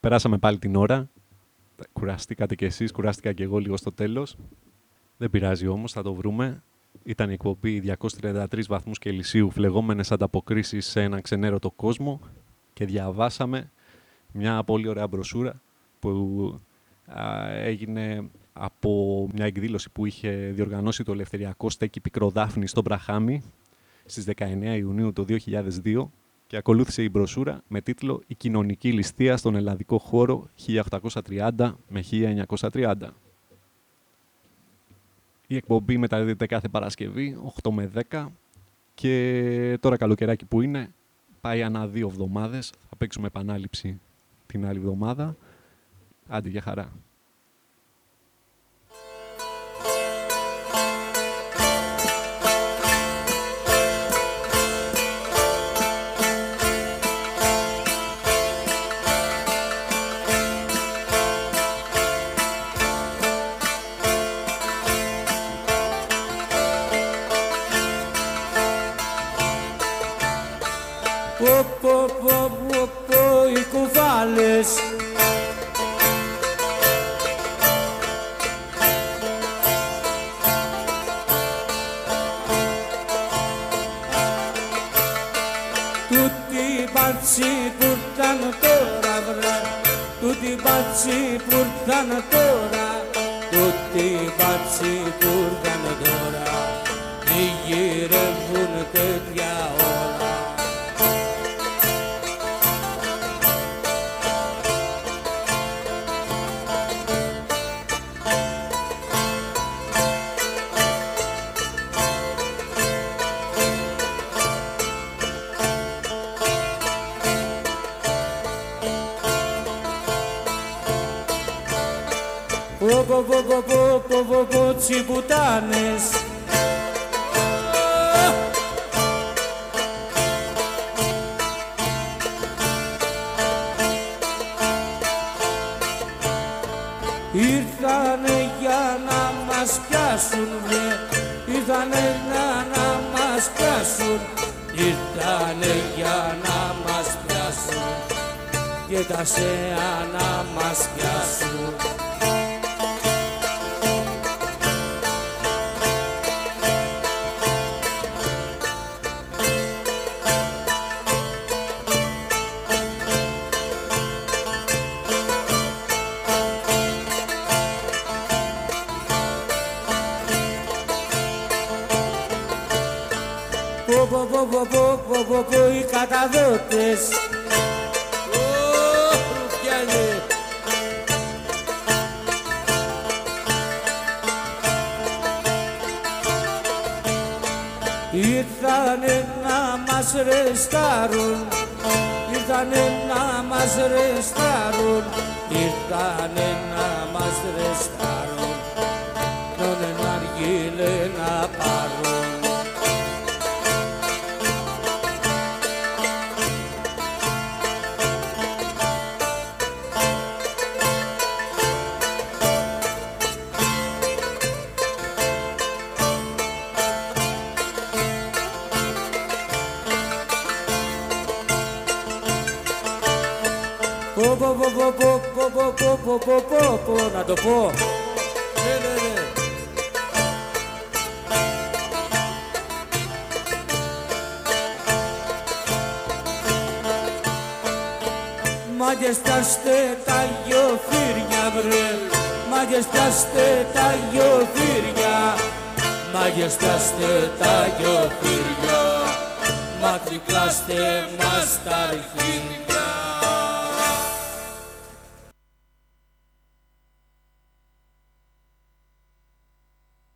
Περάσαμε πάλι την ώρα. Κουραστήκατε κι εσείς, κουράστηκα κι εγώ λίγο στο τέλος. Δεν πειράζει όμως, θα το βρούμε. Ήταν η εκπομπή 233 βαθμούς Κελσίου, φλεγόμενες ανταποκρίσεις σε έναν ξενέρωτο κόσμο και διαβάσαμε μια πολύ ωραία μπροσούρα που έγινε από μια εκδήλωση που είχε διοργανώσει το Ελευθεριακό Στέκι Πικροδάφνη στο Μπραχάμι στις 19 Ιουνίου του 2002 και ακολούθησε η μπροσούρα με τίτλο «Η κοινωνική ληστεία στον ελλαδικό χώρο 1830 με 1930». Η εκπομπή μεταδίδεται κάθε Παρασκευή, 8 με 10 και τώρα καλοκαιράκι που είναι, πάει ανά δύο εβδομάδες. Θα παίξουμε επανάληψη την άλλη εβδομάδα. Άντε, για χαρά. πω, πω, πω, πω, οι κουβάλες Τούτη μπατσί που ήρθαν τώρα βρε. Τούτη μπατσί που ήρθαν τώρα. Τούτη μπατσί που ήρθαν τώρα. Μη γυρεύουν τέτοια ώρα. Τσιμπουτάνες. Ήρθανε για να μας πιάσουν βρε. Ήρθανε να, να μας πιάσουν. Ήρθανε για να μας πιάσουν. Και τα σέα να μας πιάσουν πω πω πω πω πω οι καταδότες Ω, Ρουφιάνη. Ήρθανε να μας ρεστάρουν Ήρθανε να μας ρεστάρουν Ήρθανε να μας ρεστάρουν πω πω πω πω πω να το πω. Ναι, ναι, ναι. Μάγκες πιάστε τα γιοφύρια βρε Μάγκες πιάστε τα γιοφύρια Μάγκες πιάστε τα γιοφύρια Μα τρικλάστε μας τα αρχίδια